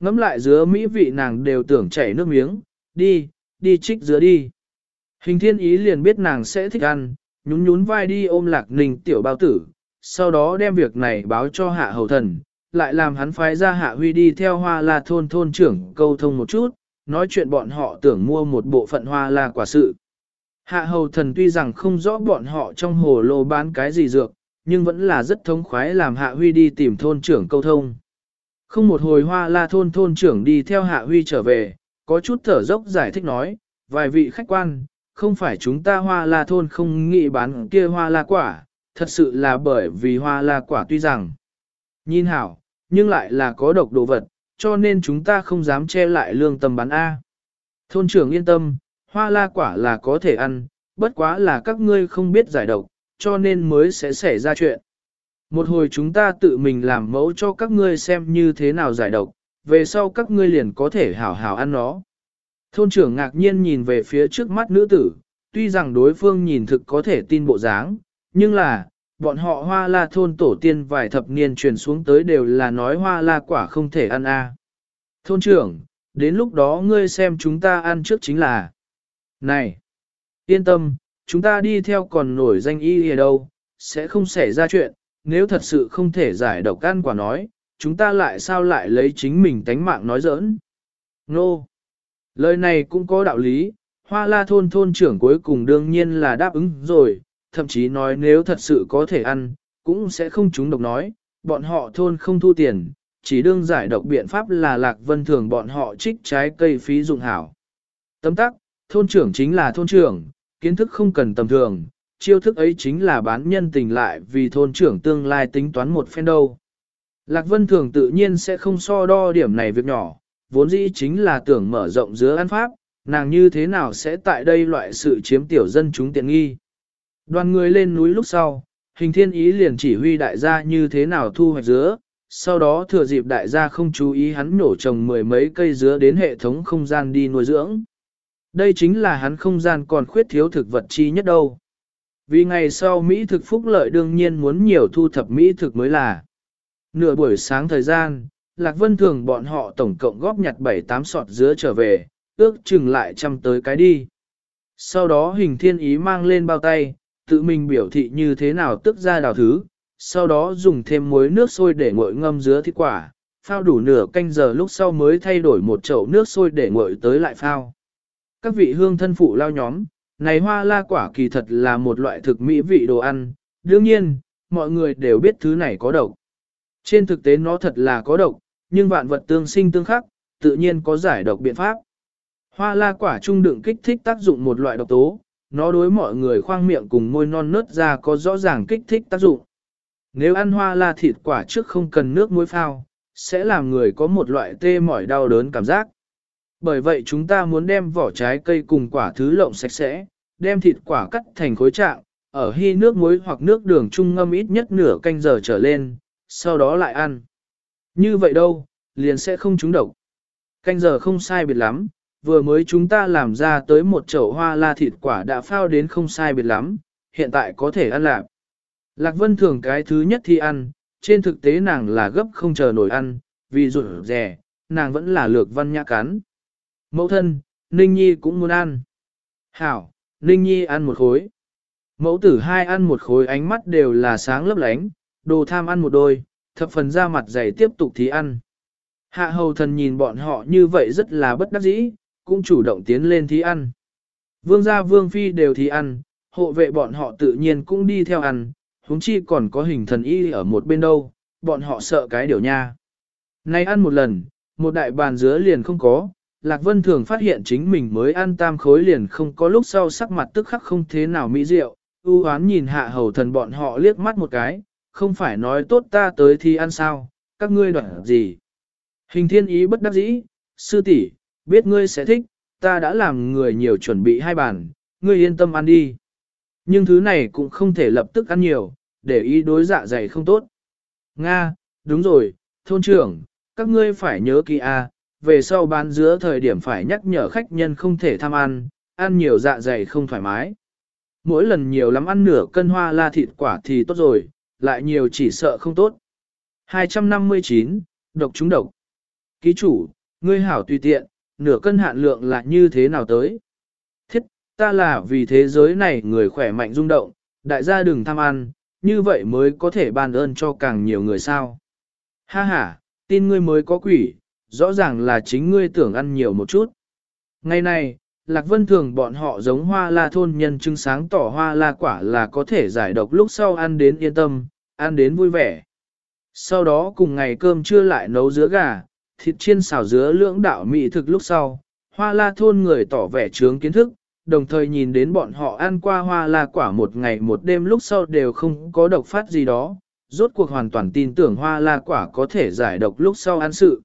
Ngắm lại dứa mỹ vị nàng đều tưởng chảy nước miếng, đi, đi trích dứa đi. Hình thiên ý liền biết nàng sẽ thích ăn, nhún nhún vai đi ôm lạc ninh tiểu bao tử, sau đó đem việc này báo cho hạ hầu thần, lại làm hắn phái ra hạ huy đi theo hoa la thôn thôn trưởng câu thông một chút, nói chuyện bọn họ tưởng mua một bộ phận hoa la quả sự. Hạ hầu thần tuy rằng không rõ bọn họ trong hồ lô bán cái gì dược, nhưng vẫn là rất thống khoái làm hạ huy đi tìm thôn trưởng câu thông. Không một hồi hoa la thôn thôn trưởng đi theo hạ huy trở về, có chút thở dốc giải thích nói, vài vị khách quan, không phải chúng ta hoa la thôn không nghĩ bán kia hoa la quả, thật sự là bởi vì hoa la quả tuy rằng nhìn hảo, nhưng lại là có độc đồ vật, cho nên chúng ta không dám che lại lương tâm bán A. Thôn trưởng yên tâm, hoa la quả là có thể ăn, bất quá là các ngươi không biết giải độc, cho nên mới sẽ xảy ra chuyện. Một hồi chúng ta tự mình làm mẫu cho các ngươi xem như thế nào giải độc, về sau các ngươi liền có thể hảo hảo ăn nó. Thôn trưởng ngạc nhiên nhìn về phía trước mắt nữ tử, tuy rằng đối phương nhìn thực có thể tin bộ dáng, nhưng là, bọn họ hoa la thôn tổ tiên vài thập niên truyền xuống tới đều là nói hoa la quả không thể ăn a. Thôn trưởng, đến lúc đó ngươi xem chúng ta ăn trước chính là. Này, yên tâm, chúng ta đi theo còn nổi danh y ở đâu, sẽ không xảy ra chuyện, nếu thật sự không thể giải độc ăn quả nói, chúng ta lại sao lại lấy chính mình tánh mạng nói giỡn. Nô! No. Lời này cũng có đạo lý, hoa la thôn thôn trưởng cuối cùng đương nhiên là đáp ứng rồi, thậm chí nói nếu thật sự có thể ăn, cũng sẽ không chúng độc nói, bọn họ thôn không thu tiền, chỉ đương giải độc biện pháp là lạc vân thường bọn họ trích trái cây phí dụng hảo. Tấm tắc, thôn trưởng chính là thôn trưởng, kiến thức không cần tầm thường, chiêu thức ấy chính là bán nhân tình lại vì thôn trưởng tương lai tính toán một phen đâu. Lạc Vân Thường tự nhiên sẽ không so đo điểm này việc nhỏ, vốn dĩ chính là tưởng mở rộng giữa ăn pháp, nàng như thế nào sẽ tại đây loại sự chiếm tiểu dân chúng tiện nghi. Đoàn người lên núi lúc sau, hình thiên ý liền chỉ huy đại gia như thế nào thu hoạch dứa, sau đó thừa dịp đại gia không chú ý hắn nổ trồng mười mấy cây dứa đến hệ thống không gian đi nuôi dưỡng. Đây chính là hắn không gian còn khuyết thiếu thực vật chi nhất đâu. Vì ngày sau Mỹ thực phúc lợi đương nhiên muốn nhiều thu thập Mỹ thực mới là. Nửa buổi sáng thời gian, Lạc Vân Thường bọn họ tổng cộng góp nhặt 7-8 sọt dứa trở về, ước chừng lại chăm tới cái đi. Sau đó hình thiên ý mang lên bao tay, tự mình biểu thị như thế nào tức ra đào thứ, sau đó dùng thêm muối nước sôi để nguội ngâm dứa thịt quả, phao đủ nửa canh giờ lúc sau mới thay đổi một chậu nước sôi để nguội tới lại phao. Các vị hương thân phụ lao nhóm, này hoa la quả kỳ thật là một loại thực mỹ vị đồ ăn, đương nhiên, mọi người đều biết thứ này có độc. Trên thực tế nó thật là có độc, nhưng vạn vật tương sinh tương khắc, tự nhiên có giải độc biện pháp. Hoa la quả trung đựng kích thích tác dụng một loại độc tố, nó đối mọi người khoang miệng cùng môi non nớt ra có rõ ràng kích thích tác dụng. Nếu ăn hoa la thịt quả trước không cần nước muối phao, sẽ làm người có một loại tê mỏi đau đớn cảm giác. Bởi vậy chúng ta muốn đem vỏ trái cây cùng quả thứ lộng sạch sẽ, đem thịt quả cắt thành khối trạng, ở hy nước muối hoặc nước đường chung ngâm ít nhất nửa canh giờ trở lên, sau đó lại ăn. Như vậy đâu, liền sẽ không trúng độc. Canh giờ không sai biệt lắm, vừa mới chúng ta làm ra tới một chậu hoa la thịt quả đã phao đến không sai biệt lắm, hiện tại có thể ăn lạc. Lạc Vân thường cái thứ nhất thì ăn, trên thực tế nàng là gấp không chờ nổi ăn, vì rụt rẻ, nàng vẫn là lược văn nhã cắn. Mẫu thân, Ninh Nhi cũng muốn ăn. Hảo, Ninh Nhi ăn một khối. Mẫu tử hai ăn một khối ánh mắt đều là sáng lấp lánh, đồ tham ăn một đôi, thập phần ra mặt dày tiếp tục thì ăn. Hạ hầu thần nhìn bọn họ như vậy rất là bất đắc dĩ, cũng chủ động tiến lên thí ăn. Vương gia vương phi đều thí ăn, hộ vệ bọn họ tự nhiên cũng đi theo ăn, huống chi còn có hình thần y ở một bên đâu, bọn họ sợ cái điều nha. Nay ăn một lần, một đại bàn dứa liền không có, Lạc Vân thường phát hiện chính mình mới ăn tam khối liền không có lúc sau sắc mặt tức khắc không thế nào mỹ diệu, ưu hoán nhìn hạ hầu thần bọn họ liếc mắt một cái, không phải nói tốt ta tới thì ăn sao, các ngươi đoạn gì. Hình thiên ý bất đắc dĩ, sư tỷ, biết ngươi sẽ thích, ta đã làm người nhiều chuẩn bị hai bàn, ngươi yên tâm ăn đi. Nhưng thứ này cũng không thể lập tức ăn nhiều, để ý đối dạ dày không tốt. Nga, đúng rồi, thôn trưởng, các ngươi phải nhớ kỹ a, à, về sau bán giữa thời điểm phải nhắc nhở khách nhân không thể tham ăn, ăn nhiều dạ dày không thoải mái. Mỗi lần nhiều lắm ăn nửa cân hoa la thịt quả thì tốt rồi, lại nhiều chỉ sợ không tốt. 259, độc trúng độc. Ký chủ, ngươi hảo tùy tiện, nửa cân hạn lượng là như thế nào tới? Thiết, ta là vì thế giới này người khỏe mạnh rung động, đại gia đừng tham ăn, như vậy mới có thể ban ơn cho càng nhiều người sao. Ha ha, tin ngươi mới có quỷ, rõ ràng là chính ngươi tưởng ăn nhiều một chút. Ngày này, Lạc Vân thường bọn họ giống hoa la thôn nhân chứng sáng tỏ hoa la quả là có thể giải độc lúc sau ăn đến yên tâm, ăn đến vui vẻ. Sau đó cùng ngày cơm trưa lại nấu dứa gà, thịt chiên xào dứa lưỡng đạo mỹ thực lúc sau, hoa la thôn người tỏ vẻ trướng kiến thức, đồng thời nhìn đến bọn họ ăn qua hoa la quả một ngày một đêm lúc sau đều không có độc phát gì đó, rốt cuộc hoàn toàn tin tưởng hoa la quả có thể giải độc lúc sau ăn sự.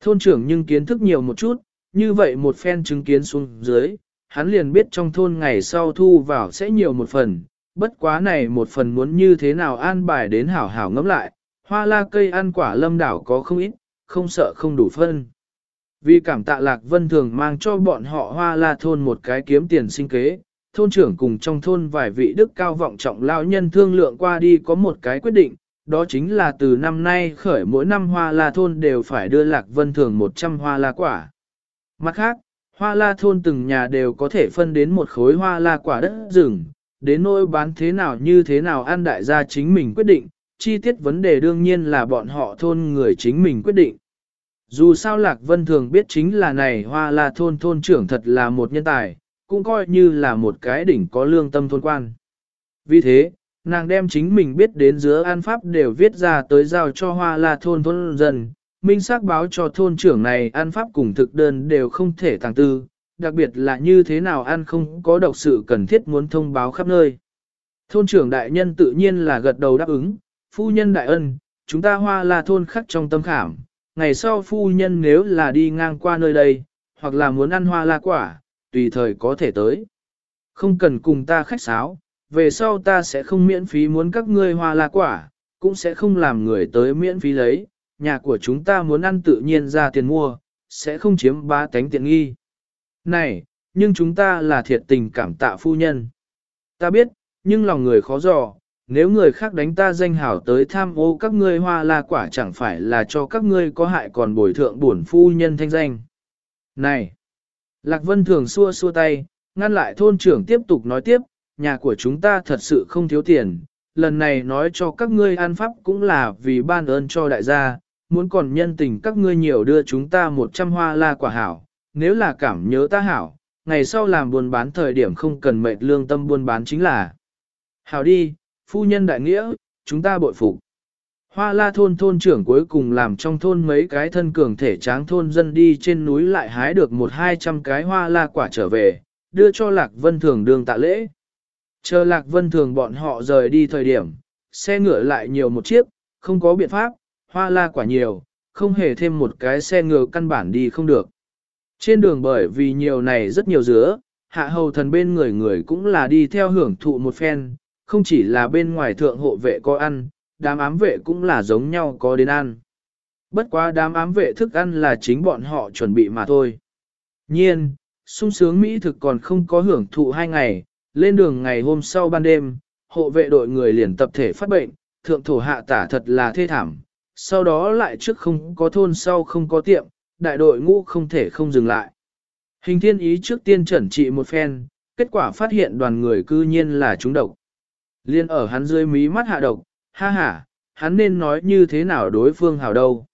Thôn trưởng nhưng kiến thức nhiều một chút, như vậy một phen chứng kiến xuống dưới, hắn liền biết trong thôn ngày sau thu vào sẽ nhiều một phần, bất quá này một phần muốn như thế nào an bài đến hảo hảo ngẫm lại, hoa la cây ăn quả lâm đảo có không ít, không sợ không đủ phân. Vì cảm tạ Lạc Vân thường mang cho bọn họ hoa la thôn một cái kiếm tiền sinh kế, thôn trưởng cùng trong thôn vài vị đức cao vọng trọng lao nhân thương lượng qua đi có một cái quyết định, đó chính là từ năm nay khởi mỗi năm hoa la thôn đều phải đưa Lạc Vân thường 100 hoa la quả. Mặt khác, hoa la thôn từng nhà đều có thể phân đến một khối hoa la quả đất rừng, đến nỗi bán thế nào như thế nào ăn đại gia chính mình quyết định, chi tiết vấn đề đương nhiên là bọn họ thôn người chính mình quyết định. Dù sao Lạc Vân thường biết chính là này hoa la thôn thôn trưởng thật là một nhân tài, cũng coi như là một cái đỉnh có lương tâm thôn quan. Vì thế, nàng đem chính mình biết đến giữa an pháp đều viết ra tới giao cho hoa la thôn thôn dân, minh xác báo cho thôn trưởng này an pháp cùng thực đơn đều không thể tàng tư, đặc biệt là như thế nào ăn không có độc sự cần thiết muốn thông báo khắp nơi. Thôn trưởng đại nhân tự nhiên là gật đầu đáp ứng, phu nhân đại ân, chúng ta hoa la thôn khắc trong tâm khảm, ngày sau phu nhân nếu là đi ngang qua nơi đây, hoặc là muốn ăn hoa la quả, tùy thời có thể tới. Không cần cùng ta khách sáo, về sau ta sẽ không miễn phí muốn các ngươi hoa la quả, cũng sẽ không làm người tới miễn phí lấy, nhà của chúng ta muốn ăn tự nhiên ra tiền mua, sẽ không chiếm ba tánh tiện nghi. Này, nhưng chúng ta là thiệt tình cảm tạ phu nhân. Ta biết, nhưng lòng người khó dò, nếu người khác đánh ta danh hảo tới tham ô các ngươi hoa la quả chẳng phải là cho các ngươi có hại còn bồi thượng bổn phu nhân thanh danh. Này! Lạc Vân thường xua xua tay, ngăn lại thôn trưởng tiếp tục nói tiếp, nhà của chúng ta thật sự không thiếu tiền, lần này nói cho các ngươi an pháp cũng là vì ban ơn cho đại gia, muốn còn nhân tình các ngươi nhiều đưa chúng ta một trăm hoa la quả hảo, nếu là cảm nhớ ta hảo, ngày sau làm buôn bán thời điểm không cần mệt lương tâm buôn bán chính là. Hảo đi, phu nhân đại nghĩa, chúng ta bội phục. Hoa la thôn thôn trưởng cuối cùng làm trong thôn mấy cái thân cường thể tráng thôn dân đi trên núi lại hái được một hai trăm cái hoa la quả trở về, đưa cho Lạc Vân Thường đường tạ lễ. Chờ Lạc Vân Thường bọn họ rời đi thời điểm, xe ngựa lại nhiều một chiếc, không có biện pháp, hoa la quả nhiều, không hề thêm một cái xe ngựa căn bản đi không được. Trên đường bởi vì nhiều này rất nhiều dứa, hạ hầu thần bên người người cũng là đi theo hưởng thụ một phen, không chỉ là bên ngoài thượng hộ vệ có ăn, đám ám vệ cũng là giống nhau có đến ăn. Bất quá đám ám vệ thức ăn là chính bọn họ chuẩn bị mà thôi. Nhiên, sung sướng Mỹ thực còn không có hưởng thụ hai ngày, lên đường ngày hôm sau ban đêm, hộ vệ đội người liền tập thể phát bệnh, thượng thổ hạ tả thật là thê thảm, sau đó lại trước không có thôn sau không có tiệm, đại đội ngũ không thể không dừng lại. Hình thiên ý trước tiên chẩn trị một phen, kết quả phát hiện đoàn người cư nhiên là chúng độc. Liên ở hắn dưới mí mắt hạ độc, ha ha, hắn nên nói như thế nào đối phương hào đâu.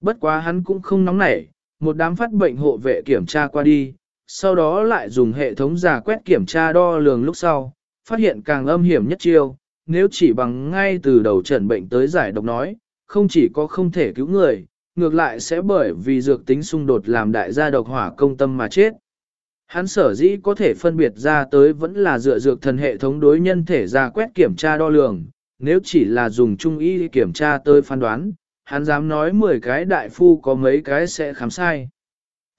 Bất quá hắn cũng không nóng nảy, một đám phát bệnh hộ vệ kiểm tra qua đi, sau đó lại dùng hệ thống giả quét kiểm tra đo lường lúc sau, phát hiện càng âm hiểm nhất chiêu, nếu chỉ bằng ngay từ đầu trần bệnh tới giải độc nói, không chỉ có không thể cứu người, ngược lại sẽ bởi vì dược tính xung đột làm đại gia độc hỏa công tâm mà chết. Hắn sở dĩ có thể phân biệt ra tới vẫn là dựa dược thần hệ thống đối nhân thể ra quét kiểm tra đo lường, nếu chỉ là dùng trung y kiểm tra tới phán đoán, hắn dám nói 10 cái đại phu có mấy cái sẽ khám sai.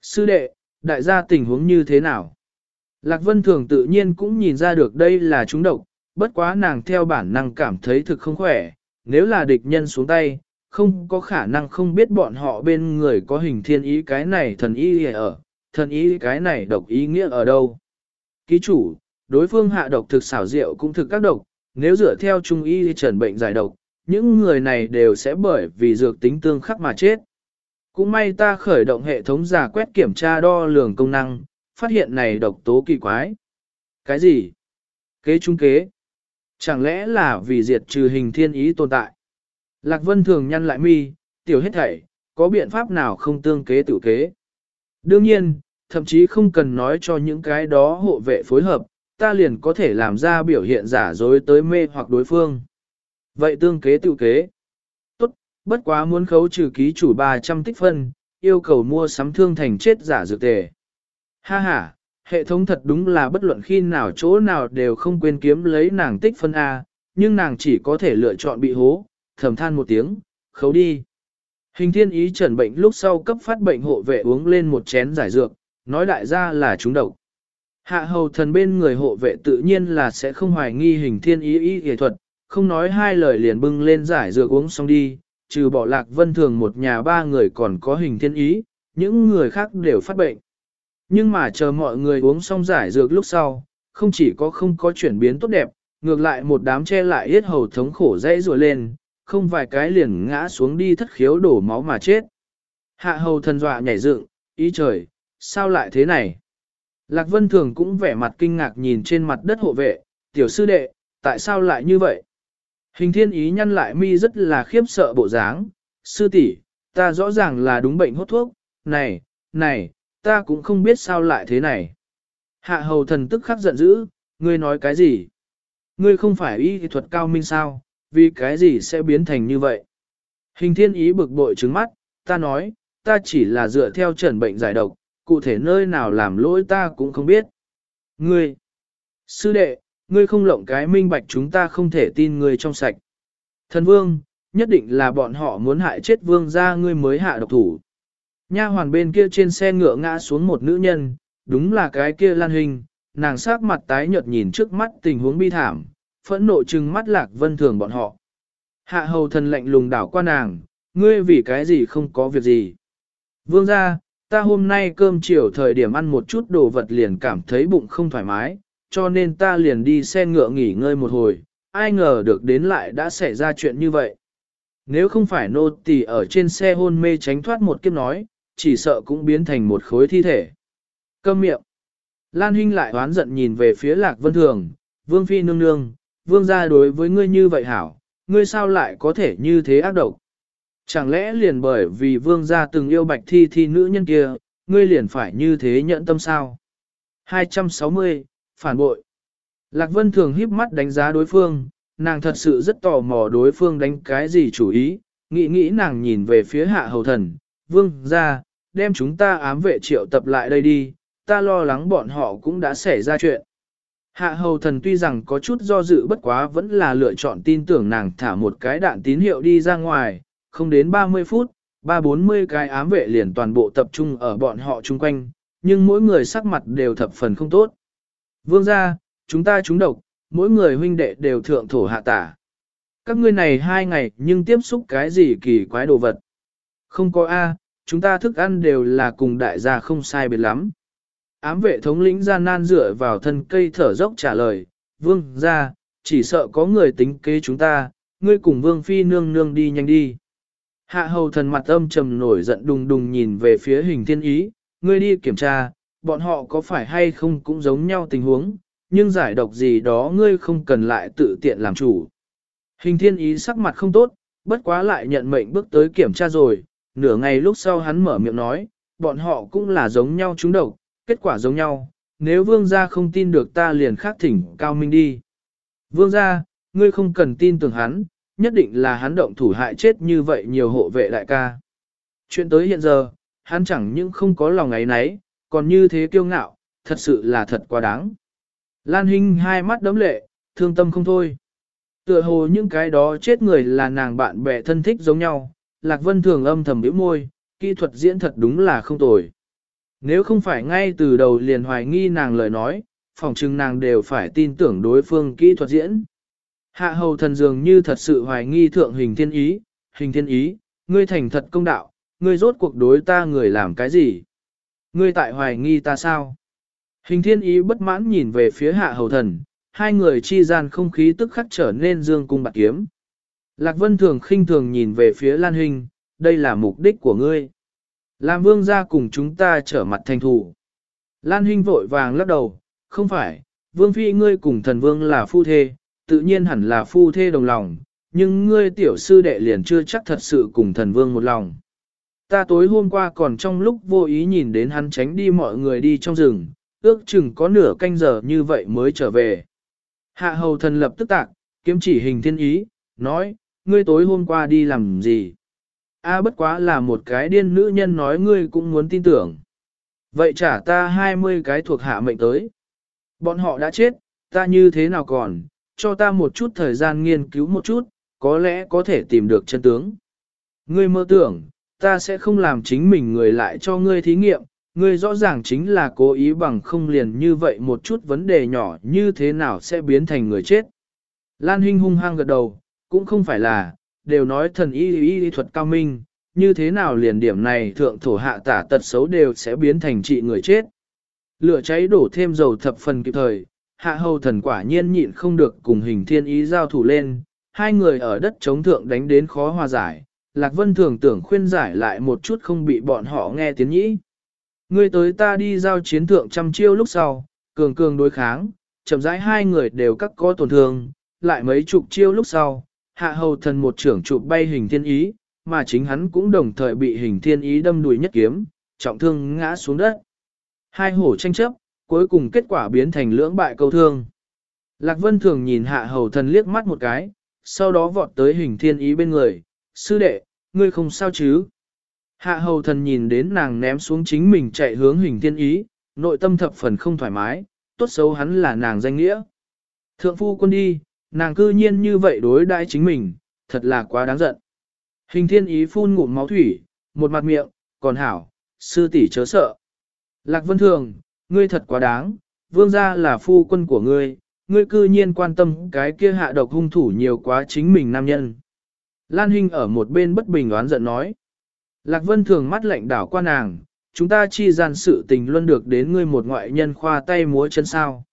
Sư đệ, đại gia tình huống như thế nào? Lạc Vân Thường tự nhiên cũng nhìn ra được đây là chúng độc, bất quá nàng theo bản năng cảm thấy thực không khỏe, nếu là địch nhân xuống tay, không có khả năng không biết bọn họ bên người có hình thiên ý cái này thần y ở, thần ý cái này độc ý nghĩa ở đâu. Ký chủ, đối phương hạ độc thực xảo diệu cũng thực các độc, nếu dựa theo trung y trần bệnh giải độc, những người này đều sẽ bởi vì dược tính tương khắc mà chết. Cũng may ta khởi động hệ thống giả quét kiểm tra đo lường công năng, phát hiện này độc tố kỳ quái. Cái gì? Kế trung kế. Chẳng lẽ là vì diệt trừ hình thiên ý tồn tại? Lạc Vân thường nhăn lại mi, tiểu hết thảy, có biện pháp nào không tương kế tự kế? Đương nhiên, thậm chí không cần nói cho những cái đó hộ vệ phối hợp, ta liền có thể làm ra biểu hiện giả dối tới mê hoặc đối phương. Vậy tương kế tự kế. Bất quá muốn khấu trừ ký chủ 300 tích phân, yêu cầu mua sắm thương thành chết giả dược tề. Ha ha, hệ thống thật đúng là bất luận khi nào chỗ nào đều không quên kiếm lấy nàng tích phân A, nhưng nàng chỉ có thể lựa chọn bị hố, thầm than một tiếng, khấu đi. Hình thiên ý trần bệnh lúc sau cấp phát bệnh hộ vệ uống lên một chén giải dược, nói đại gia là chúng độc. Hạ hầu thần bên người hộ vệ tự nhiên là sẽ không hoài nghi hình thiên ý ý nghệ thuật, không nói hai lời liền bưng lên giải dược uống xong đi, trừ bỏ lạc vân thường một nhà ba người còn có hình thiên ý, những người khác đều phát bệnh. Nhưng mà chờ mọi người uống xong giải dược lúc sau, không chỉ có không có chuyển biến tốt đẹp, ngược lại một đám che lại hết hầu thống khổ dãy rùa lên, không vài cái liền ngã xuống đi thất khiếu đổ máu mà chết. Hạ hầu thần dọa nhảy dựng, ý trời, sao lại thế này? Lạc Vân Thường cũng vẻ mặt kinh ngạc nhìn trên mặt đất hộ vệ, tiểu sư đệ, tại sao lại như vậy? Hình thiên ý nhăn lại mi rất là khiếp sợ bộ dáng, sư tỷ, ta rõ ràng là đúng bệnh hốt thuốc, này, này, ta cũng không biết sao lại thế này. Hạ hầu thần tức khắc giận dữ, ngươi nói cái gì? Ngươi không phải y thuật cao minh sao, vì cái gì sẽ biến thành như vậy? Hình thiên ý bực bội trứng mắt, ta nói, ta chỉ là dựa theo trần bệnh giải độc, cụ thể nơi nào làm lỗi ta cũng không biết. Ngươi, sư đệ, ngươi không lộng cái minh bạch chúng ta không thể tin ngươi trong sạch. Thần vương, nhất định là bọn họ muốn hại chết vương ra ngươi mới hạ độc thủ. Nha hoàn bên kia trên xe ngựa ngã xuống một nữ nhân, đúng là cái kia lan hình, nàng sắc mặt tái nhợt nhìn trước mắt tình huống bi thảm, phẫn nộ trừng mắt lạc vân thường bọn họ. Hạ hầu thần lạnh lùng đảo qua nàng, ngươi vì cái gì không có việc gì. Vương ra, ta hôm nay cơm chiều thời điểm ăn một chút đồ vật liền cảm thấy bụng không thoải mái, cho nên ta liền đi xe ngựa nghỉ ngơi một hồi, ai ngờ được đến lại đã xảy ra chuyện như vậy. Nếu không phải nô tỳ ở trên xe hôn mê tránh thoát một kiếp nói, chỉ sợ cũng biến thành một khối thi thể. Câm miệng. Lan Hinh lại oán giận nhìn về phía Lạc Vân Thường, Vương Phi nương nương, Vương gia đối với ngươi như vậy hảo, ngươi sao lại có thể như thế ác độc? Chẳng lẽ liền bởi vì Vương gia từng yêu bạch thi thi nữ nhân kia, ngươi liền phải như thế nhận tâm sao? 260. Phản bội Lạc Vân Thường híp mắt đánh giá đối phương, nàng thật sự rất tò mò đối phương đánh cái gì chủ ý, nghĩ nghĩ nàng nhìn về phía hạ hầu thần, vương ra, đem chúng ta ám vệ triệu tập lại đây đi, ta lo lắng bọn họ cũng đã xảy ra chuyện. Hạ hầu thần tuy rằng có chút do dự bất quá vẫn là lựa chọn tin tưởng nàng thả một cái đạn tín hiệu đi ra ngoài, không đến 30 phút, ba bốn mươi cái ám vệ liền toàn bộ tập trung ở bọn họ chung quanh, nhưng mỗi người sắc mặt đều thập phần không tốt. Vương gia, chúng ta trúng độc, mỗi người huynh đệ đều thượng thổ hạ tả. Các ngươi này hai ngày nhưng tiếp xúc cái gì kỳ quái đồ vật. Không có A, chúng ta thức ăn đều là cùng đại gia không sai biệt lắm. Ám vệ thống lĩnh gian nan dựa vào thân cây thở dốc trả lời, vương gia chỉ sợ có người tính kế chúng ta, ngươi cùng vương phi nương nương đi nhanh đi. Hạ hầu thần mặt âm trầm nổi giận đùng đùng nhìn về phía hình thiên ý, ngươi đi kiểm tra, bọn họ có phải hay không cũng giống nhau tình huống, nhưng giải độc gì đó ngươi không cần lại tự tiện làm chủ. Hình thiên ý sắc mặt không tốt, bất quá lại nhận mệnh bước tới kiểm tra rồi, nửa ngày lúc sau hắn mở miệng nói, bọn họ cũng là giống nhau chúng độc, kết quả giống nhau, nếu vương gia không tin được ta liền khắc thỉnh cao minh đi. Vương gia, ngươi không cần tin tưởng hắn, nhất định là hắn động thủ hại chết như vậy nhiều hộ vệ đại ca. Chuyện tới hiện giờ, hắn chẳng những không có lòng ấy nấy, còn như thế kiêu ngạo, thật sự là thật quá đáng. Lan Hinh hai mắt đấm lệ, thương tâm không thôi. Tựa hồ những cái đó chết người là nàng bạn bè thân thích giống nhau, Lạc Vân thường âm thầm bĩu môi, kỹ thuật diễn thật đúng là không tồi. Nếu không phải ngay từ đầu liền hoài nghi nàng lời nói, phòng chừng nàng đều phải tin tưởng đối phương kỹ thuật diễn. Hạ hầu thần dường như thật sự hoài nghi thượng hình thiên ý, hình thiên ý, ngươi thành thật công đạo, ngươi rốt cuộc đối ta người làm cái gì? Ngươi tại hoài nghi ta sao? Hình thiên ý bất mãn nhìn về phía hạ hầu thần, hai người chi gian không khí tức khắc trở nên dương cung bạc kiếm. Lạc Vân thường khinh thường nhìn về phía Lan Hình, đây là mục đích của ngươi. Làm vương gia cùng chúng ta trở mặt thành thủ. Lan Hinh vội vàng lắc đầu, không phải, vương phi ngươi cùng thần vương là phu thê, tự nhiên hẳn là phu thê đồng lòng, nhưng ngươi tiểu sư đệ liền chưa chắc thật sự cùng thần vương một lòng. Ta tối hôm qua còn trong lúc vô ý nhìn đến hắn tránh đi mọi người đi trong rừng, ước chừng có nửa canh giờ như vậy mới trở về. Hạ hầu thần lập tức tạc, kiếm chỉ hình thiên ý, nói, ngươi tối hôm qua đi làm gì? A bất quá là một cái điên nữ nhân nói ngươi cũng muốn tin tưởng. Vậy trả ta 20 cái thuộc hạ mệnh tới. Bọn họ đã chết, ta như thế nào còn, cho ta một chút thời gian nghiên cứu một chút, có lẽ có thể tìm được chân tướng. Ngươi mơ tưởng, ta sẽ không làm chính mình người lại cho ngươi thí nghiệm, ngươi rõ ràng chính là cố ý bằng không liền như vậy một chút vấn đề nhỏ như thế nào sẽ biến thành người chết. Lan Hinh hung hăng gật đầu, cũng không phải là, đều nói thần y y y thuật cao minh, như thế nào liền điểm này thượng thổ hạ tả tật xấu đều sẽ biến thành trị người chết. Lửa cháy đổ thêm dầu thập phần kịp thời, hạ hầu thần quả nhiên nhịn không được cùng hình thiên ý giao thủ lên, hai người ở đất chống thượng đánh đến khó hòa giải, Lạc Vân thường tưởng khuyên giải lại một chút không bị bọn họ nghe tiếng nhĩ. Ngươi tới ta đi giao chiến thượng trăm chiêu lúc sau, cường cường đối kháng, chậm rãi hai người đều các có tổn thương, lại mấy chục chiêu lúc sau, hạ hầu thần một trưởng chụp bay hình thiên ý, mà chính hắn cũng đồng thời bị hình thiên ý đâm đùi nhất kiếm, trọng thương ngã xuống đất. Hai hổ tranh chấp, cuối cùng kết quả biến thành lưỡng bại câu thương. Lạc Vân thường nhìn hạ hầu thần liếc mắt một cái, sau đó vọt tới hình thiên ý bên người, sư đệ, ngươi không sao chứ? Hạ hầu thần nhìn đến nàng ném xuống chính mình chạy hướng hình thiên ý, nội tâm thập phần không thoải mái, tốt xấu hắn là nàng danh nghĩa. Thượng phu quân đi, nàng cư nhiên như vậy đối đãi chính mình, thật là quá đáng giận. Hình thiên ý phun ngụm máu thủy, một mặt miệng, còn hảo, sư tỷ chớ sợ. Lạc vân thường, ngươi thật quá đáng, vương gia là phu quân của ngươi, ngươi cư nhiên quan tâm cái kia hạ độc hung thủ nhiều quá chính mình nam nhân. Lan Hinh ở một bên bất bình oán giận nói. Lạc Vân thường mắt lạnh đảo qua nàng, chúng ta chi gian sự tình luôn được đến ngươi một ngoại nhân khoa tay múa chân sao.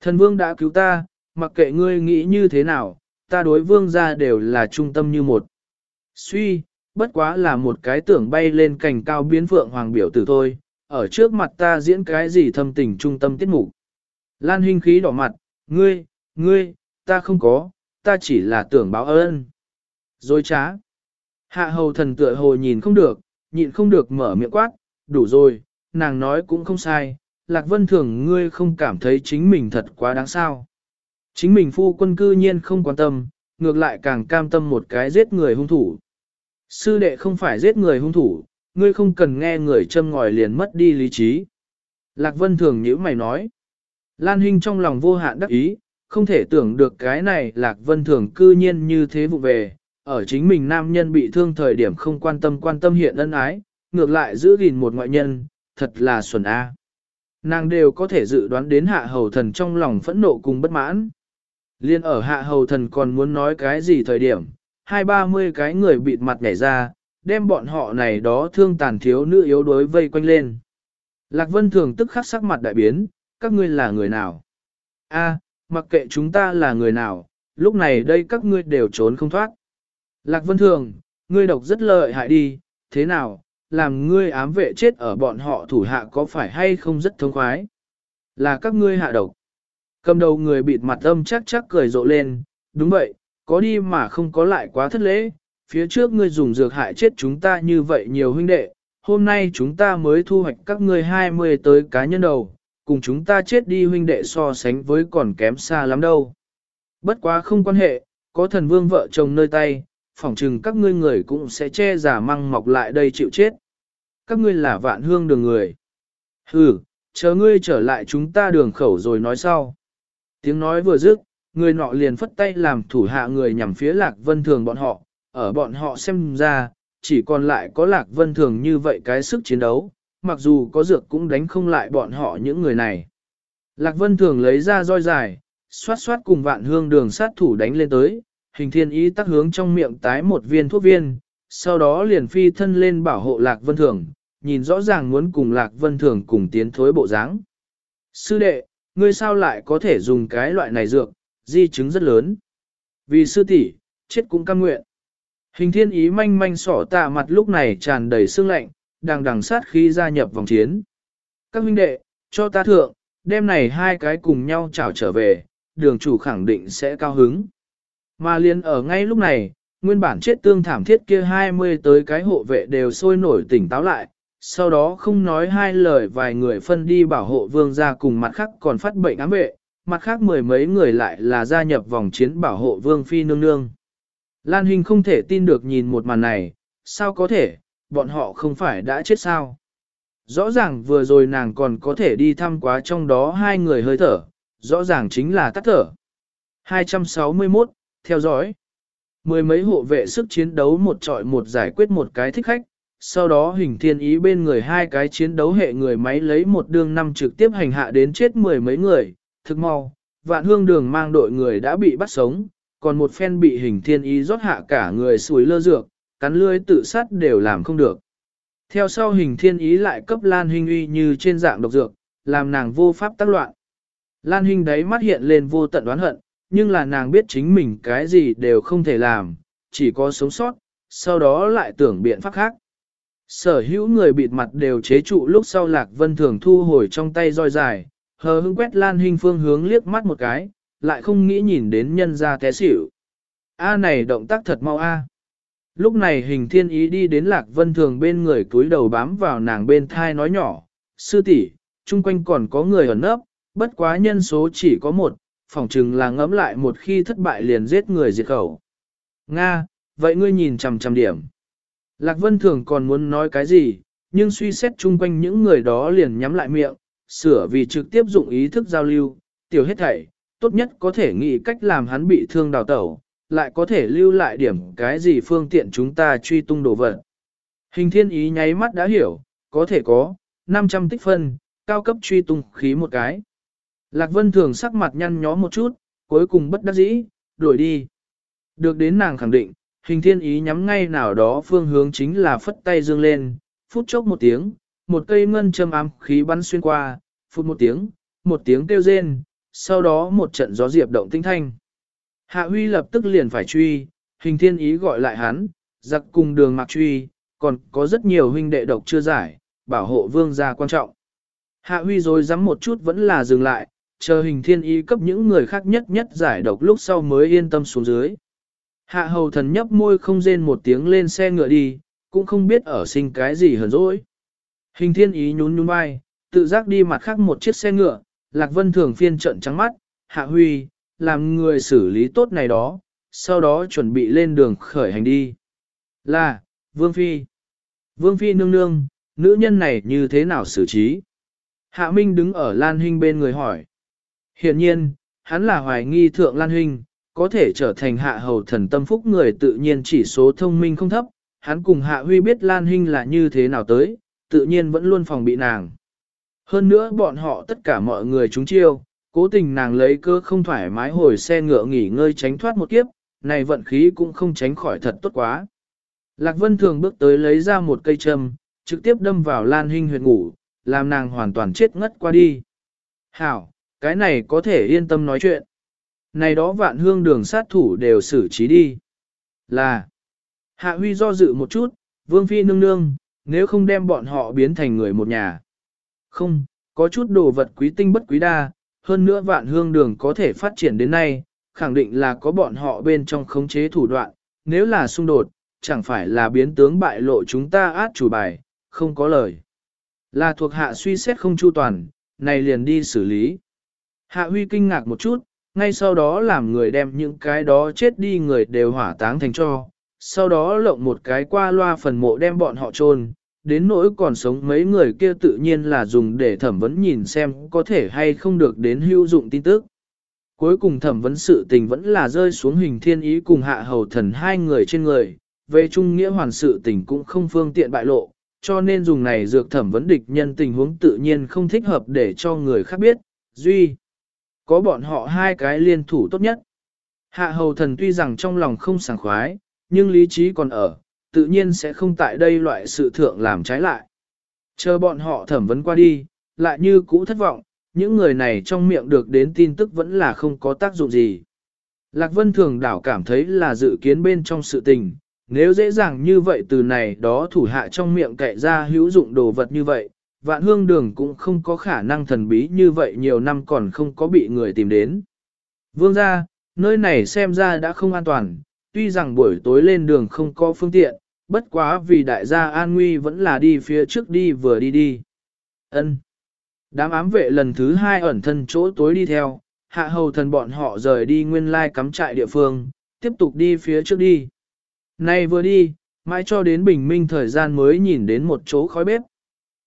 Thần vương đã cứu ta, mặc kệ ngươi nghĩ như thế nào, ta đối vương gia đều là trung tâm như một. Suy, bất quá là một cái tưởng bay lên cành cao biến phượng hoàng biểu tử thôi, ở trước mặt ta diễn cái gì thâm tình trung tâm tiết mục. Lan Hinh khí đỏ mặt, ngươi, ngươi, ta không có, ta chỉ là tưởng báo ơn. Dối trá. Hạ hầu thần tựa hồ nhìn không được, nhịn không được mở miệng quát, đủ rồi, nàng nói cũng không sai, Lạc Vân Thường ngươi không cảm thấy chính mình thật quá đáng sao. Chính mình phu quân cư nhiên không quan tâm, ngược lại càng cam tâm một cái giết người hung thủ. Sư đệ không phải giết người hung thủ, ngươi không cần nghe người châm ngòi liền mất đi lý trí. Lạc Vân Thường nhữ mày nói. Lan Hinh trong lòng vô hạn đắc ý, không thể tưởng được cái này Lạc Vân Thường cư nhiên như thế vụ về, ở chính mình nam nhân bị thương thời điểm không quan tâm quan tâm hiện ân ái, ngược lại giữ gìn một ngoại nhân, thật là xuẩn a. Nàng đều có thể dự đoán đến hạ hầu thần trong lòng phẫn nộ cùng bất mãn. Liên ở hạ hầu thần còn muốn nói cái gì thời điểm, hai ba mươi cái người bịt mặt nhảy ra, đem bọn họ này đó thương tàn thiếu nữ yếu đối vây quanh lên. Lạc Vân Thường tức khắc sắc mặt đại biến, các ngươi là người nào? A, mặc kệ chúng ta là người nào, lúc này đây các ngươi đều trốn không thoát. Lạc Vân Thường, ngươi độc rất lợi hại đi, thế nào, làm ngươi ám vệ chết ở bọn họ thủ hạ có phải hay không rất thông khoái? Là các ngươi hạ độc. Cầm đầu người bịt mặt âm chắc chắc cười rộ lên, đúng vậy, có đi mà không có lại quá thất lễ, phía trước ngươi dùng dược hại chết chúng ta như vậy nhiều huynh đệ, hôm nay chúng ta mới thu hoạch các ngươi 20 tới cá nhân đầu, cùng chúng ta chết đi huynh đệ so sánh với còn kém xa lắm đâu. Bất quá không quan hệ, có thần vương vợ chồng nơi tay, phỏng chừng các ngươi người cũng sẽ che giả măng mọc lại đây chịu chết. Các ngươi là vạn hương đường người. Hừ, chờ ngươi trở lại chúng ta đường khẩu rồi nói sau. Tiếng nói vừa dứt, người nọ liền phất tay làm thủ hạ người nhằm phía lạc vân thường bọn họ, ở bọn họ xem ra, chỉ còn lại có lạc vân thường như vậy cái sức chiến đấu, mặc dù có dược cũng đánh không lại bọn họ những người này. Lạc vân thường lấy ra roi dài, xoát xoát cùng vạn hương đường sát thủ đánh lên tới, hình thiên ý tắc hướng trong miệng tái một viên thuốc viên, sau đó liền phi thân lên bảo hộ lạc vân thường, nhìn rõ ràng muốn cùng lạc vân thường cùng tiến thối bộ dáng. Sư đệ, ngươi sao lại có thể dùng cái loại này dược, di chứng rất lớn. Vì sư tỷ chết cũng cam nguyện. Hình thiên ý manh manh sỏ tạ mặt lúc này tràn đầy sương lạnh, đằng đằng sát khi gia nhập vòng chiến. Các huynh đệ, cho ta thượng, đêm này hai cái cùng nhau chào trở về, đường chủ khẳng định sẽ cao hứng. Mà liền ở ngay lúc này, nguyên bản chết tương thảm thiết kia 20 tới cái hộ vệ đều sôi nổi tỉnh táo lại, sau đó không nói hai lời vài người phân đi bảo hộ vương gia cùng mặt khác còn phát bệnh ám vệ, mặt khác mười mấy người lại là gia nhập vòng chiến bảo hộ vương phi nương nương. Lan Hình không thể tin được nhìn một màn này, sao có thể, bọn họ không phải đã chết sao? Rõ ràng vừa rồi nàng còn có thể đi thăm quá trong đó hai người hơi thở, rõ ràng chính là tắt thở. 261, theo dõi. Mười mấy hộ vệ sức chiến đấu một trọi một giải quyết một cái thích khách, sau đó hình thiên ý bên người hai cái chiến đấu hệ người máy lấy một đường năm trực tiếp hành hạ đến chết mười mấy người, thực mau, vạn hương đường mang đội người đã bị bắt sống, còn một phen bị hình thiên ý rót hạ cả người suối lơ dược, cắn lươi tự sát đều làm không được. Theo sau hình thiên ý lại cấp Lan Hinh uy như trên dạng độc dược, làm nàng vô pháp tác loạn. Lan Hinh đấy mắt hiện lên vô tận đoán hận, nhưng là nàng biết chính mình cái gì đều không thể làm, chỉ có sống sót, sau đó lại tưởng biện pháp khác. Sở hữu người bịt mặt đều chế trụ lúc sau Lạc Vân Thường thu hồi trong tay roi dài, hờ hững quét Lan Hinh phương hướng liếc mắt một cái, lại không nghĩ nhìn đến nhân ra té xỉu. A này động tác thật mau a. Lúc này hình thiên ý đi đến Lạc Vân Thường bên người túi đầu bám vào nàng bên thai nói nhỏ, sư tỷ, chung quanh còn có người ẩn nấp, bất quá nhân số chỉ có một, phỏng chừng là ngẫm lại một khi thất bại liền giết người diệt khẩu. Nga, vậy ngươi nhìn chằm chằm điểm. Lạc Vân Thường còn muốn nói cái gì, nhưng suy xét chung quanh những người đó liền nhắm lại miệng, sửa vì trực tiếp dụng ý thức giao lưu, tiểu hết thảy, tốt nhất có thể nghĩ cách làm hắn bị thương đào tẩu, lại có thể lưu lại điểm cái gì phương tiện chúng ta truy tung đồ vật. Hình thiên ý nháy mắt đã hiểu, có thể có, 500 tích phân, cao cấp truy tung khí một cái. Lạc Vân thường sắc mặt nhăn nhó một chút, cuối cùng bất đắc dĩ, đuổi đi. Được đến nàng khẳng định, hình thiên ý nhắm ngay nào đó phương hướng chính là phất tay dương lên, phút chốc một tiếng, một cây ngân châm ám khí bắn xuyên qua, phút một tiếng, một tiếng kêu rên, sau đó một trận gió diệp động tinh thanh. Hạ huy lập tức liền phải truy, hình thiên ý gọi lại hắn, giặc cùng đường mặc truy, còn có rất nhiều huynh đệ độc chưa giải, bảo hộ vương gia quan trọng. Hạ huy rồi dám một chút vẫn là dừng lại, chờ hình thiên Y cấp những người khác nhất nhất giải độc lúc sau mới yên tâm xuống dưới. Hạ hầu thần nhấp môi không rên một tiếng lên xe ngựa đi, cũng không biết ở sinh cái gì hờn dỗi. Hình thiên ý nhún nhún vai, tự giác đi mặt khác một chiếc xe ngựa, Lạc Vân thường phiên trận trắng mắt, Hạ Huy, làm người xử lý tốt này đó, sau đó chuẩn bị lên đường khởi hành đi. Là, Vương Phi. Vương Phi nương nương, nữ nhân này như thế nào xử trí? Hạ Minh đứng ở Lan Hinh bên người hỏi. Hiện nhiên, hắn là hoài nghi thượng Lan Hinh, có thể trở thành hạ hầu thần tâm phúc người tự nhiên chỉ số thông minh không thấp. Hắn cùng Hạ Huy biết Lan Hinh là như thế nào tới, tự nhiên vẫn luôn phòng bị nàng. Hơn nữa bọn họ tất cả mọi người chúng chiêu, cố tình nàng lấy cơ không thoải mái hồi xe ngựa nghỉ ngơi tránh thoát một kiếp, này vận khí cũng không tránh khỏi thật tốt quá. Lạc Vân thường bước tới lấy ra một cây châm, trực tiếp đâm vào Lan Hinh huyệt ngủ, làm nàng hoàn toàn chết ngất qua đi. Hảo, cái này có thể yên tâm nói chuyện. Này đó vạn hương đường sát thủ đều xử trí đi. Là, Hạ Huy do dự một chút, Vương Phi nương nương, nếu không đem bọn họ biến thành người một nhà. Không, có chút đồ vật quý tinh bất quý đa, hơn nữa vạn hương đường có thể phát triển đến nay, khẳng định là có bọn họ bên trong khống chế thủ đoạn, nếu là xung đột, chẳng phải là biến tướng bại lộ chúng ta át chủ bài, không có lời. Là thuộc hạ suy xét không chu toàn, này liền đi xử lý. Hạ huy kinh ngạc một chút, ngay sau đó làm người đem những cái đó chết đi người đều hỏa táng thành cho, sau đó lộng một cái qua loa phần mộ đem bọn họ chôn đến nỗi còn sống mấy người kia tự nhiên là dùng để thẩm vấn nhìn xem có thể hay không được đến hữu dụng tin tức. Cuối cùng thẩm vấn sự tình vẫn là rơi xuống hình thiên ý cùng hạ hầu thần hai người trên người, về trung nghĩa hoàn sự tình cũng không phương tiện bại lộ, cho nên dùng này dược thẩm vấn địch nhân tình huống tự nhiên không thích hợp để cho người khác biết, duy. Có bọn họ hai cái liên thủ tốt nhất. Hạ hầu thần tuy rằng trong lòng không sảng khoái, nhưng lý trí còn ở, tự nhiên sẽ không tại đây loại sự thượng làm trái lại. Chờ bọn họ thẩm vấn qua đi, lại như cũ thất vọng, những người này trong miệng được đến tin tức vẫn là không có tác dụng gì. Lạc Vân Thường đảo cảm thấy là dự kiến bên trong sự tình, nếu dễ dàng như vậy từ này đó thủ hạ trong miệng cậy ra hữu dụng đồ vật như vậy, vạn hương đường cũng không có khả năng thần bí như vậy nhiều năm còn không có bị người tìm đến. Vương ra, nơi này xem ra đã không an toàn, tuy rằng buổi tối lên đường không có phương tiện, bất quá vì đại gia an nguy vẫn là đi phía trước đi vừa đi đi. ân Đám ám vệ lần thứ hai ẩn thân chỗ tối đi theo, hạ hầu thần bọn họ rời đi nguyên lai cắm trại địa phương, tiếp tục đi phía trước đi. Nay vừa đi, mãi cho đến bình minh thời gian mới nhìn đến một chỗ khói bếp.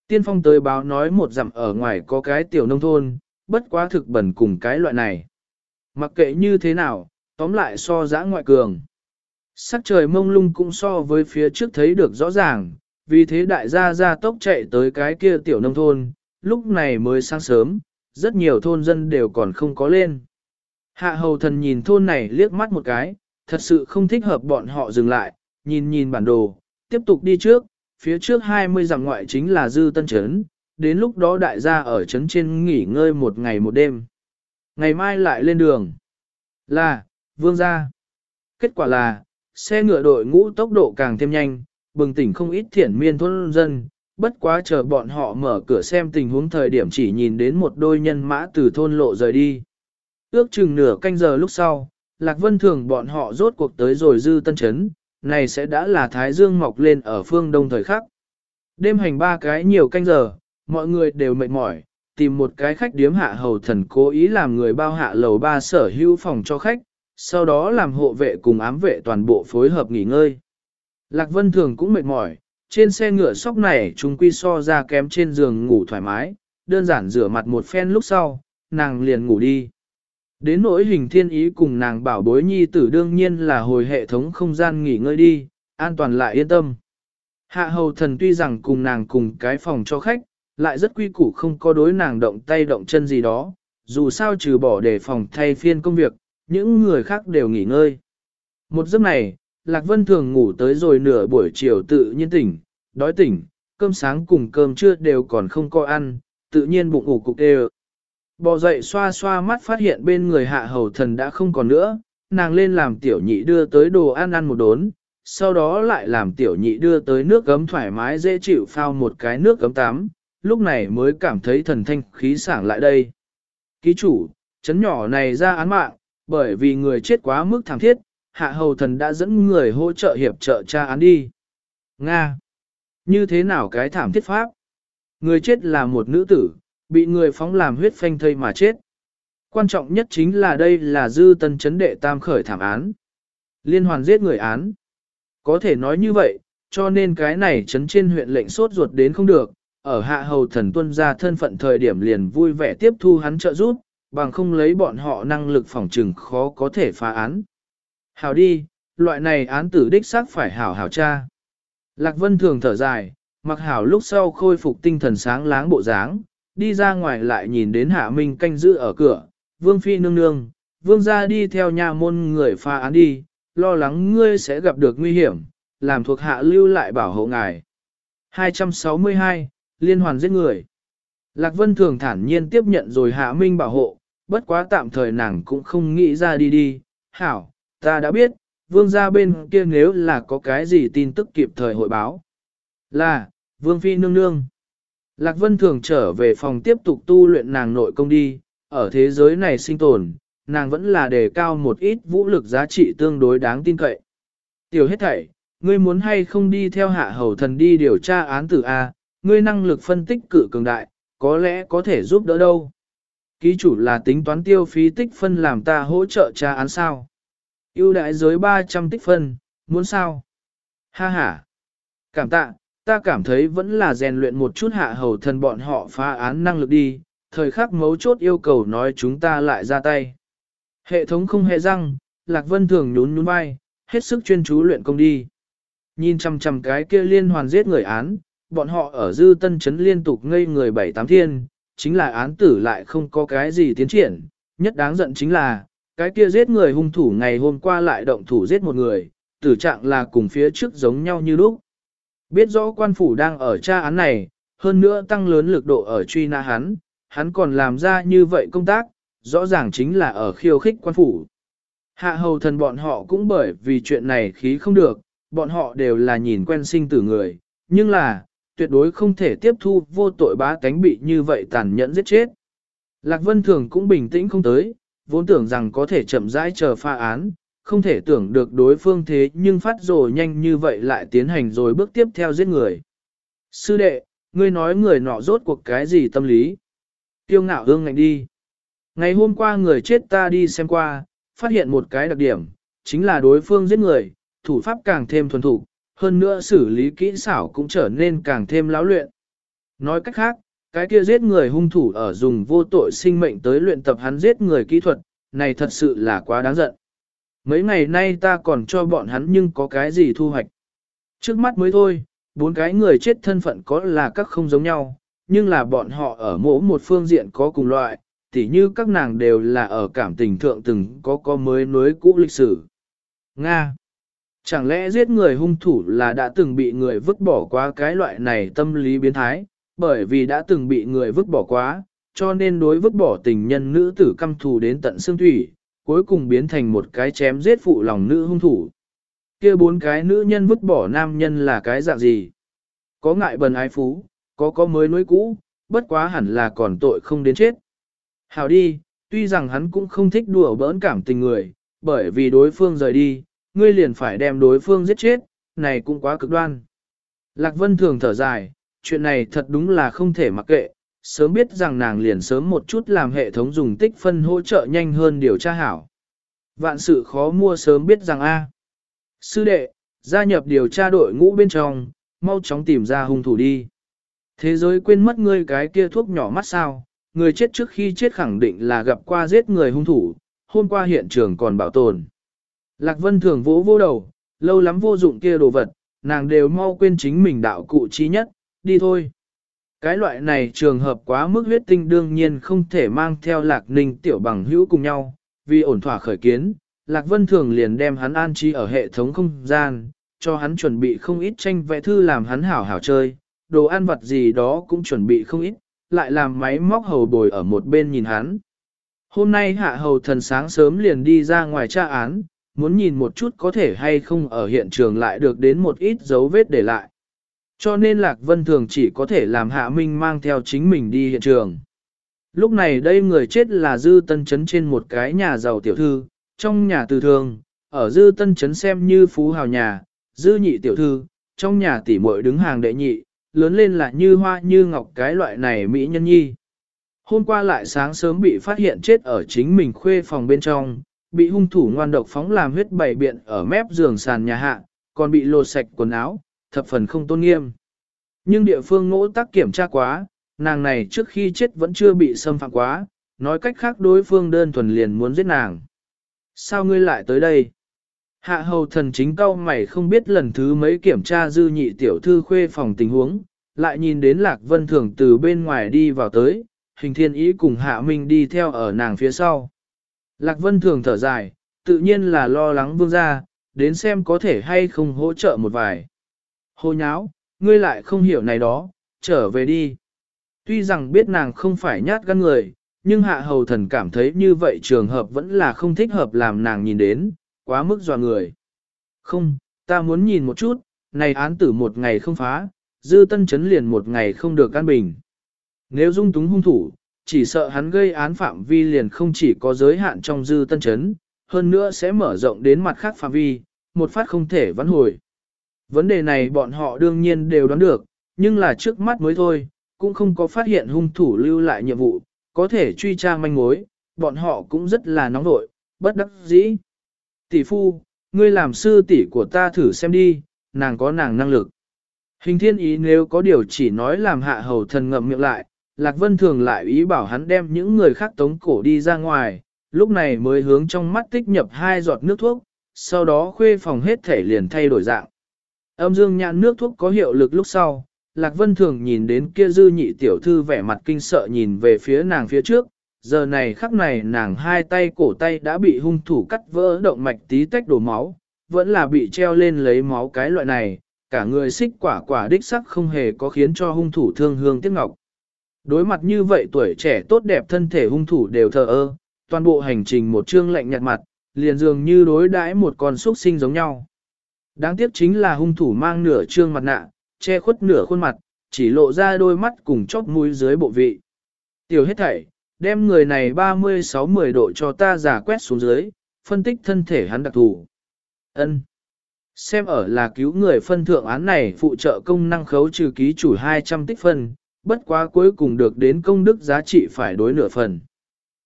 Tiên phong tới báo nói một dặm ở ngoài có cái tiểu nông thôn, bất quá thực bẩn cùng cái loại này. Mặc kệ như thế nào, tóm lại so giã ngoại cường. Sắc trời mông lung cũng so với phía trước thấy được rõ ràng, vì thế đại gia ra tốc chạy tới cái kia tiểu nông thôn, lúc này mới sáng sớm, rất nhiều thôn dân đều còn không có lên. Hạ hầu thần nhìn thôn này liếc mắt một cái, thật sự không thích hợp bọn họ dừng lại, nhìn nhìn bản đồ, tiếp tục đi trước, phía trước 20 dặm ngoại chính là dư tân trấn, đến lúc đó đại gia ở trấn trên nghỉ ngơi một ngày một đêm. Ngày mai lại lên đường. Là, vương gia. Kết quả là, xe ngựa đội ngũ tốc độ càng thêm nhanh, bừng tỉnh không ít thiển miên thôn dân, bất quá chờ bọn họ mở cửa xem tình huống thời điểm chỉ nhìn đến một đôi nhân mã từ thôn lộ rời đi. Ước chừng nửa canh giờ lúc sau, Lạc Vân Thường bọn họ rốt cuộc tới rồi dư tân chấn, này sẽ đã là Thái Dương mọc lên ở phương đông thời khắc. Đêm hành ba cái nhiều canh giờ, mọi người đều mệt mỏi, tìm một cái khách điếm hạ hầu thần cố ý làm người bao hạ lầu ba sở hữu phòng cho khách, sau đó làm hộ vệ cùng ám vệ toàn bộ phối hợp nghỉ ngơi. Lạc Vân Thường cũng mệt mỏi, trên xe ngựa sóc này chúng quy so ra kém trên giường ngủ thoải mái, đơn giản rửa mặt một phen lúc sau, nàng liền ngủ đi. Đến nỗi hình thiên ý cùng nàng bảo bối nhi tử đương nhiên là hồi hệ thống không gian nghỉ ngơi đi, an toàn lại yên tâm. Hạ hầu thần tuy rằng cùng nàng cùng cái phòng cho khách, lại rất quy củ không có đối nàng động tay động chân gì đó, dù sao trừ bỏ để phòng thay phiên công việc, những người khác đều nghỉ ngơi. Một giấc này, Lạc Vân thường ngủ tới rồi nửa buổi chiều tự nhiên tỉnh, đói tỉnh, cơm sáng cùng cơm trưa đều còn không có ăn, tự nhiên bụng ủ cục đều. Bò dậy xoa xoa mắt phát hiện bên người hạ hầu thần đã không còn nữa, nàng lên làm tiểu nhị đưa tới đồ ăn ăn một đốn, sau đó lại làm tiểu nhị đưa tới nước gấm thoải mái dễ chịu phao một cái nước gấm tắm, lúc này mới cảm thấy thần thanh khí sảng lại đây. Ký chủ, chấn nhỏ này ra án mạng, bởi vì người chết quá mức thảm thiết, hạ hầu thần đã dẫn người hỗ trợ hiệp trợ tra án đi. Nga! Như thế nào cái thảm thiết pháp? Người chết là một nữ tử, bị người phóng làm huyết phanh thây mà chết. Quan trọng nhất chính là đây là dư tân chấn đệ tam khởi thảm án. Liên hoàn giết người án. Có thể nói như vậy, cho nên cái này chấn trên huyện lệnh sốt ruột đến không được, ở hạ hầu thần tuân ra thân phận thời điểm liền vui vẻ tiếp thu hắn trợ giúp, bằng không lấy bọn họ năng lực phòng trừng khó có thể phá án. Hảo đi, loại này án tử đích xác phải hảo hảo cha. Lạc Vân thường thở dài, mặc hảo lúc sau khôi phục tinh thần sáng láng bộ dáng, đi ra ngoài lại nhìn đến Hạ Minh canh giữ ở cửa, Vương Phi nương nương, Vương ra đi theo nhà môn người pha án đi, lo lắng ngươi sẽ gặp được nguy hiểm, làm thuộc hạ lưu lại bảo hộ ngài. 262, Liên hoàn giết người. Lạc Vân thường thản nhiên tiếp nhận rồi Hạ Minh bảo hộ, bất quá tạm thời nàng cũng không nghĩ ra đi đi, hảo, ta đã biết, vương gia bên kia nếu là có cái gì tin tức kịp thời hội báo. Là, vương phi nương nương. Lạc Vân thường trở về phòng tiếp tục tu luyện nàng nội công đi, ở thế giới này sinh tồn, nàng vẫn là đề cao một ít vũ lực giá trị tương đối đáng tin cậy. Tiểu hết thảy, ngươi muốn hay không đi theo hạ hầu thần đi điều tra án tử A, ngươi năng lực phân tích cử cường đại, có lẽ có thể giúp đỡ đâu. Ký chủ là tính toán tiêu phí tích phân làm ta hỗ trợ tra án sao. ưu đại giới 300 tích phân, muốn sao? Ha ha. Cảm tạ, ta cảm thấy vẫn là rèn luyện một chút hạ hầu thần bọn họ phá án năng lực đi, thời khắc mấu chốt yêu cầu nói chúng ta lại ra tay. Hệ thống không hề răng, Lạc Vân thường nhún nhún vai, hết sức chuyên chú luyện công đi. Nhìn chằm chằm cái kia liên hoàn giết người án, bọn họ ở dư tân chấn liên tục ngây người bảy tám thiên, chính là án tử lại không có cái gì tiến triển, nhất đáng giận chính là, cái kia giết người hung thủ ngày hôm qua lại động thủ giết một người, tử trạng là cùng phía trước giống nhau như lúc. Biết rõ quan phủ đang ở tra án này, hơn nữa tăng lớn lực độ ở truy nã hắn, hắn còn làm ra như vậy công tác, rõ ràng chính là ở khiêu khích quan phủ. Hạ hầu thần bọn họ cũng bởi vì chuyện này khí không được, bọn họ đều là nhìn quen sinh tử người, nhưng là, tuyệt đối không thể tiếp thu vô tội bá tánh bị như vậy tàn nhẫn giết chết. Lạc Vân Thường cũng bình tĩnh không tới, vốn tưởng rằng có thể chậm rãi chờ pha án, không thể tưởng được đối phương thế nhưng phát rồi nhanh như vậy lại tiến hành rồi bước tiếp theo giết người. Sư đệ, ngươi nói người nọ rốt cuộc cái gì tâm lý? Tiêu ngạo hương ngạnh đi. Ngày hôm qua người chết ta đi xem qua, phát hiện một cái đặc điểm, chính là đối phương giết người, thủ pháp càng thêm thuần thủ, hơn nữa xử lý kỹ xảo cũng trở nên càng thêm lão luyện. Nói cách khác, cái kia giết người hung thủ ở dùng vô tội sinh mệnh tới luyện tập hắn giết người kỹ thuật, này thật sự là quá đáng giận. Mấy ngày nay ta còn cho bọn hắn nhưng có cái gì thu hoạch. Trước mắt mới thôi, bốn cái người chết thân phận có là các không giống nhau, nhưng là bọn họ ở mỗi một phương diện có cùng loại, tỉ như các nàng đều là ở cảm tình thượng từng có có mới nối cũ lịch sử. Nga Chẳng lẽ giết người hung thủ là đã từng bị người vứt bỏ qua cái loại này tâm lý biến thái, bởi vì đã từng bị người vứt bỏ quá, cho nên đối vứt bỏ tình nhân nữ tử căm thù đến tận xương thủy, cuối cùng biến thành một cái chém giết phụ lòng nữ hung thủ. kia bốn cái nữ nhân vứt bỏ nam nhân là cái dạng gì? Có ngại bần ái phú, có có mới nối cũ, bất quá hẳn là còn tội không đến chết. Hào đi, tuy rằng hắn cũng không thích đùa bỡn cảm tình người, bởi vì đối phương rời đi, ngươi liền phải đem đối phương giết chết, này cũng quá cực đoan. Lạc Vân thường thở dài, chuyện này thật đúng là không thể mặc kệ, sớm biết rằng nàng liền sớm một chút làm hệ thống dùng tích phân hỗ trợ nhanh hơn điều tra hảo. Vạn sự khó mua sớm biết rằng A. Sư đệ, gia nhập điều tra đội ngũ bên trong, mau chóng tìm ra hung thủ đi. Thế giới quên mất ngươi cái kia thuốc nhỏ mắt sao, người chết trước khi chết khẳng định là gặp qua giết người hung thủ, hôm qua hiện trường còn bảo tồn. Lạc Vân thường vỗ vô đầu, lâu lắm vô dụng kia đồ vật, nàng đều mau quên chính mình đạo cụ chi nhất, đi thôi. Cái loại này trường hợp quá mức huyết tinh đương nhiên không thể mang theo lạc ninh tiểu bằng hữu cùng nhau, vì ổn thỏa khởi kiến, lạc vân thường liền đem hắn an trí ở hệ thống không gian, cho hắn chuẩn bị không ít tranh vẽ thư làm hắn hảo hảo chơi, đồ ăn vặt gì đó cũng chuẩn bị không ít, lại làm máy móc hầu bồi ở một bên nhìn hắn. Hôm nay hạ hầu thần sáng sớm liền đi ra ngoài tra án, muốn nhìn một chút có thể hay không ở hiện trường lại được đến một ít dấu vết để lại. Cho nên Lạc Vân Thường chỉ có thể làm Hạ Minh mang theo chính mình đi hiện trường. Lúc này đây người chết là Dư Tân Trấn trên một cái nhà giàu tiểu thư, trong nhà từ thường, ở Dư Tân Trấn xem như phú hào nhà, Dư nhị tiểu thư, trong nhà tỷ muội đứng hàng đệ nhị, lớn lên là như hoa như ngọc cái loại này mỹ nhân nhi. Hôm qua lại sáng sớm bị phát hiện chết ở chính mình khuê phòng bên trong, bị hung thủ ngoan độc phóng làm huyết bảy biện ở mép giường sàn nhà hạ, còn bị lột sạch quần áo, thập phần không tôn nghiêm. Nhưng địa phương ngỗ tác kiểm tra quá, nàng này trước khi chết vẫn chưa bị xâm phạm quá, nói cách khác đối phương đơn thuần liền muốn giết nàng. Sao ngươi lại tới đây? Hạ hầu thần chính cao mày không biết lần thứ mấy kiểm tra dư nhị tiểu thư khuê phòng tình huống, lại nhìn đến lạc vân thường từ bên ngoài đi vào tới, hình thiên ý cùng hạ minh đi theo ở nàng phía sau. Lạc vân thường thở dài, tự nhiên là lo lắng vương gia, đến xem có thể hay không hỗ trợ một vài. Hồ nháo, ngươi lại không hiểu này đó, trở về đi. Tuy rằng biết nàng không phải nhát gan người, nhưng hạ hầu thần cảm thấy như vậy trường hợp vẫn là không thích hợp làm nàng nhìn đến, quá mức dọa người. Không, ta muốn nhìn một chút, này án tử một ngày không phá, dư tân chấn liền một ngày không được an bình. Nếu dung túng hung thủ, chỉ sợ hắn gây án phạm vi liền không chỉ có giới hạn trong dư tân chấn, hơn nữa sẽ mở rộng đến mặt khác phạm vi, một phát không thể vãn hồi. Vấn đề này bọn họ đương nhiên đều đoán được, nhưng là trước mắt mới thôi, cũng không có phát hiện hung thủ lưu lại nhiệm vụ, có thể truy tra manh mối, bọn họ cũng rất là nóng nội, bất đắc dĩ. Tỷ phu, ngươi làm sư tỷ của ta thử xem đi, nàng có nàng năng lực. Hình thiên ý nếu có điều chỉ nói làm hạ hầu thần ngậm miệng lại, Lạc Vân thường lại ý bảo hắn đem những người khác tống cổ đi ra ngoài, lúc này mới hướng trong mắt tích nhập hai giọt nước thuốc, sau đó khuê phòng hết thể liền thay đổi dạng. Âm dương nhãn nước thuốc có hiệu lực lúc sau, Lạc Vân thường nhìn đến kia dư nhị tiểu thư vẻ mặt kinh sợ nhìn về phía nàng phía trước, giờ này khắc này nàng hai tay cổ tay đã bị hung thủ cắt vỡ động mạch tí tách đổ máu, vẫn là bị treo lên lấy máu cái loại này, cả người xích quả quả đích sắc không hề có khiến cho hung thủ thương hương tiếc ngọc. Đối mặt như vậy tuổi trẻ tốt đẹp thân thể hung thủ đều thờ ơ, toàn bộ hành trình một trương lạnh nhạt mặt, liền dường như đối đãi một con súc sinh giống nhau. Đáng tiếc chính là hung thủ mang nửa trương mặt nạ, che khuất nửa khuôn mặt, chỉ lộ ra đôi mắt cùng chóp mũi dưới bộ vị. Tiểu hết thảy, đem người này 36-10 độ cho ta giả quét xuống dưới, phân tích thân thể hắn đặc thù. Ân. Xem ở là cứu người phân thượng án này phụ trợ công năng khấu trừ ký chủ 200 tích phân, bất quá cuối cùng được đến công đức giá trị phải đối nửa phần.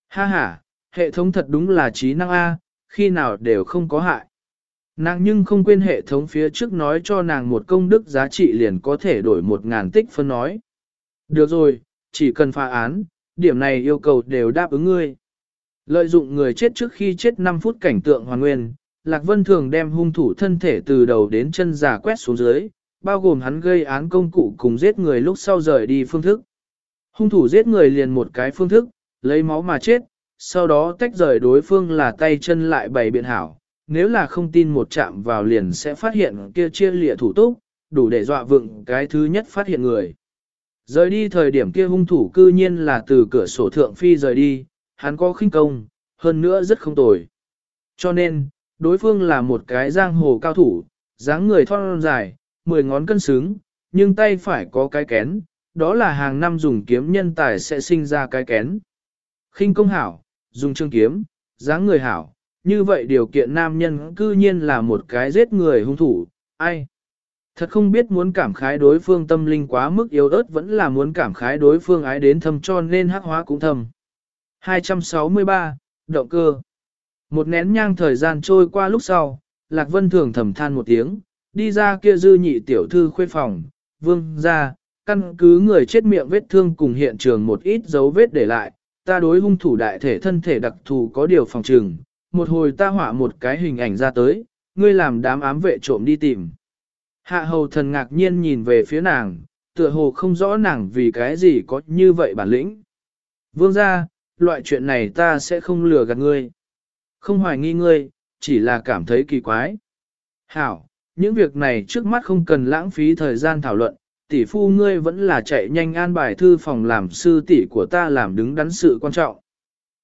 Ha ha, hệ thống thật đúng là trí năng A, khi nào đều không có hại. Nàng nhưng không quên hệ thống phía trước nói cho nàng một công đức giá trị liền có thể đổi một ngàn tích phân nói. Được rồi, chỉ cần phá án, điểm này yêu cầu đều đáp ứng ngươi. Lợi dụng người chết trước khi chết 5 phút cảnh tượng hoàn nguyên, Lạc Vân thường đem hung thủ thân thể từ đầu đến chân giả quét xuống dưới, bao gồm hắn gây án công cụ cùng giết người lúc sau rời đi phương thức. Hung thủ giết người liền một cái phương thức, lấy máu mà chết, sau đó tách rời đối phương là tay chân lại bày biện hảo. Nếu là không tin một chạm vào liền sẽ phát hiện kia chia lịa thủ túc, đủ để dọa vựng cái thứ nhất phát hiện người. Rời đi thời điểm kia hung thủ cư nhiên là từ cửa sổ thượng phi rời đi, hắn có khinh công, hơn nữa rất không tồi. Cho nên, đối phương là một cái giang hồ cao thủ, dáng người thon dài, mười ngón cân xứng, nhưng tay phải có cái kén, đó là hàng năm dùng kiếm nhân tài sẽ sinh ra cái kén. khinh công hảo, dùng chương kiếm, dáng người hảo, như vậy điều kiện nam nhân cư nhiên là một cái giết người hung thủ, ai? Thật không biết muốn cảm khái đối phương tâm linh quá mức yếu ớt vẫn là muốn cảm khái đối phương ái đến thâm cho nên hắc hóa cũng thâm. 263. Động cơ Một nén nhang thời gian trôi qua lúc sau, Lạc Vân thường thầm than một tiếng, đi ra kia dư nhị tiểu thư khuê phòng, vương ra, căn cứ người chết miệng vết thương cùng hiện trường một ít dấu vết để lại, ta đối hung thủ đại thể thân thể đặc thù có điều phòng trừng, một hồi ta họa một cái hình ảnh ra tới, ngươi làm đám ám vệ trộm đi tìm. Hạ hầu thần ngạc nhiên nhìn về phía nàng, tựa hồ không rõ nàng vì cái gì có như vậy bản lĩnh. Vương ra, loại chuyện này ta sẽ không lừa gạt ngươi. Không hoài nghi ngươi, chỉ là cảm thấy kỳ quái. Hảo, những việc này trước mắt không cần lãng phí thời gian thảo luận, tỷ phu ngươi vẫn là chạy nhanh an bài thư phòng làm sư tỷ của ta làm đứng đắn sự quan trọng.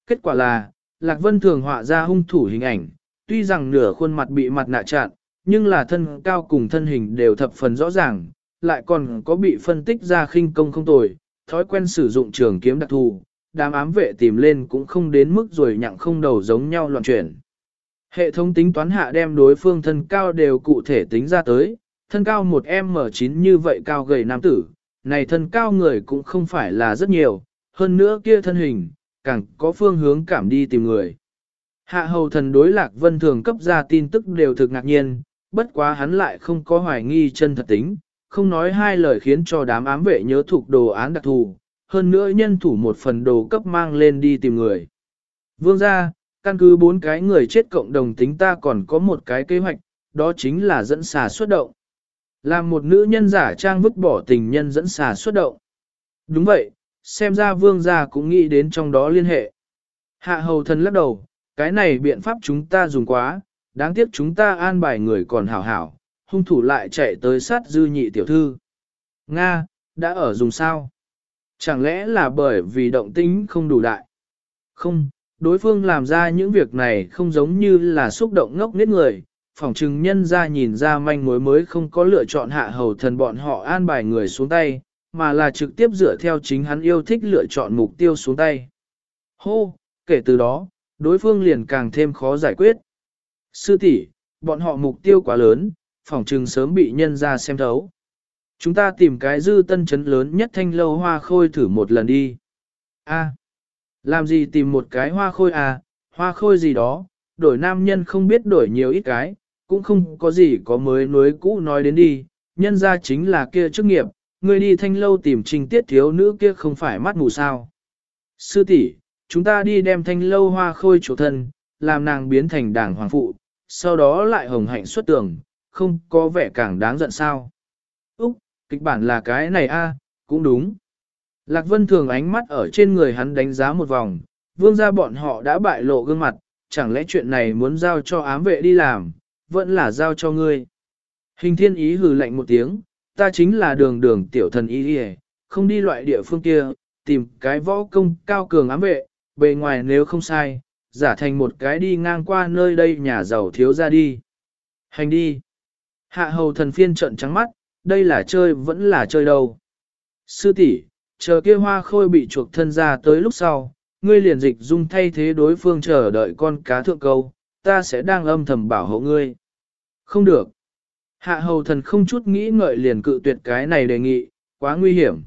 Kết quả là, Lạc Vân thường họa ra hung thủ hình ảnh, tuy rằng nửa khuôn mặt bị mặt nạ chặn, nhưng là thân cao cùng thân hình đều thập phần rõ ràng, lại còn có bị phân tích ra khinh công không tồi, thói quen sử dụng trường kiếm đặc thù, đám ám vệ tìm lên cũng không đến mức rồi nhặng không đầu giống nhau loạn chuyển. Hệ thống tính toán hạ đem đối phương thân cao đều cụ thể tính ra tới, thân cao một M9 như vậy cao gầy nam tử, này thân cao người cũng không phải là rất nhiều, hơn nữa kia thân hình, càng có phương hướng cảm đi tìm người. Hạ hầu thần đối lạc vân thường cấp ra tin tức đều thực ngạc nhiên, bất quá hắn lại không có hoài nghi chân thật tính, không nói hai lời khiến cho đám ám vệ nhớ thuộc đồ án đặc thù, hơn nữa nhân thủ một phần đồ cấp mang lên đi tìm người. Vương ra, căn cứ bốn cái người chết cộng đồng tính ta còn có một cái kế hoạch, đó chính là dẫn xà xuất động. Làm một nữ nhân giả trang vứt bỏ tình nhân dẫn xà xuất động. Đúng vậy, xem ra vương gia cũng nghĩ đến trong đó liên hệ. Hạ hầu thần lắc đầu, cái này biện pháp chúng ta dùng quá, đáng tiếc chúng ta an bài người còn hảo hảo, hung thủ lại chạy tới sát dư nhị tiểu thư. Nga, đã ở dùng sao? Chẳng lẽ là bởi vì động tính không đủ đại? Không, đối phương làm ra những việc này không giống như là xúc động ngốc nghếch người, phỏng chừng nhân ra nhìn ra manh mối mới không có lựa chọn hạ hầu thần bọn họ an bài người xuống tay, mà là trực tiếp dựa theo chính hắn yêu thích lựa chọn mục tiêu xuống tay. Hô, kể từ đó, đối phương liền càng thêm khó giải quyết. Sư tỷ, bọn họ mục tiêu quá lớn, phỏng chừng sớm bị nhân ra xem thấu. Chúng ta tìm cái dư tân chấn lớn nhất thanh lâu hoa khôi thử một lần đi. A, làm gì tìm một cái hoa khôi à, hoa khôi gì đó, đổi nam nhân không biết đổi nhiều ít cái, cũng không có gì có mới nối cũ nói đến đi, nhân ra chính là kia chức nghiệp, Ngươi đi thanh lâu tìm trình tiết thiếu nữ kia không phải mắt mù sao. Sư tỷ, chúng ta đi đem thanh lâu hoa khôi chủ thân, làm nàng biến thành đảng hoàng phụ, sau đó lại hồng hạnh xuất tường, không có vẻ càng đáng giận sao. Úc, kịch bản là cái này a, cũng đúng. Lạc Vân thường ánh mắt ở trên người hắn đánh giá một vòng, vương gia bọn họ đã bại lộ gương mặt, chẳng lẽ chuyện này muốn giao cho ám vệ đi làm, vẫn là giao cho ngươi. Hình thiên ý hừ lạnh một tiếng, ta chính là đường đường tiểu thần y, không đi loại địa phương kia, tìm cái võ công cao cường ám vệ, bề ngoài nếu không sai, giả thành một cái đi ngang qua nơi đây nhà giàu thiếu ra đi. Hành đi. Hạ hầu thần phiên trận trắng mắt, đây là chơi vẫn là chơi đâu. Sư tỷ, chờ kia hoa khôi bị chuộc thân ra tới lúc sau, ngươi liền dịch dung thay thế đối phương chờ đợi con cá thượng câu, ta sẽ đang âm thầm bảo hộ ngươi. Không được. Hạ hầu thần không chút nghĩ ngợi liền cự tuyệt cái này đề nghị, quá nguy hiểm.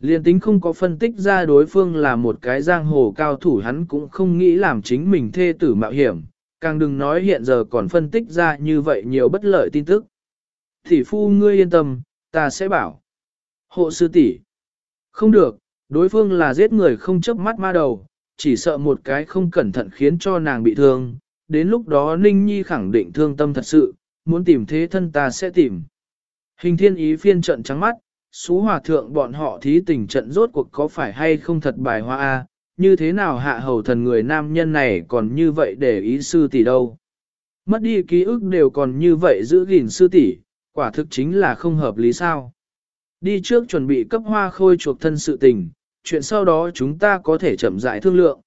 Liên tính không có phân tích ra đối phương là một cái giang hồ cao thủ hắn cũng không nghĩ làm chính mình thê tử mạo hiểm, càng đừng nói hiện giờ còn phân tích ra như vậy nhiều bất lợi tin tức. Thị phu ngươi yên tâm, ta sẽ bảo. Hộ sư tỷ, Không được, đối phương là giết người không chớp mắt ma đầu, chỉ sợ một cái không cẩn thận khiến cho nàng bị thương. Đến lúc đó Ninh Nhi khẳng định thương tâm thật sự, muốn tìm thế thân ta sẽ tìm. Hình thiên ý phiên trận trắng mắt, xú hòa thượng bọn họ thí tình trận rốt cuộc có phải hay không thật bài hoa a như thế nào hạ hầu thần người nam nhân này còn như vậy để ý sư tỷ đâu. Mất đi ký ức đều còn như vậy giữ gìn sư tỷ, quả thực chính là không hợp lý sao. Đi trước chuẩn bị cấp hoa khôi chuộc thân sự tình, chuyện sau đó chúng ta có thể chậm rãi thương lượng.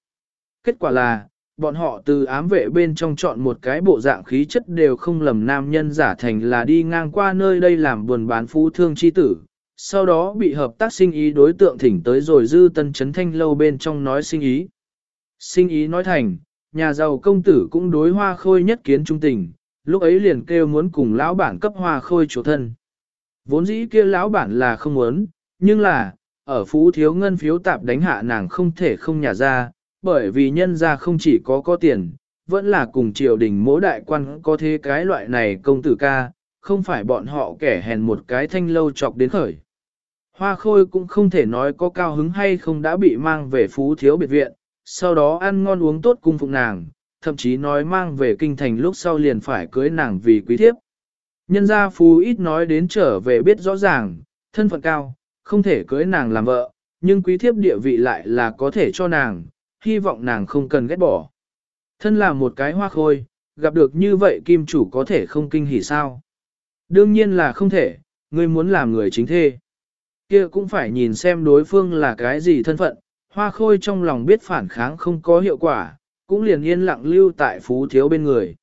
Kết quả là, bọn họ từ ám vệ bên trong chọn một cái bộ dạng khí chất đều không lầm nam nhân giả thành là đi ngang qua nơi đây làm buồn bán phú thương chi tử, sau đó bị hợp tác sinh ý đối tượng thỉnh tới rồi dư tân chấn thanh lâu bên trong nói sinh ý. Sinh ý nói thành, nhà giàu công tử cũng đối hoa khôi nhất kiến trung tình, lúc ấy liền kêu muốn cùng lão bản cấp hoa khôi chủ thân. Vốn dĩ kia lão bản là không muốn, nhưng là, ở phú thiếu ngân phiếu tạp đánh hạ nàng không thể không nhả ra, bởi vì nhân ra không chỉ có có tiền, vẫn là cùng triều đình mỗi đại quan có thế cái loại này công tử ca, không phải bọn họ kẻ hèn một cái thanh lâu chọc đến khởi. Hoa khôi cũng không thể nói có cao hứng hay không đã bị mang về phú thiếu biệt viện, sau đó ăn ngon uống tốt cung phụng nàng, thậm chí nói mang về kinh thành lúc sau liền phải cưới nàng vì quý thiếp. Nhân gia phú ít nói đến trở về biết rõ ràng, thân phận cao, không thể cưới nàng làm vợ, nhưng quý thiếp địa vị lại là có thể cho nàng, hy vọng nàng không cần ghét bỏ. Thân là một cái hoa khôi, gặp được như vậy kim chủ có thể không kinh hỉ sao? Đương nhiên là không thể, ngươi muốn làm người chính thê kia cũng phải nhìn xem đối phương là cái gì thân phận, hoa khôi trong lòng biết phản kháng không có hiệu quả, cũng liền yên lặng lưu tại phú thiếu bên người.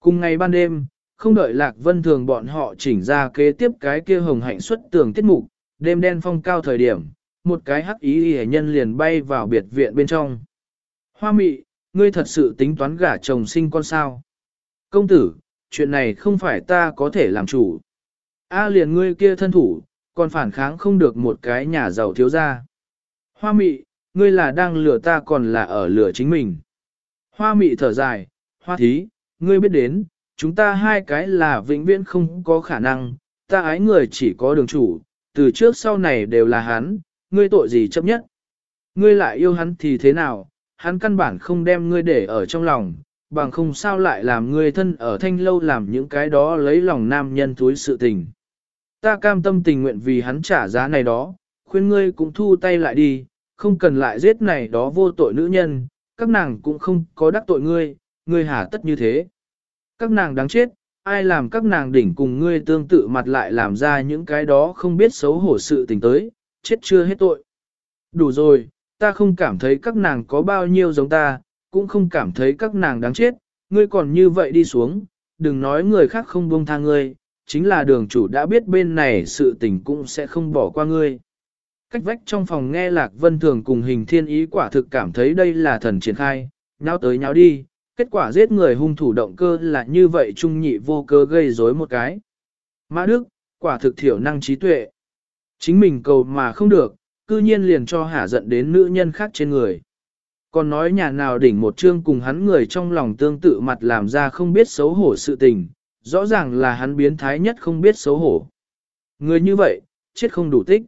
Cùng ngày ban đêm, không đợi lạc vân thường bọn họ chỉnh ra kế tiếp cái kia hồng hạnh xuất tường tiết mục, đêm đen phong cao thời điểm, một cái hắc ý hề nhân liền bay vào biệt viện bên trong. Hoa mị, ngươi thật sự tính toán gả chồng sinh con sao? Công tử, chuyện này không phải ta có thể làm chủ. A liền ngươi kia thân thủ, còn phản kháng không được một cái nhà giàu thiếu gia. Hoa mị, ngươi là đang lừa ta còn là ở lừa chính mình. Hoa mị thở dài, hoa thí, ngươi biết đến, chúng ta hai cái là vĩnh viễn không có khả năng, ta ái người chỉ có đường chủ, từ trước sau này đều là hắn, ngươi tội gì chấp nhất. Ngươi lại yêu hắn thì thế nào, hắn căn bản không đem ngươi để ở trong lòng, bằng không sao lại làm ngươi thân ở thanh lâu làm những cái đó lấy lòng nam nhân túi sự tình. Ta cam tâm tình nguyện vì hắn trả giá này đó, khuyên ngươi cũng thu tay lại đi, không cần lại giết này đó vô tội nữ nhân, các nàng cũng không có đắc tội ngươi, ngươi hả tất như thế. Các nàng đáng chết, ai làm các nàng đỉnh cùng ngươi tương tự mặt lại làm ra những cái đó không biết xấu hổ sự tình tới, chết chưa hết tội. Đủ rồi, ta không cảm thấy các nàng có bao nhiêu giống ta, cũng không cảm thấy các nàng đáng chết, ngươi còn như vậy đi xuống, đừng nói người khác không buông tha ngươi, chính là đường chủ đã biết bên này sự tình cũng sẽ không bỏ qua ngươi. Cách vách trong phòng nghe Lạc Vân Thường cùng hình thiên ý quả thực cảm thấy đây là thần triển khai, nháo tới nháo đi, kết quả giết người hung thủ động cơ là như vậy trung nhị vô cơ gây rối một cái. Mã Đức, quả thực thiểu năng trí tuệ. Chính mình cầu mà không được, cư nhiên liền cho hả giận đến nữ nhân khác trên người. Còn nói nhà nào đỉnh một chương cùng hắn người trong lòng tương tự mặt làm ra không biết xấu hổ sự tình, rõ ràng là hắn biến thái nhất không biết xấu hổ. Người như vậy, chết không đủ tích.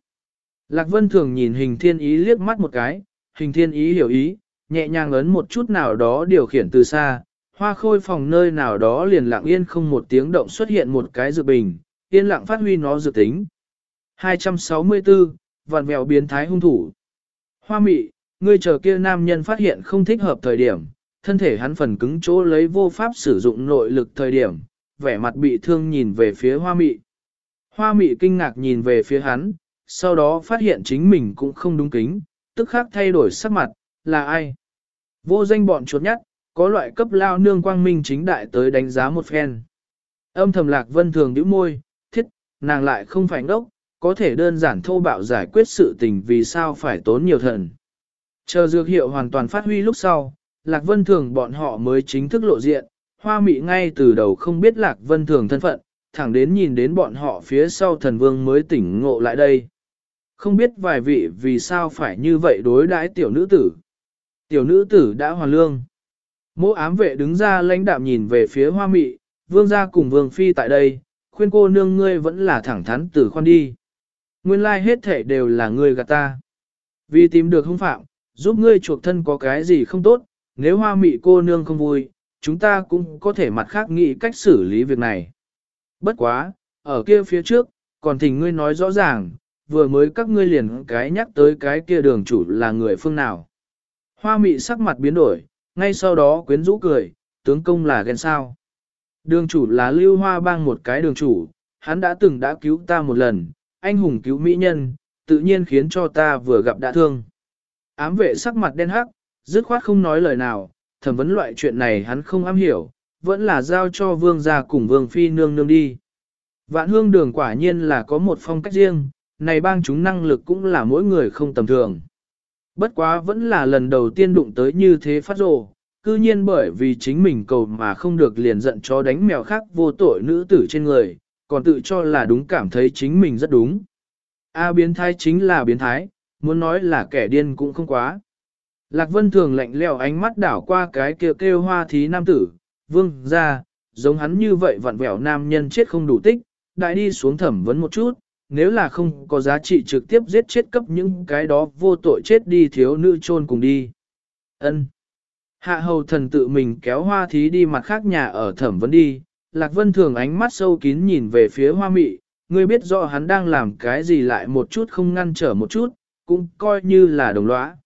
Lạc Vân thường nhìn hình thiên ý liếc mắt một cái, hình thiên ý hiểu ý, nhẹ nhàng ấn một chút nào đó điều khiển từ xa, hoa khôi phòng nơi nào đó liền lặng yên không một tiếng động xuất hiện một cái dự bình, yên lặng phát huy nó dự tính. 264, vạn mèo biến thái hung thủ. Hoa mị, ngươi chờ kia nam nhân phát hiện không thích hợp thời điểm, thân thể hắn phần cứng chỗ lấy vô pháp sử dụng nội lực thời điểm, vẻ mặt bị thương nhìn về phía hoa mị. Hoa mị kinh ngạc nhìn về phía hắn, sau đó phát hiện chính mình cũng không đúng kính, tức khắc thay đổi sắc mặt, là ai? Vô danh bọn chuột nhắt, có loại cấp lao nương quang minh chính đại tới đánh giá một phen. Âm thầm lạc vân thường nhíu môi, thiết, nàng lại không phải ngốc, có thể đơn giản thô bạo giải quyết sự tình vì sao phải tốn nhiều thần. Chờ dược hiệu hoàn toàn phát huy lúc sau, Lạc Vân Thường bọn họ mới chính thức lộ diện, hoa mị ngay từ đầu không biết Lạc Vân Thường thân phận, thẳng đến nhìn đến bọn họ phía sau thần vương mới tỉnh ngộ lại đây. Không biết vài vị vì sao phải như vậy đối đãi tiểu nữ tử. Tiểu nữ tử đã hoàn lương. Mỗ ám vệ đứng ra lãnh đạm nhìn về phía hoa mị, vương gia cùng vương phi tại đây, khuyên cô nương ngươi vẫn là thẳng thắn tử khoan đi. Nguyên lai hết thể đều là ngươi gạt ta. Vì tìm được hung phạm, giúp ngươi chuộc thân có cái gì không tốt, nếu hoa mị cô nương không vui, chúng ta cũng có thể mặt khác nghĩ cách xử lý việc này. Bất quá, ở kia phía trước, còn thỉnh ngươi nói rõ ràng, vừa mới các ngươi liền cái nhắc tới cái kia đường chủ là người phương nào. Hoa mị sắc mặt biến đổi, ngay sau đó quyến rũ cười, tướng công là ghen sao. Đường chủ là lưu hoa bang một cái đường chủ, hắn đã từng đã cứu ta một lần, anh hùng cứu mỹ nhân, tự nhiên khiến cho ta vừa gặp đã thương. Ám vệ sắc mặt đen hắc, dứt khoát không nói lời nào, thẩm vấn loại chuyện này hắn không am hiểu, vẫn là giao cho vương gia cùng vương phi nương nương đi. Vạn hương đường quả nhiên là có một phong cách riêng, này bang chúng năng lực cũng là mỗi người không tầm thường. Bất quá vẫn là lần đầu tiên đụng tới như thế phát rồ, cư nhiên bởi vì chính mình cầu mà không được liền giận cho đánh mèo khác vô tội nữ tử trên người, còn tự cho là đúng cảm thấy chính mình rất đúng. A biến thái chính là biến thái, muốn nói là kẻ điên cũng không quá. Lạc Vân thường lạnh lẽo ánh mắt đảo qua cái kêu kêu hoa thí nam tử, vương ra, giống hắn như vậy vặn vẹo nam nhân chết không đủ tích, đại đi xuống thẩm vấn một chút, nếu là không có giá trị trực tiếp giết chết cấp những cái đó vô tội chết đi thiếu nữ chôn cùng đi. Ân. Hạ hầu thần tự mình kéo hoa thí đi mặt khác nhà ở thẩm vấn đi, Lạc Vân thường ánh mắt sâu kín nhìn về phía hoa mị, ngươi biết rõ hắn đang làm cái gì lại một chút không ngăn trở một chút, cũng coi như là đồng lõa.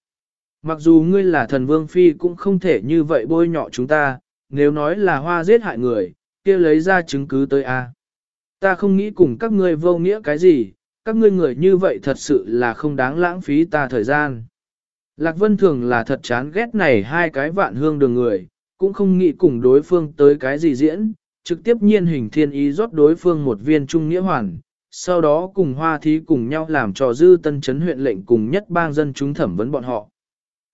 Mặc dù ngươi là thần vương phi cũng không thể như vậy bôi nhọ chúng ta, nếu nói là hoa giết hại người, kia lấy ra chứng cứ tới a. Ta không nghĩ cùng các ngươi vô nghĩa cái gì, các ngươi người như vậy thật sự là không đáng lãng phí ta thời gian. Lạc Vân thường là thật chán ghét này hai cái vạn hương đường người, cũng không nghĩ cùng đối phương tới cái gì diễn, trực tiếp nhiên hình thiên ý rót đối phương một viên trung nghĩa hoàn, sau đó cùng hoa thí cùng nhau làm trò dư tân chấn huyện lệnh cùng nhất bang dân chúng thẩm vấn bọn họ.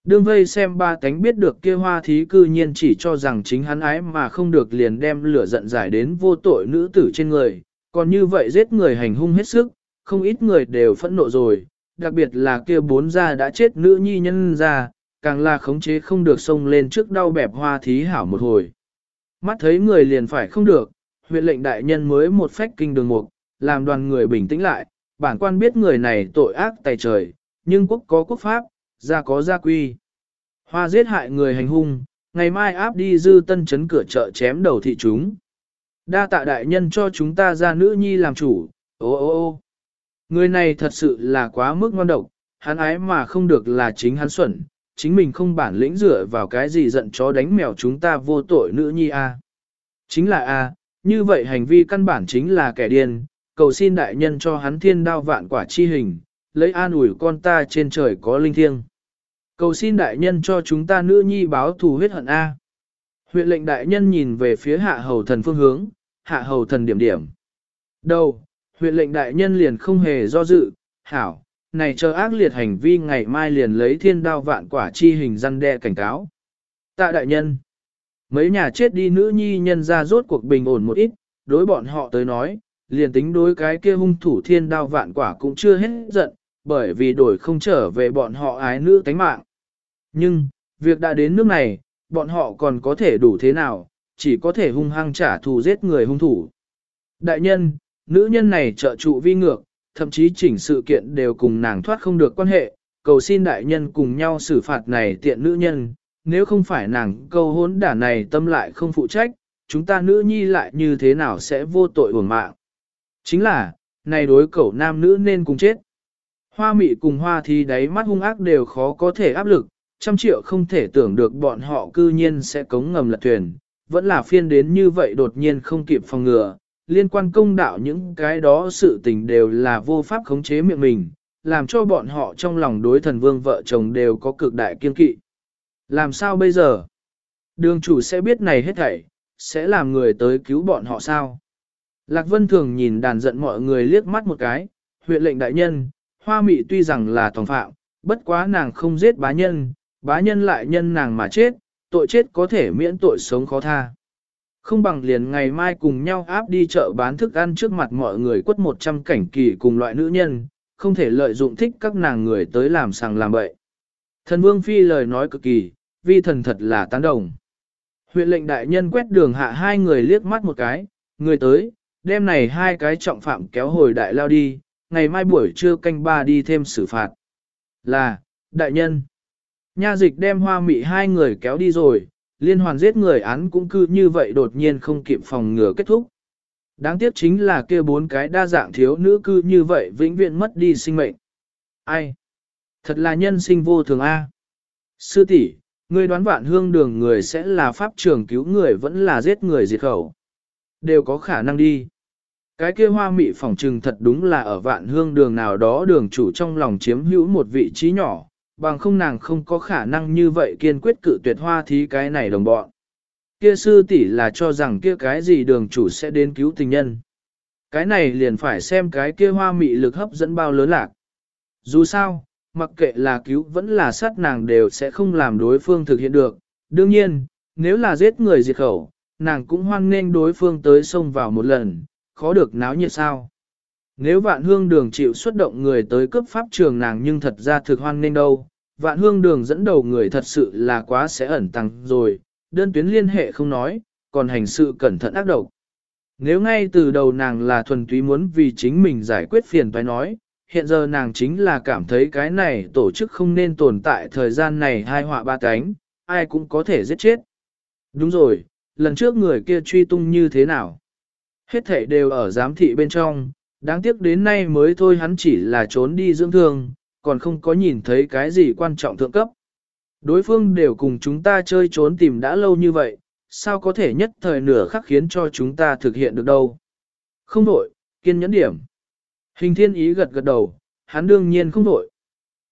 Đương vây xem ba cánh biết được kia hoa thí cư nhiên chỉ cho rằng chính hắn ái mà không được liền đem lửa giận giải đến vô tội nữ tử trên người, còn như vậy giết người hành hung hết sức, không ít người đều phẫn nộ rồi, đặc biệt là kia bốn gia đã chết nữ nhi nhân ra, càng là khống chế không được xông lên trước đau bẹp hoa thí hảo một hồi. Mắt thấy người liền phải không được, huyện lệnh đại nhân mới một phách kinh đường mục, làm đoàn người bình tĩnh lại, bản quan biết người này tội ác tài trời, nhưng quốc có quốc pháp, gia có gia quy. Hoa giết hại người hành hung, ngày mai áp đi dư tân chấn cửa chợ chém đầu thị chúng. Đa tạ đại nhân cho chúng ta ra nữ nhi làm chủ, ô ô ô. Người này thật sự là quá mức ngon độc, hắn ái mà không được là chính hắn xuẩn, chính mình không bản lĩnh dựa vào cái gì giận chó đánh mèo chúng ta vô tội nữ nhi a. Chính là a, như vậy hành vi căn bản chính là kẻ điên, cầu xin đại nhân cho hắn thiên đao vạn quả chi hình, lấy an ủi con ta trên trời có linh thiêng. Cầu xin đại nhân cho chúng ta nữ nhi báo thù huyết hận A. Huyện lệnh đại nhân nhìn về phía hạ hầu thần phương hướng, hạ hầu thần điểm điểm. Đâu, huyện lệnh đại nhân liền không hề do dự, hảo, này chờ ác liệt hành vi ngày mai liền lấy thiên đao vạn quả chi hình răn đe cảnh cáo. Tạ đại nhân, mấy nhà chết đi nữ nhi nhân ra rốt cuộc bình ổn một ít, đối bọn họ tới nói, liền tính đối cái kia hung thủ thiên đao vạn quả cũng chưa hết giận, bởi vì đổi không trở về bọn họ ái nữ tánh mạng. Nhưng, việc đã đến nước này, bọn họ còn có thể đủ thế nào, chỉ có thể hung hăng trả thù giết người hung thủ. Đại nhân, nữ nhân này trợ trụ vi ngược, thậm chí chỉnh sự kiện đều cùng nàng thoát không được quan hệ, cầu xin đại nhân cùng nhau xử phạt này tiện nữ nhân, nếu không phải nàng câu hốn đả này tâm lại không phụ trách, chúng ta nữ nhi lại như thế nào sẽ vô tội uổng mạng. Chính là, này đối cẩu nam nữ nên cùng chết. Hoa mị cùng hoa thì đáy mắt hung ác đều khó có thể áp lực, trăm triệu không thể tưởng được bọn họ cư nhiên sẽ cống ngầm lật thuyền, vẫn là phiên đến như vậy đột nhiên không kịp phòng ngừa, liên quan công đạo những cái đó sự tình đều là vô pháp khống chế miệng mình, làm cho bọn họ trong lòng đối thần vương vợ chồng đều có cực đại kiên kỵ. Làm sao bây giờ? Đường chủ sẽ biết này hết thảy, sẽ làm người tới cứu bọn họ sao? Lạc Vân thường nhìn đàn giận mọi người liếc mắt một cái, huyện lệnh đại nhân, hoa mị tuy rằng là tòng phạm, bất quá nàng không giết bá nhân, bá nhân lại nhân nàng mà chết, tội chết có thể miễn tội sống khó tha. Không bằng liền ngày mai cùng nhau áp đi chợ bán thức ăn trước mặt mọi người quất 100 cảnh kỳ cùng loại nữ nhân, không thể lợi dụng thích các nàng người tới làm sàng làm bậy. Thần Vương Phi lời nói cực kỳ, vi thần thật là tán đồng. Huyện lệnh đại nhân quét đường hạ hai người liếc mắt một cái, người tới, đêm này hai cái trọng phạm kéo hồi đại lao đi, ngày mai buổi trưa canh ba đi thêm xử phạt. Là, đại nhân. Nha dịch đem hoa mị hai người kéo đi rồi, liên hoàn giết người án cũng cứ như vậy đột nhiên không kịp phòng ngừa kết thúc. Đáng tiếc chính là kia bốn cái đa dạng thiếu nữ cư như vậy vĩnh viễn mất đi sinh mệnh. Ai? Thật là nhân sinh vô thường A. Sư tỷ, ngươi đoán vạn hương đường người sẽ là pháp trường cứu người vẫn là giết người diệt khẩu. Đều có khả năng đi. Cái kia hoa mị phỏng trừng thật đúng là ở vạn hương đường nào đó đường chủ trong lòng chiếm hữu một vị trí nhỏ, bằng không nàng không có khả năng như vậy kiên quyết cự tuyệt hoa thí cái này đồng bọn. Kia sư tỷ là cho rằng kia cái gì đường chủ sẽ đến cứu tình nhân. Cái này liền phải xem cái kia hoa mị lực hấp dẫn bao lớn lạc. Dù sao, mặc kệ là cứu vẫn là sát nàng đều sẽ không làm đối phương thực hiện được. Đương nhiên, nếu là giết người diệt khẩu, nàng cũng hoan nghênh đối phương tới sông vào một lần, khó được náo nhiệt sao. Nếu vạn hương đường chịu xuất động người tới cướp pháp trường nàng nhưng thật ra thực hoan nên đâu, vạn hương đường dẫn đầu người thật sự là quá sẽ ẩn tăng rồi, đơn tuyến liên hệ không nói, còn hành sự cẩn thận ác độc. Nếu ngay từ đầu nàng là thuần túy muốn vì chính mình giải quyết phiền phải nói, hiện giờ nàng chính là cảm thấy cái này tổ chức không nên tồn tại thời gian này hai họa ba cánh, ai cũng có thể giết chết. Đúng rồi, lần trước người kia truy tung như thế nào? Hết thể đều ở giám thị bên trong, đáng tiếc đến nay mới thôi hắn chỉ là trốn đi dưỡng thương, còn không có nhìn thấy cái gì quan trọng thượng cấp. Đối phương đều cùng chúng ta chơi trốn tìm đã lâu như vậy, sao có thể nhất thời nửa khắc khiến cho chúng ta thực hiện được đâu. Không đổi, kiên nhẫn điểm. Hình thiên ý gật gật đầu, hắn đương nhiên không đổi.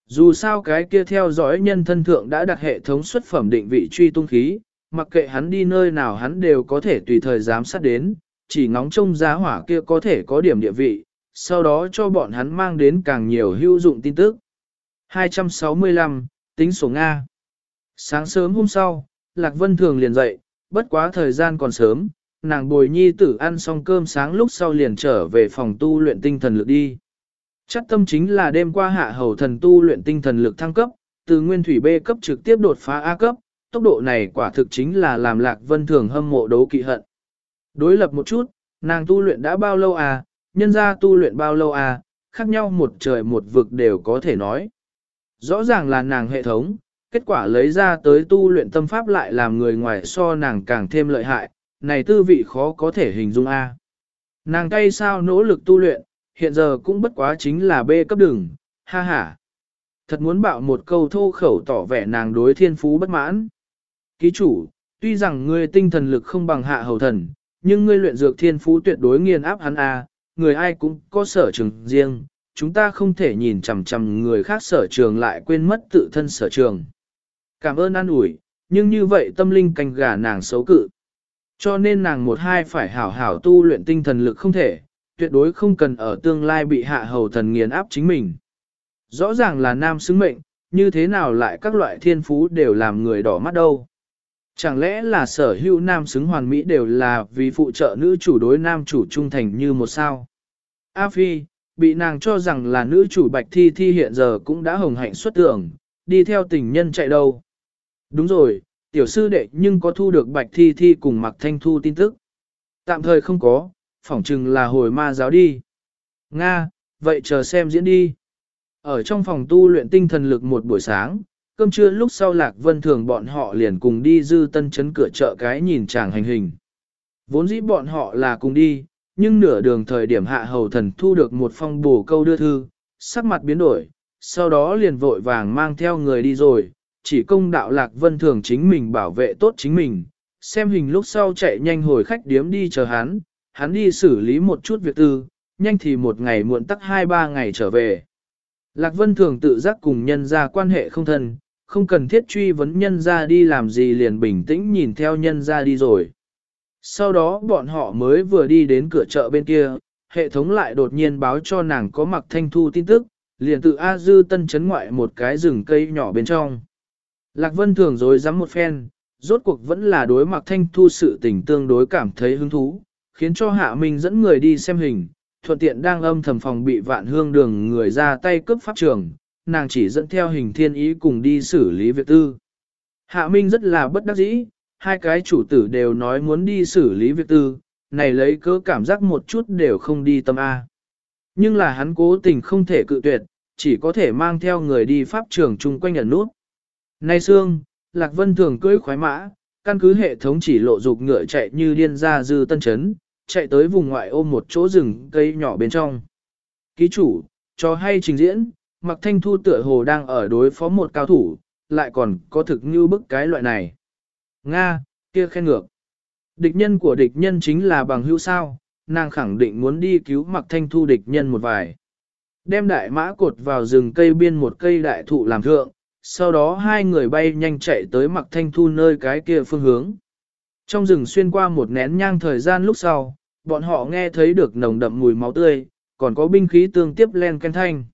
Dù sao cái kia theo dõi nhân thân thượng đã đặt hệ thống xuất phẩm định vị truy tung khí, mặc kệ hắn đi nơi nào hắn đều có thể tùy thời giám sát đến, chỉ ngóng trông giá hỏa kia có thể có điểm địa vị, sau đó cho bọn hắn mang đến càng nhiều hữu dụng tin tức. 265, tính sổ Nga Sáng sớm hôm sau, Lạc Vân Thường liền dậy, bất quá thời gian còn sớm, nàng bồi nhi tử ăn xong cơm sáng lúc sau liền trở về phòng tu luyện tinh thần lực đi. Chắc tâm chính là đêm qua hạ hầu thần tu luyện tinh thần lực thăng cấp, từ nguyên thủy B cấp trực tiếp đột phá A cấp, tốc độ này quả thực chính là làm Lạc Vân Thường hâm mộ đấu kỵ hận. Đối lập một chút, nàng tu luyện đã bao lâu à, nhân ra tu luyện bao lâu à, khác nhau một trời một vực đều có thể nói. Rõ ràng là nàng hệ thống, kết quả lấy ra tới tu luyện tâm pháp lại làm người ngoài so nàng càng thêm lợi hại, này tư vị khó có thể hình dung A. Nàng cay sao nỗ lực tu luyện, hiện giờ cũng bất quá chính là bê cấp đường, ha ha. Thật muốn bạo một câu thô khẩu tỏ vẻ nàng đối thiên phú bất mãn. Ký chủ, tuy rằng ngươi tinh thần lực không bằng hạ hầu thần, nhưng ngươi luyện dược thiên phú tuyệt đối nghiền áp hắn A, người ai cũng có sở trường riêng, chúng ta không thể nhìn chằm chằm người khác sở trường lại quên mất tự thân sở trường. Cảm ơn an ủi, nhưng như vậy tâm linh canh gà nàng xấu cự. Cho nên nàng một hai phải hảo hảo tu luyện tinh thần lực không thể, tuyệt đối không cần ở tương lai bị hạ hầu thần nghiền áp chính mình. Rõ ràng là nam xứng mệnh, như thế nào lại các loại thiên phú đều làm người đỏ mắt đâu. Chẳng lẽ là sở hữu nam xứng hoàn mỹ đều là vì phụ trợ nữ chủ đối nam chủ trung thành như một sao? A Phi, bị nàng cho rằng là nữ chủ Bạch Thi Thi hiện giờ cũng đã hồng hạnh xuất tưởng, đi theo tình nhân chạy đâu. Đúng rồi, tiểu sư đệ nhưng có thu được Bạch Thi Thi cùng Mạc Thanh Thu tin tức. Tạm thời không có, phỏng chừng là hồi ma giáo đi. Nga, vậy chờ xem diễn đi. Ở trong phòng tu luyện tinh thần lực một buổi sáng, cơm trưa lúc sau Lạc Vân Thường bọn họ liền cùng đi dư tân chấn cửa chợ cái nhìn chàng hành hình. Vốn dĩ bọn họ là cùng đi, nhưng nửa đường thời điểm hạ hầu thần thu được một phong bổ câu đưa thư, sắc mặt biến đổi, sau đó liền vội vàng mang theo người đi rồi, chỉ công đạo Lạc Vân Thường chính mình bảo vệ tốt chính mình, xem hình lúc sau chạy nhanh hồi khách điếm đi chờ hắn, hắn đi xử lý một chút việc tư, nhanh thì một ngày muộn tắc hai ba ngày trở về. Lạc Vân Thường tự giác cùng nhân ra quan hệ không thân, không cần thiết truy vấn nhân ra đi làm gì liền bình tĩnh nhìn theo nhân ra đi rồi. Sau đó bọn họ mới vừa đi đến cửa chợ bên kia, hệ thống lại đột nhiên báo cho nàng có mặc thanh thu tin tức, liền tự A Dư tân chấn ngoại một cái rừng cây nhỏ bên trong. Lạc Vân thường dối dám một phen, rốt cuộc vẫn là đối mặc thanh thu sự tình tương đối cảm thấy hứng thú, khiến cho Hạ Minh dẫn người đi xem hình, thuận tiện đang âm thầm phòng bị vạn hương đường người ra tay cướp pháp trường, nàng chỉ dẫn theo hình thiên ý cùng đi xử lý việc tư. Hạ Minh rất là bất đắc dĩ, hai cái chủ tử đều nói muốn đi xử lý việc tư, này lấy cớ cảm giác một chút đều không đi tâm A. Nhưng là hắn cố tình không thể cự tuyệt, chỉ có thể mang theo người đi pháp trường chung quanh ẩn nút. Nay Sương, Lạc Vân thường cưỡi khoái mã, căn cứ hệ thống chỉ lộ dục ngựa chạy như điên ra dư tân chấn, chạy tới vùng ngoại ôm một chỗ rừng cây nhỏ bên trong. Ký chủ, cho hay trình diễn, Mặc Thanh Thu tựa hồ đang ở đối phó một cao thủ, lại còn có thực như bức cái loại này. Nga, kia khen ngược. Địch nhân của địch nhân chính là bằng hữu sao, nàng khẳng định muốn đi cứu Mặc Thanh Thu địch nhân một vài. Đem đại mã cột vào rừng cây biên một cây đại thụ làm thượng, sau đó hai người bay nhanh chạy tới Mặc Thanh Thu nơi cái kia phương hướng. Trong rừng xuyên qua một nén nhang thời gian lúc sau, bọn họ nghe thấy được nồng đậm mùi máu tươi, còn có binh khí tương tiếp len canh thanh.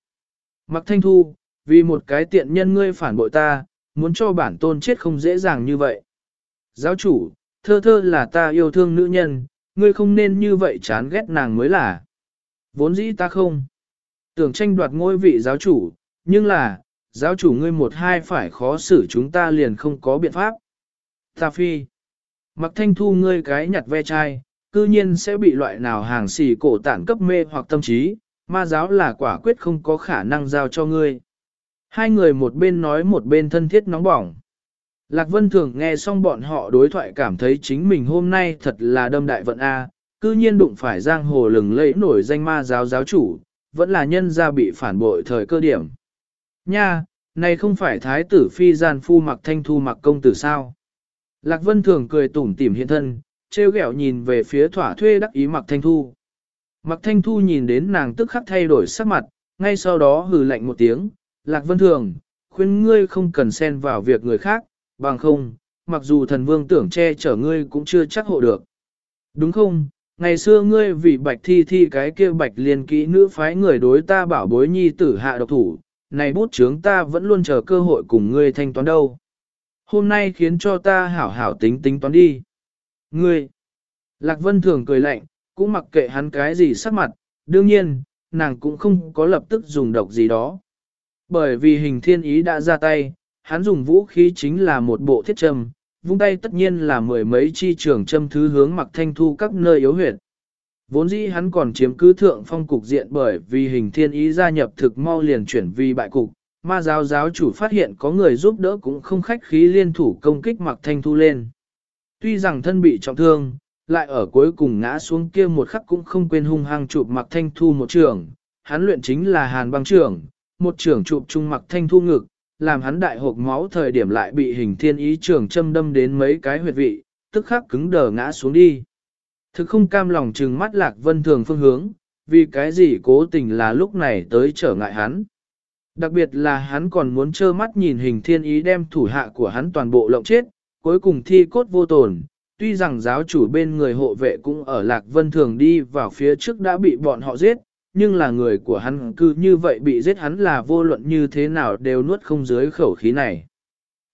Mặc thanh thu, vì một cái tiện nhân ngươi phản bội ta, muốn cho bản tôn chết không dễ dàng như vậy. Giáo chủ, thơ thơ là ta yêu thương nữ nhân, ngươi không nên như vậy chán ghét nàng mới là. Vốn dĩ ta không. Tưởng tranh đoạt ngôi vị giáo chủ, nhưng là, giáo chủ ngươi một hai phải khó xử chúng ta liền không có biện pháp. Ta phi. Mặc thanh thu ngươi cái nhặt ve chai, cư nhiên sẽ bị loại nào hàng xì cổ tản cấp mê hoặc tâm trí, ma giáo là quả quyết không có khả năng giao cho ngươi. Hai người một bên nói một bên thân thiết nóng bỏng. Lạc Vân thường nghe xong bọn họ đối thoại cảm thấy chính mình hôm nay thật là đâm đại vận A, cư nhiên đụng phải giang hồ lừng lẫy nổi danh ma giáo giáo chủ, vẫn là nhân gia bị phản bội thời cơ điểm. Nha, này không phải thái tử phi gian phu mặc thanh thu mặc công tử sao? Lạc Vân thường cười tủm tỉm hiện thân, trêu ghẹo nhìn về phía thỏa thuê đắc ý mặc thanh thu. Mặc thanh thu nhìn đến nàng tức khắc thay đổi sắc mặt, ngay sau đó hừ lạnh một tiếng, Lạc Vân Thường, khuyên ngươi không cần xen vào việc người khác, bằng không, mặc dù thần vương tưởng che chở ngươi cũng chưa chắc hộ được. Đúng không, ngày xưa ngươi vì bạch thi thi cái kia bạch liên kỹ nữ phái người đối ta bảo bối nhi tử hạ độc thủ, này bút chướng ta vẫn luôn chờ cơ hội cùng ngươi thanh toán đâu. Hôm nay khiến cho ta hảo hảo tính tính toán đi. Ngươi! Lạc Vân Thường cười lạnh, cũng mặc kệ hắn cái gì sắc mặt, đương nhiên, nàng cũng không có lập tức dùng độc gì đó. Bởi vì hình thiên ý đã ra tay, hắn dùng vũ khí chính là một bộ thiết châm, vung tay tất nhiên là mười mấy chi trường châm thứ hướng mặc thanh thu các nơi yếu huyệt. Vốn dĩ hắn còn chiếm cứ thượng phong cục diện bởi vì hình thiên ý gia nhập thực mau liền chuyển vì bại cục, ma giáo giáo chủ phát hiện có người giúp đỡ cũng không khách khí liên thủ công kích mặc thanh thu lên. Tuy rằng thân bị trọng thương, lại ở cuối cùng ngã xuống kia một khắc cũng không quên hung hăng chụp mặc thanh thu một trường, hắn luyện chính là hàn băng trưởng, một trưởng chụp trung mặc thanh thu ngực, làm hắn đại hộp máu thời điểm lại bị hình thiên ý trường châm đâm đến mấy cái huyệt vị, tức khắc cứng đờ ngã xuống đi. Thực không cam lòng trừng mắt lạc vân thường phương hướng, vì cái gì cố tình là lúc này tới trở ngại hắn. Đặc biệt là hắn còn muốn trơ mắt nhìn hình thiên ý đem thủ hạ của hắn toàn bộ lộng chết, cuối cùng thi cốt vô tồn. Tuy rằng giáo chủ bên người hộ vệ cũng ở Lạc Vân Thường đi vào phía trước đã bị bọn họ giết, nhưng là người của hắn cứ như vậy bị giết hắn là vô luận như thế nào đều nuốt không dưới khẩu khí này.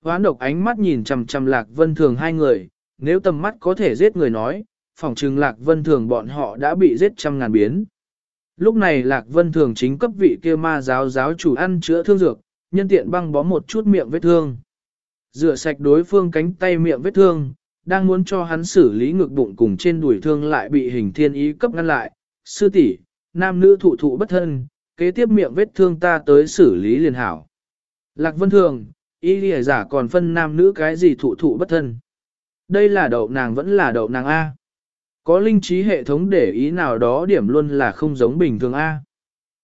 Hoán độc ánh mắt nhìn chằm chằm Lạc Vân Thường hai người, nếu tầm mắt có thể giết người nói, phỏng trừng Lạc Vân Thường bọn họ đã bị giết trăm ngàn biến. Lúc này Lạc Vân Thường chính cấp vị kia ma giáo giáo chủ ăn chữa thương dược, nhân tiện băng bó một chút miệng vết thương. Rửa sạch đối phương cánh tay miệng vết thương, đang muốn cho hắn xử lý ngực bụng cùng trên đùi thương lại bị hình thiên ý cấp ngăn lại. Sư tỷ, nam nữ thụ thụ bất thân, kế tiếp miệng vết thương ta tới xử lý liền hảo. Lạc Vân Thường, ý lìa giả còn phân nam nữ cái gì thụ thụ bất thân. Đây là đậu nàng vẫn là đậu nàng A. Có linh trí hệ thống để ý nào đó điểm luôn là không giống bình thường A.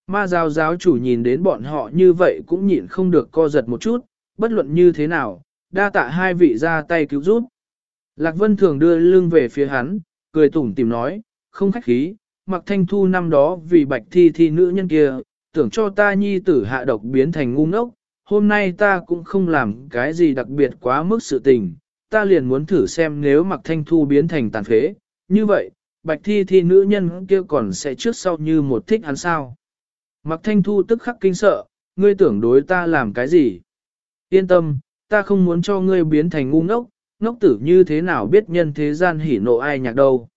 Ma giáo giáo chủ nhìn đến bọn họ như vậy cũng nhịn không được co giật một chút, bất luận như thế nào, đa tạ hai vị ra tay cứu giúp. Lạc Vân thường đưa lưng về phía hắn, cười tủm tìm nói, không khách khí, mặc thanh thu năm đó vì bạch thi thi nữ nhân kia, tưởng cho ta nhi tử hạ độc biến thành ngu ngốc, hôm nay ta cũng không làm cái gì đặc biệt quá mức sự tình, ta liền muốn thử xem nếu mặc thanh thu biến thành tàn phế, như vậy, bạch thi thi nữ nhân kia còn sẽ trước sau như một thích hắn sao. Mặc thanh thu tức khắc kinh sợ, ngươi tưởng đối ta làm cái gì? Yên tâm, ta không muốn cho ngươi biến thành ngu ngốc, ngốc tử như thế nào biết nhân thế gian hỉ nộ ai nhạc đâu.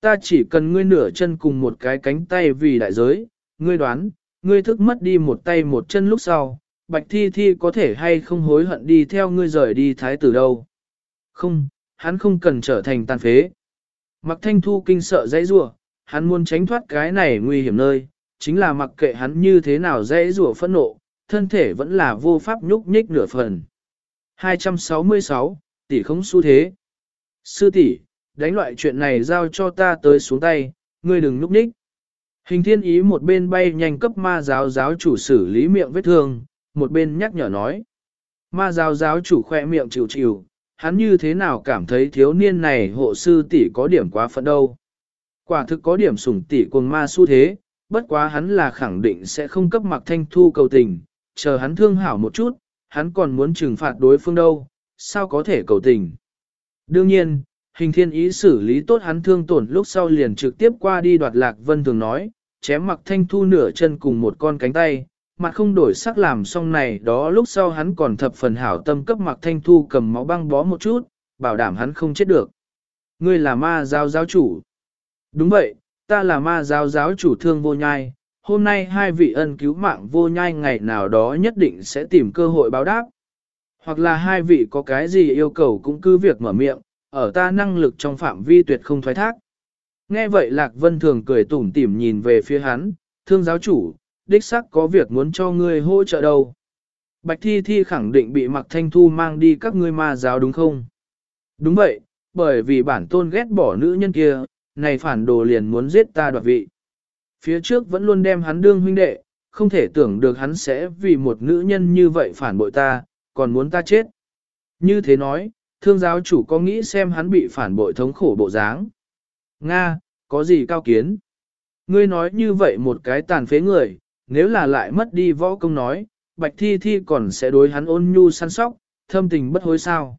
Ta chỉ cần ngươi nửa chân cùng một cái cánh tay vì đại giới, ngươi đoán, ngươi thức mất đi một tay một chân lúc sau, bạch thi thi có thể hay không hối hận đi theo ngươi rời đi thái tử đâu. Không, hắn không cần trở thành tàn phế. Mặc thanh thu kinh sợ dãy rủa, hắn muốn tránh thoát cái này nguy hiểm nơi, chính là mặc kệ hắn như thế nào dãy rủa phẫn nộ, thân thể vẫn là vô pháp nhúc nhích nửa phần. 266, tỷ không xu thế. Sư tỷ, đánh loại chuyện này giao cho ta tới xuống tay, ngươi đừng núp ních. Hình thiên ý một bên bay nhanh cấp ma giáo giáo chủ xử lý miệng vết thương, một bên nhắc nhở nói. Ma giáo giáo chủ khoe miệng chịu chịu, hắn như thế nào cảm thấy thiếu niên này hộ sư tỷ có điểm quá phận đâu. Quả thực có điểm sủng tỷ cuồng ma su thế, bất quá hắn là khẳng định sẽ không cấp mặc thanh thu cầu tình, chờ hắn thương hảo một chút, hắn còn muốn trừng phạt đối phương đâu, sao có thể cầu tình. Đương nhiên, hình thiên ý xử lý tốt hắn thương tổn lúc sau liền trực tiếp qua đi đoạt lạc vân thường nói, chém mặc thanh thu nửa chân cùng một con cánh tay, mặt không đổi sắc làm xong này đó lúc sau hắn còn thập phần hảo tâm cấp mặc thanh thu cầm máu băng bó một chút, bảo đảm hắn không chết được. Ngươi là ma giáo giáo chủ. Đúng vậy, ta là ma giáo giáo chủ thương vô nhai, hôm nay hai vị ân cứu mạng vô nhai ngày nào đó nhất định sẽ tìm cơ hội báo đáp. Hoặc là hai vị có cái gì yêu cầu cũng cứ việc mở miệng, ở ta năng lực trong phạm vi tuyệt không thoái thác. Nghe vậy Lạc Vân thường cười tủm tỉm nhìn về phía hắn, thương giáo chủ, đích xác có việc muốn cho ngươi hỗ trợ đâu. Bạch Thi Thi khẳng định bị Mặc Thanh Thu mang đi các ngươi ma giáo đúng không? Đúng vậy, bởi vì bản tôn ghét bỏ nữ nhân kia, này phản đồ liền muốn giết ta đoạt vị. Phía trước vẫn luôn đem hắn đương huynh đệ, không thể tưởng được hắn sẽ vì một nữ nhân như vậy phản bội ta, còn muốn ta chết. Như thế nói, thương giáo chủ có nghĩ xem hắn bị phản bội thống khổ bộ dáng. Nga, có gì cao kiến? Ngươi nói như vậy một cái tàn phế người, nếu là lại mất đi võ công nói, bạch thi thi còn sẽ đối hắn ôn nhu săn sóc, thâm tình bất hối sao.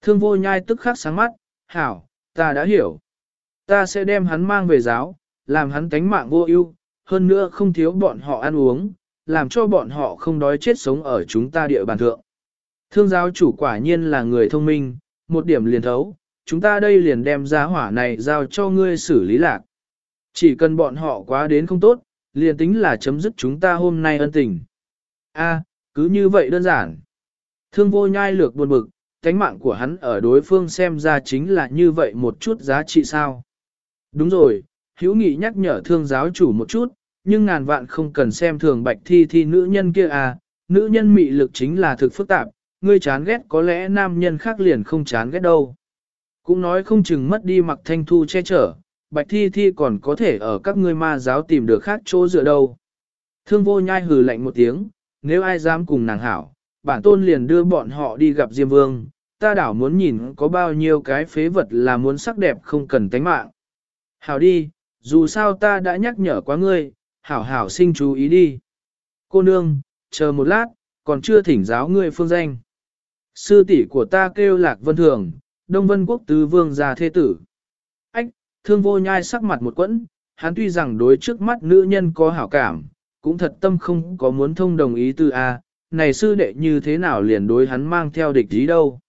Thương vô nhai tức khắc sáng mắt, hảo, ta đã hiểu. Ta sẽ đem hắn mang về giáo, làm hắn tánh mạng vô ưu, hơn nữa không thiếu bọn họ ăn uống, làm cho bọn họ không đói chết sống ở chúng ta địa bàn thượng. Thương giáo chủ quả nhiên là người thông minh, một điểm liền thấu, chúng ta đây liền đem giá hỏa này giao cho ngươi xử lý lạc. Chỉ cần bọn họ quá đến không tốt, liền tính là chấm dứt chúng ta hôm nay ân tình. A, cứ như vậy đơn giản. Thương vô nhai lược buồn bực, cánh mạng của hắn ở đối phương xem ra chính là như vậy một chút giá trị sao. Đúng rồi, hữu nghị nhắc nhở thương giáo chủ một chút, nhưng ngàn vạn không cần xem thường bạch thi thi nữ nhân kia à, nữ nhân mị lực chính là thực phức tạp, ngươi chán ghét có lẽ nam nhân khác liền không chán ghét đâu. Cũng nói không chừng mất đi mặc thanh thu che chở, bạch thi thi còn có thể ở các ngươi ma giáo tìm được khác chỗ dựa đâu. Thương vô nhai hừ lạnh một tiếng, nếu ai dám cùng nàng hảo, bản tôn liền đưa bọn họ đi gặp Diêm Vương, ta đảo muốn nhìn có bao nhiêu cái phế vật là muốn sắc đẹp không cần tánh mạng. Hảo đi, dù sao ta đã nhắc nhở quá ngươi, hảo hảo sinh chú ý đi. Cô nương, chờ một lát, còn chưa thỉnh giáo ngươi phương danh. Sư tỷ của ta kêu lạc vân thường, Đông Vân Quốc tứ vương gia thế tử. Ách, thương vô nhai sắc mặt một quẫn, hắn tuy rằng đối trước mắt nữ nhân có hảo cảm, cũng thật tâm không có muốn thông đồng ý tư A, này sư đệ như thế nào liền đối hắn mang theo địch ý đâu.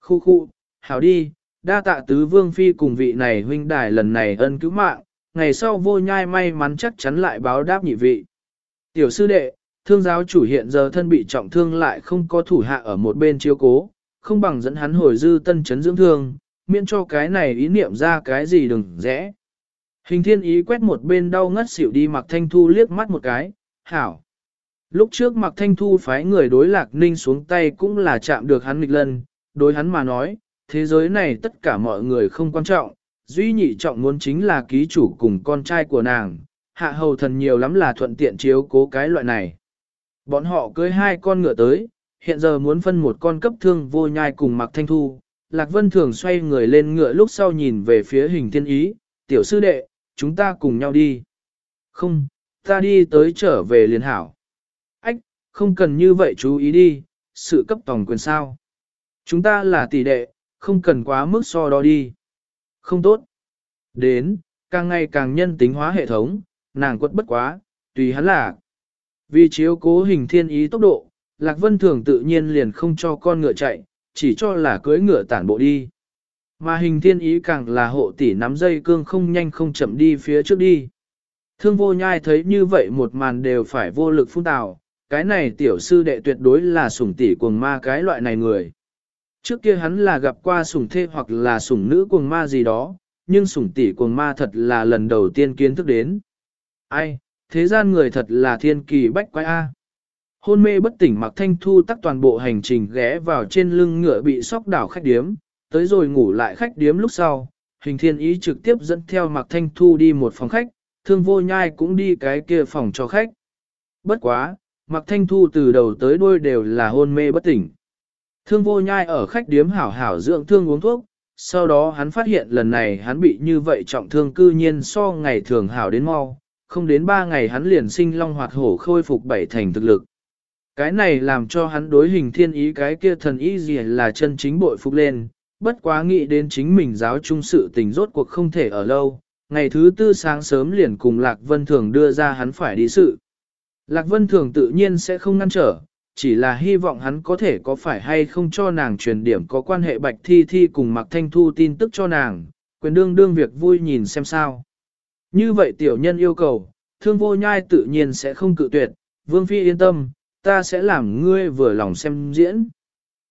Khu khu, hảo đi, đa tạ tứ vương phi cùng vị này huynh đài lần này ân cứu mạng, ngày sau vô nhai may mắn chắc chắn lại báo đáp nhị vị. Tiểu sư đệ, thương giáo chủ hiện giờ thân bị trọng thương lại không có thủ hạ ở một bên chiếu cố, không bằng dẫn hắn hồi dư tân chấn dưỡng thương, miễn cho cái này ý niệm ra cái gì đừng rẽ. Hình thiên ý quét một bên đau ngất xỉu đi mặc thanh thu liếc mắt một cái, hảo. Lúc trước mặc thanh thu phái người đối lạc ninh xuống tay cũng là chạm được hắn nghịch lần, đối hắn mà nói, thế giới này tất cả mọi người không quan trọng, duy nhị trọng muốn chính là ký chủ cùng con trai của nàng, hạ hầu thần nhiều lắm là thuận tiện chiếu cố cái loại này. Bọn họ cưới hai con ngựa tới, hiện giờ muốn phân một con cấp thương vô nhai cùng mặc thanh thu. Lạc Vân thường xoay người lên ngựa lúc sau nhìn về phía hình thiên ý, tiểu sư đệ, chúng ta cùng nhau đi. Không, ta đi tới trở về liền hảo. Ách, không cần như vậy chú ý đi, sự cấp tổng quyền sao. Chúng ta là tỷ đệ, không cần quá mức so đo đi. Không tốt. Đến, càng ngày càng nhân tính hóa hệ thống, nàng quất bất quá, tùy hắn là. Vì chiếu cố hình thiên ý tốc độ, Lạc Vân Thường tự nhiên liền không cho con ngựa chạy, chỉ cho là cưới ngựa tản bộ đi. Mà hình thiên ý càng là hộ tỷ nắm dây cương không nhanh không chậm đi phía trước đi. Thương vô nhai thấy như vậy một màn đều phải vô lực phun tào, cái này tiểu sư đệ tuyệt đối là sủng tỷ cuồng ma cái loại này người. Trước kia hắn là gặp qua sủng thê hoặc là sủng nữ cuồng ma gì đó, nhưng sủng tỷ cuồng ma thật là lần đầu tiên kiến thức đến. Ai, thế gian người thật là thiên kỳ bách quái A. Hôn mê bất tỉnh mặc thanh thu tắc toàn bộ hành trình ghé vào trên lưng ngựa bị sóc đảo khách điếm, tới rồi ngủ lại khách điếm lúc sau, hình thiên ý trực tiếp dẫn theo mặc thanh thu đi một phòng khách, thương vô nhai cũng đi cái kia phòng cho khách. Bất quá, mặc thanh thu từ đầu tới đuôi đều là hôn mê bất tỉnh. Thương vô nhai ở khách điếm hảo hảo dưỡng thương uống thuốc, sau đó hắn phát hiện lần này hắn bị như vậy trọng thương cư nhiên so ngày thường hảo đến mau, không đến ba ngày hắn liền sinh long hoạt hổ khôi phục bảy thành thực lực. Cái này làm cho hắn đối hình thiên ý cái kia thần ý gì là chân chính bội phục lên, bất quá nghĩ đến chính mình giáo trung sự tình rốt cuộc không thể ở lâu, ngày thứ tư sáng sớm liền cùng Lạc Vân Thường đưa ra hắn phải đi sự. Lạc Vân Thường tự nhiên sẽ không ngăn trở, chỉ là hy vọng hắn có thể có phải hay không cho nàng truyền điểm có quan hệ Bạch Thi Thi cùng Mạc Thanh Thu tin tức cho nàng, quyền đương đương việc vui nhìn xem sao. Như vậy tiểu nhân yêu cầu, thương vô nhai tự nhiên sẽ không cự tuyệt, Vương Phi yên tâm, ta sẽ làm ngươi vừa lòng xem diễn.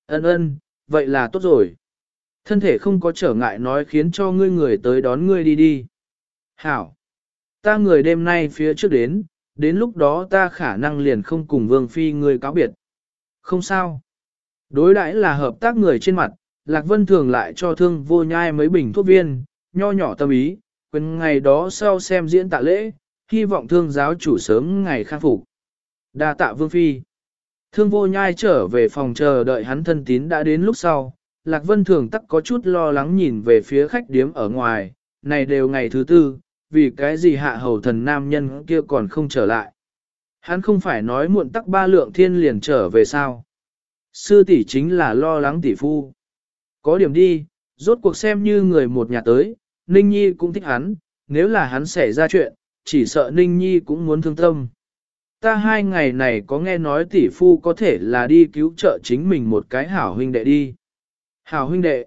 Ân ân, vậy là tốt rồi. Thân thể không có trở ngại nói khiến cho ngươi người tới đón ngươi đi đi. Hảo! Ta người đêm nay phía trước đến, đến lúc đó ta khả năng liền không cùng Vương Phi ngươi cáo biệt. Không sao. Đối đãi là hợp tác người trên mặt, Lạc Vân thường lại cho thương vô nhai mấy bình thuốc viên, nho nhỏ tâm ý, quên ngày đó sau xem diễn tạ lễ, hy vọng thương giáo chủ sớm ngày khang phục. Đa tạ Vương Phi. Thương vô nhai trở về phòng chờ đợi hắn thân tín đã đến lúc sau, Lạc Vân thường tắc có chút lo lắng nhìn về phía khách điếm ở ngoài, này đều ngày thứ tư, vì cái gì hạ hầu thần nam nhân kia còn không trở lại. Hắn không phải nói muộn tắc ba lượng thiên liền trở về sao. Sư tỷ chính là lo lắng tỷ phu. Có điểm đi, rốt cuộc xem như người một nhà tới, Ninh Nhi cũng thích hắn, nếu là hắn xảy ra chuyện, chỉ sợ Ninh Nhi cũng muốn thương tâm. Ta hai ngày này có nghe nói tỷ phu có thể là đi cứu trợ chính mình một cái hảo huynh đệ đi. Hảo huynh đệ.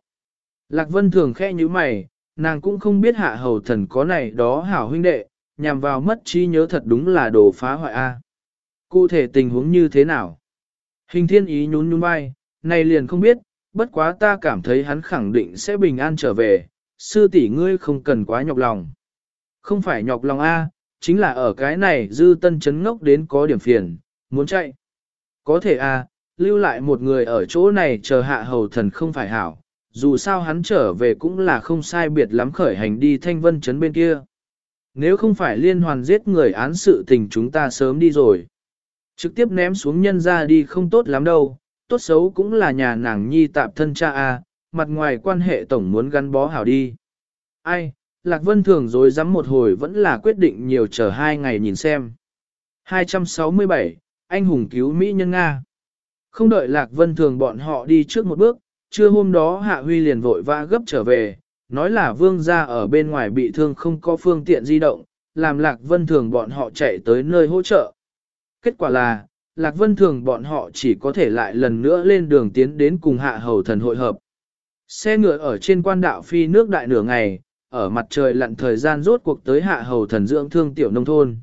Lạc Vân thường khe như mày, nàng cũng không biết hạ hầu thần có này đó hảo huynh đệ, nhằm vào mất trí nhớ thật đúng là đồ phá hoại A. Cụ thể tình huống như thế nào? Hình thiên ý nhún nhún vai, này liền không biết, bất quá ta cảm thấy hắn khẳng định sẽ bình an trở về, sư tỷ ngươi không cần quá nhọc lòng. Không phải nhọc lòng A, chính là ở cái này dư tân chấn ngốc đến có điểm phiền, muốn chạy. Có thể A, lưu lại một người ở chỗ này chờ hạ hầu thần không phải hảo, dù sao hắn trở về cũng là không sai biệt lắm khởi hành đi thanh vân chấn bên kia. Nếu không phải liên hoàn giết người án sự tình chúng ta sớm đi rồi. Trực tiếp ném xuống nhân ra đi không tốt lắm đâu, tốt xấu cũng là nhà nàng nhi tạp thân cha a, mặt ngoài quan hệ tổng muốn gắn bó hảo đi. Ai, Lạc Vân thường dối dám một hồi vẫn là quyết định nhiều chờ hai ngày nhìn xem. 267, anh hùng cứu Mỹ nhân Nga. Không đợi Lạc Vân thường bọn họ đi trước một bước, trưa hôm đó Hạ Huy liền vội vã gấp trở về, nói là vương gia ở bên ngoài bị thương không có phương tiện di động, làm Lạc Vân thường bọn họ chạy tới nơi hỗ trợ. Kết quả là, Lạc Vân thường bọn họ chỉ có thể lại lần nữa lên đường tiến đến cùng hạ hầu thần hội hợp. Xe ngựa ở trên quan đạo phi nước đại nửa ngày, ở mặt trời lặn thời gian rốt cuộc tới hạ hầu thần dưỡng thương tiểu nông thôn.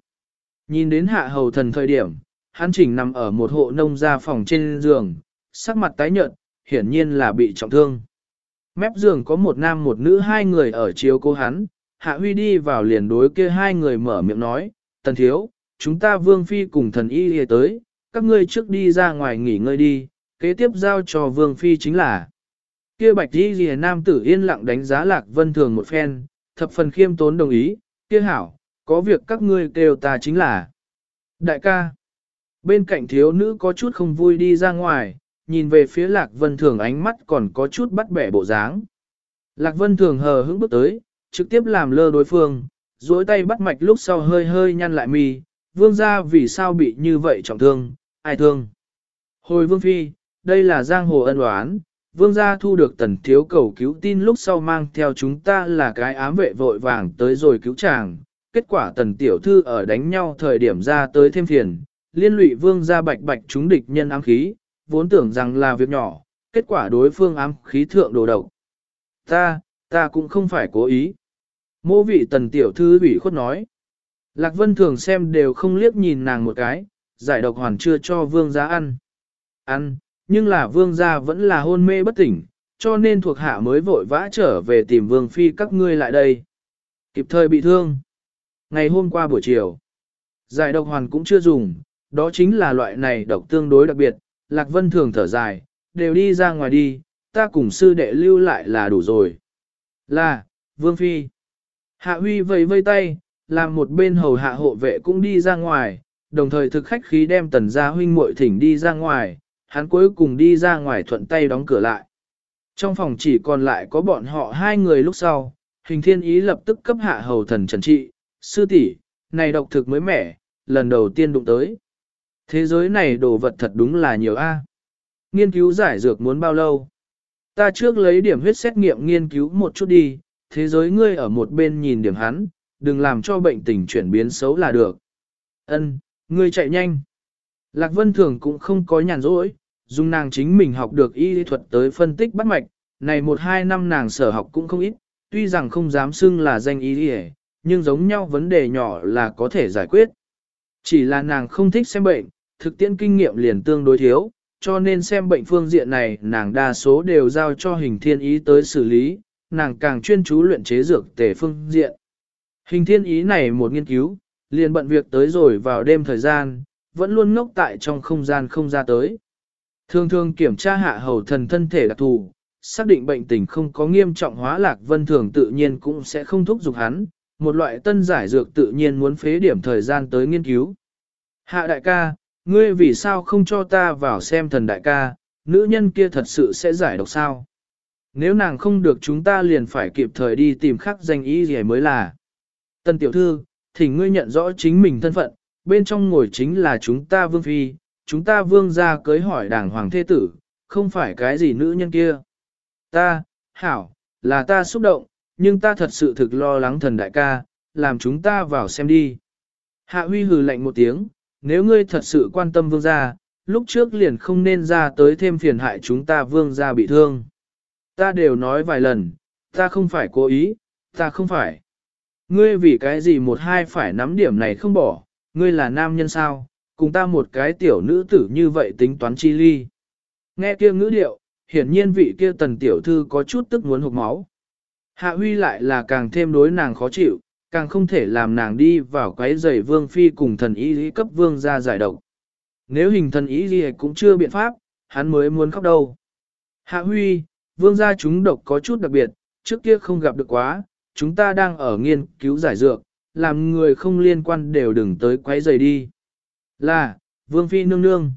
Nhìn đến hạ hầu thần thời điểm, hắn chỉnh nằm ở một hộ nông gia phòng trên giường, sắc mặt tái nhợt, hiển nhiên là bị trọng thương. Mép giường có một nam một nữ hai người ở chiếu cô hắn, hạ huy đi vào liền đối kia hai người mở miệng nói, tần thiếu, chúng ta vương phi cùng thần y đi tới, các ngươi trước đi ra ngoài nghỉ ngơi đi, kế tiếp giao cho vương phi chính là. Kia bạch y rìa nam tử yên lặng đánh giá lạc vân thường một phen, thập phần khiêm tốn đồng ý, kia hảo, có việc các ngươi kêu ta chính là. Đại ca, bên cạnh thiếu nữ có chút không vui đi ra ngoài, nhìn về phía lạc vân thường ánh mắt còn có chút bắt bẻ bộ dáng. Lạc vân thường hờ hững bước tới, trực tiếp làm lơ đối phương, duỗi tay bắt mạch lúc sau hơi hơi nhăn lại mi, vương gia vì sao bị như vậy trọng thương, ai thương. Hồi vương phi, đây là giang hồ ân oán, vương gia thu được tần thiếu cầu cứu tin lúc sau mang theo chúng ta là cái ám vệ vội vàng tới rồi cứu chàng. Kết quả tần tiểu thư ở đánh nhau thời điểm ra tới thêm phiền, liên lụy vương gia bạch bạch chúng địch nhân ám khí, vốn tưởng rằng là việc nhỏ, kết quả đối phương ám khí thượng đồ độc. Ta, ta cũng không phải cố ý. Mô vị tần tiểu thư ủy khuất nói. Lạc Vân thường xem đều không liếc nhìn nàng một cái, giải độc hoàn chưa cho vương gia ăn. Ăn, nhưng là vương gia vẫn là hôn mê bất tỉnh, cho nên thuộc hạ mới vội vã trở về tìm vương phi các ngươi lại đây. Kịp thời bị thương. Ngày hôm qua buổi chiều, giải độc hoàn cũng chưa dùng, đó chính là loại này độc tương đối đặc biệt, Lạc Vân thường thở dài, đều đi ra ngoài đi, ta cùng sư đệ lưu lại là đủ rồi. Là, Vương Phi. Hạ Huy vẫy vây tay, làm một bên hầu hạ hộ vệ cũng đi ra ngoài, đồng thời thực khách khí đem tần gia huynh muội thỉnh đi ra ngoài, hắn cuối cùng đi ra ngoài thuận tay đóng cửa lại. Trong phòng chỉ còn lại có bọn họ hai người lúc sau, hình thiên ý lập tức cấp hạ hầu thần trần trị, sư tỷ, này độc thực mới mẻ, lần đầu tiên đụng tới. Thế giới này đồ vật thật đúng là nhiều a. Nghiên cứu giải dược muốn bao lâu? Ta trước lấy điểm huyết xét nghiệm nghiên cứu một chút đi, thế giới ngươi ở một bên nhìn điểm hắn, đừng làm cho bệnh tình chuyển biến xấu là được. Ân, ngươi chạy nhanh. Lạc Vân Thường cũng không có nhàn rỗi, dùng nàng chính mình học được y lý thuật tới phân tích bắt mạch, này một hai năm nàng sở học cũng không ít, tuy rằng không dám xưng là danh y lý nhưng giống nhau vấn đề nhỏ là có thể giải quyết. Chỉ là nàng không thích xem bệnh, thực tiễn kinh nghiệm liền tương đối thiếu, cho nên xem bệnh phương diện này nàng đa số đều giao cho hình thiên ý tới xử lý, nàng càng chuyên chú luyện chế dược tề phương diện. Hình thiên ý này một nghiên cứu, liền bận việc tới rồi vào đêm thời gian, vẫn luôn ngốc tại trong không gian không ra tới. Thường thường kiểm tra hạ hầu thần thân thể đặc thù, xác định bệnh tình không có nghiêm trọng hóa lạc vân thường tự nhiên cũng sẽ không thúc giục hắn, một loại tân giải dược tự nhiên muốn phế điểm thời gian tới nghiên cứu. Hạ đại ca, ngươi vì sao không cho ta vào xem thần đại ca, nữ nhân kia thật sự sẽ giải độc sao? Nếu nàng không được chúng ta liền phải kịp thời đi tìm khắc danh ý gì mới là. Tân tiểu thư, thì ngươi nhận rõ chính mình thân phận, bên trong ngồi chính là chúng ta vương phi, chúng ta vương ra cưới hỏi đảng hoàng thế tử, không phải cái gì nữ nhân kia. Ta, hảo, là ta xúc động, nhưng ta thật sự thực lo lắng thần đại ca, làm chúng ta vào xem đi. Hạ huy hừ lạnh một tiếng, nếu ngươi thật sự quan tâm vương gia, lúc trước liền không nên ra tới thêm phiền hại chúng ta vương gia bị thương. Ta đều nói vài lần, ta không phải cố ý, ta không phải. Ngươi vì cái gì một hai phải nắm điểm này không bỏ, ngươi là nam nhân sao, cùng ta một cái tiểu nữ tử như vậy tính toán chi ly. Nghe kia ngữ điệu, hiển nhiên vị kia tần tiểu thư có chút tức muốn hụt máu. Hạ huy lại là càng thêm đối nàng khó chịu, càng không thể làm nàng đi vào quái giày vương phi cùng thần y lý cấp vương ra giải độc. Nếu hình thần y lý cũng chưa biện pháp, hắn mới muốn khóc đâu. Hạ huy, vương gia chúng độc có chút đặc biệt, trước kia không gặp được quá, chúng ta đang ở nghiên cứu giải dược, làm người không liên quan đều đừng tới quấy rầy đi. Là, vương phi nương nương.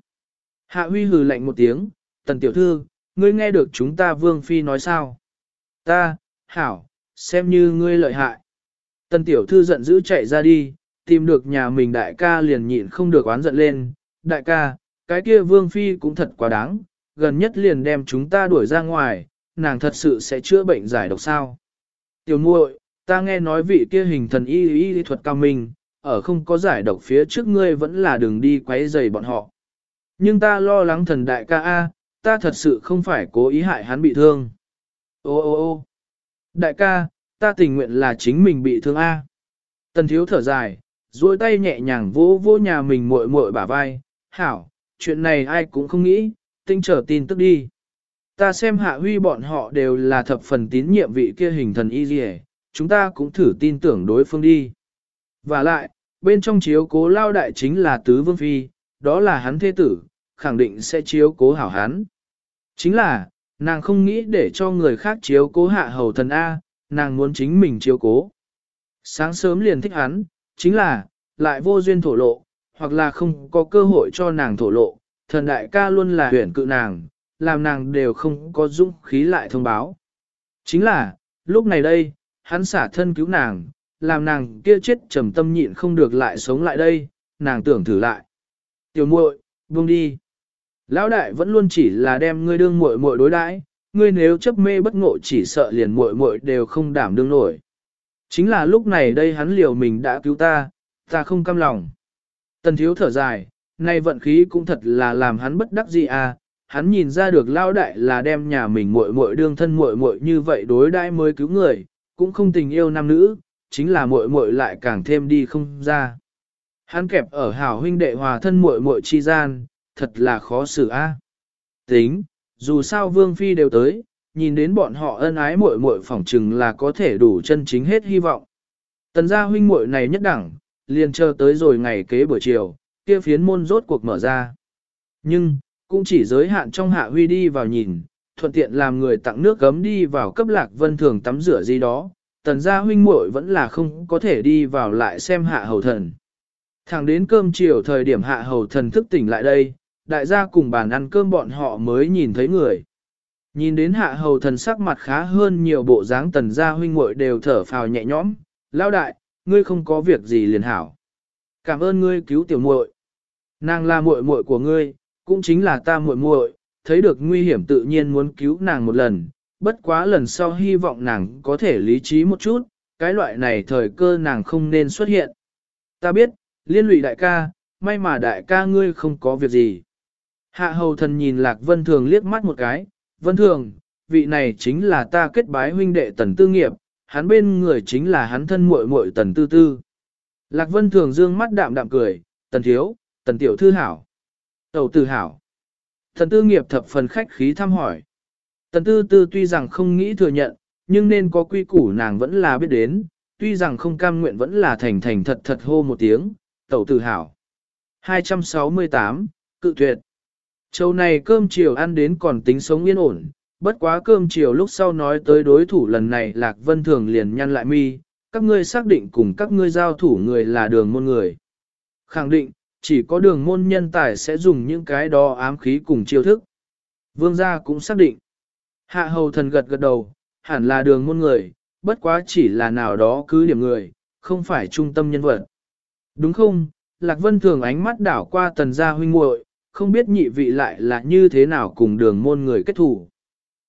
Hạ huy hừ lạnh một tiếng, tần tiểu thư, ngươi nghe được chúng ta vương phi nói sao? Ta, hảo, xem như ngươi lợi hại. Tần tiểu thư giận dữ chạy ra đi, tìm được nhà mình đại ca liền nhịn không được oán giận lên. Đại ca, cái kia vương phi cũng thật quá đáng, gần nhất liền đem chúng ta đuổi ra ngoài, nàng thật sự sẽ chữa bệnh giải độc sao. Tiểu muội, ta nghe nói vị kia hình thần y y lý thuật cao minh, ở không có giải độc phía trước ngươi vẫn là đường đi quấy rầy bọn họ. Nhưng ta lo lắng thần đại ca A, ta thật sự không phải cố ý hại hắn bị thương. Ô ô ô đại ca, ta tình nguyện là chính mình bị thương A. Tần thiếu thở dài, duỗi tay nhẹ nhàng vỗ vỗ nhà mình muội muội bả vai, hảo, chuyện này ai cũng không nghĩ, tinh trở tin tức đi. Ta xem hạ huy bọn họ đều là thập phần tín nhiệm vị kia hình thần y dì chúng ta cũng thử tin tưởng đối phương đi. Và lại, bên trong chiếu cố lao đại chính là tứ vương phi, đó là hắn thế tử, khẳng định sẽ chiếu cố hảo hắn. Chính là, nàng không nghĩ để cho người khác chiếu cố hạ hầu thần A, nàng muốn chính mình chiếu cố. Sáng sớm liền thích hắn, chính là, lại vô duyên thổ lộ, hoặc là không có cơ hội cho nàng thổ lộ, thần đại ca luôn là huyển cự nàng, làm nàng đều không có dũng khí lại thông báo. Chính là, lúc này đây, hắn xả thân cứu nàng, làm nàng kia chết trầm tâm nhịn không được lại sống lại đây, nàng tưởng thử lại. Tiểu muội, buông đi. Lão đại vẫn luôn chỉ là đem ngươi đương muội muội đối đãi, ngươi nếu chấp mê bất ngộ chỉ sợ liền muội muội đều không đảm đương nổi. Chính là lúc này đây hắn liều mình đã cứu ta, ta không cam lòng. Tần thiếu thở dài, nay vận khí cũng thật là làm hắn bất đắc gì à, hắn nhìn ra được lao đại là đem nhà mình muội muội đương thân muội muội như vậy đối đãi mới cứu người, cũng không tình yêu nam nữ, chính là muội muội lại càng thêm đi không ra. Hắn kẹp ở hảo huynh đệ hòa thân muội muội chi gian, thật là khó xử a. Tính, dù sao vương phi đều tới, nhìn đến bọn họ ân ái muội muội phỏng chừng là có thể đủ chân chính hết hy vọng. Tần gia huynh muội này nhất đẳng, liền chờ tới rồi ngày kế buổi chiều, kia phiến môn rốt cuộc mở ra. Nhưng, cũng chỉ giới hạn trong hạ huy đi vào nhìn, thuận tiện làm người tặng nước gấm đi vào cấp lạc vân thường tắm rửa gì đó, tần gia huynh muội vẫn là không có thể đi vào lại xem hạ hầu thần. Thẳng đến cơm chiều thời điểm hạ hầu thần thức tỉnh lại đây, đại gia cùng bàn ăn cơm bọn họ mới nhìn thấy người. Nhìn đến hạ hầu thần sắc mặt khá hơn nhiều bộ dáng tần gia huynh muội đều thở phào nhẹ nhõm, lao đại, ngươi không có việc gì liền hảo. Cảm ơn ngươi cứu tiểu muội. Nàng là muội muội của ngươi, cũng chính là ta muội muội, thấy được nguy hiểm tự nhiên muốn cứu nàng một lần, bất quá lần sau hy vọng nàng có thể lý trí một chút, cái loại này thời cơ nàng không nên xuất hiện. Ta biết, liên lụy đại ca, may mà đại ca ngươi không có việc gì. Hạ hầu thần nhìn Lạc Vân Thường liếc mắt một cái, Vân Thường, vị này chính là ta kết bái huynh đệ tần tư nghiệp, hắn bên người chính là hắn thân muội muội tần tư tư. Lạc Vân Thường dương mắt đạm đạm cười, tần thiếu, tần tiểu thư hảo. Tẩu tư hảo thần tư nghiệp thập phần khách khí thăm hỏi. Tần tư tư tuy rằng không nghĩ thừa nhận, nhưng nên có quy củ nàng vẫn là biết đến, tuy rằng không cam nguyện vẫn là thành thành thật thật hô một tiếng, tẩu tự hảo. 268, cự tuyệt. Châu này cơm chiều ăn đến còn tính sống yên ổn, bất quá cơm chiều lúc sau nói tới đối thủ lần này Lạc Vân Thường liền nhăn lại mi, các ngươi xác định cùng các ngươi giao thủ người là đường môn người. Khẳng định, chỉ có đường môn nhân tài sẽ dùng những cái đó ám khí cùng chiêu thức. Vương gia cũng xác định. Hạ hầu thần gật gật đầu, hẳn là đường môn người, bất quá chỉ là nào đó cứ điểm người, không phải trung tâm nhân vật. Đúng không? Lạc Vân thường ánh mắt đảo qua tần gia huynh muội, không biết nhị vị lại là như thế nào cùng đường môn người kết thủ.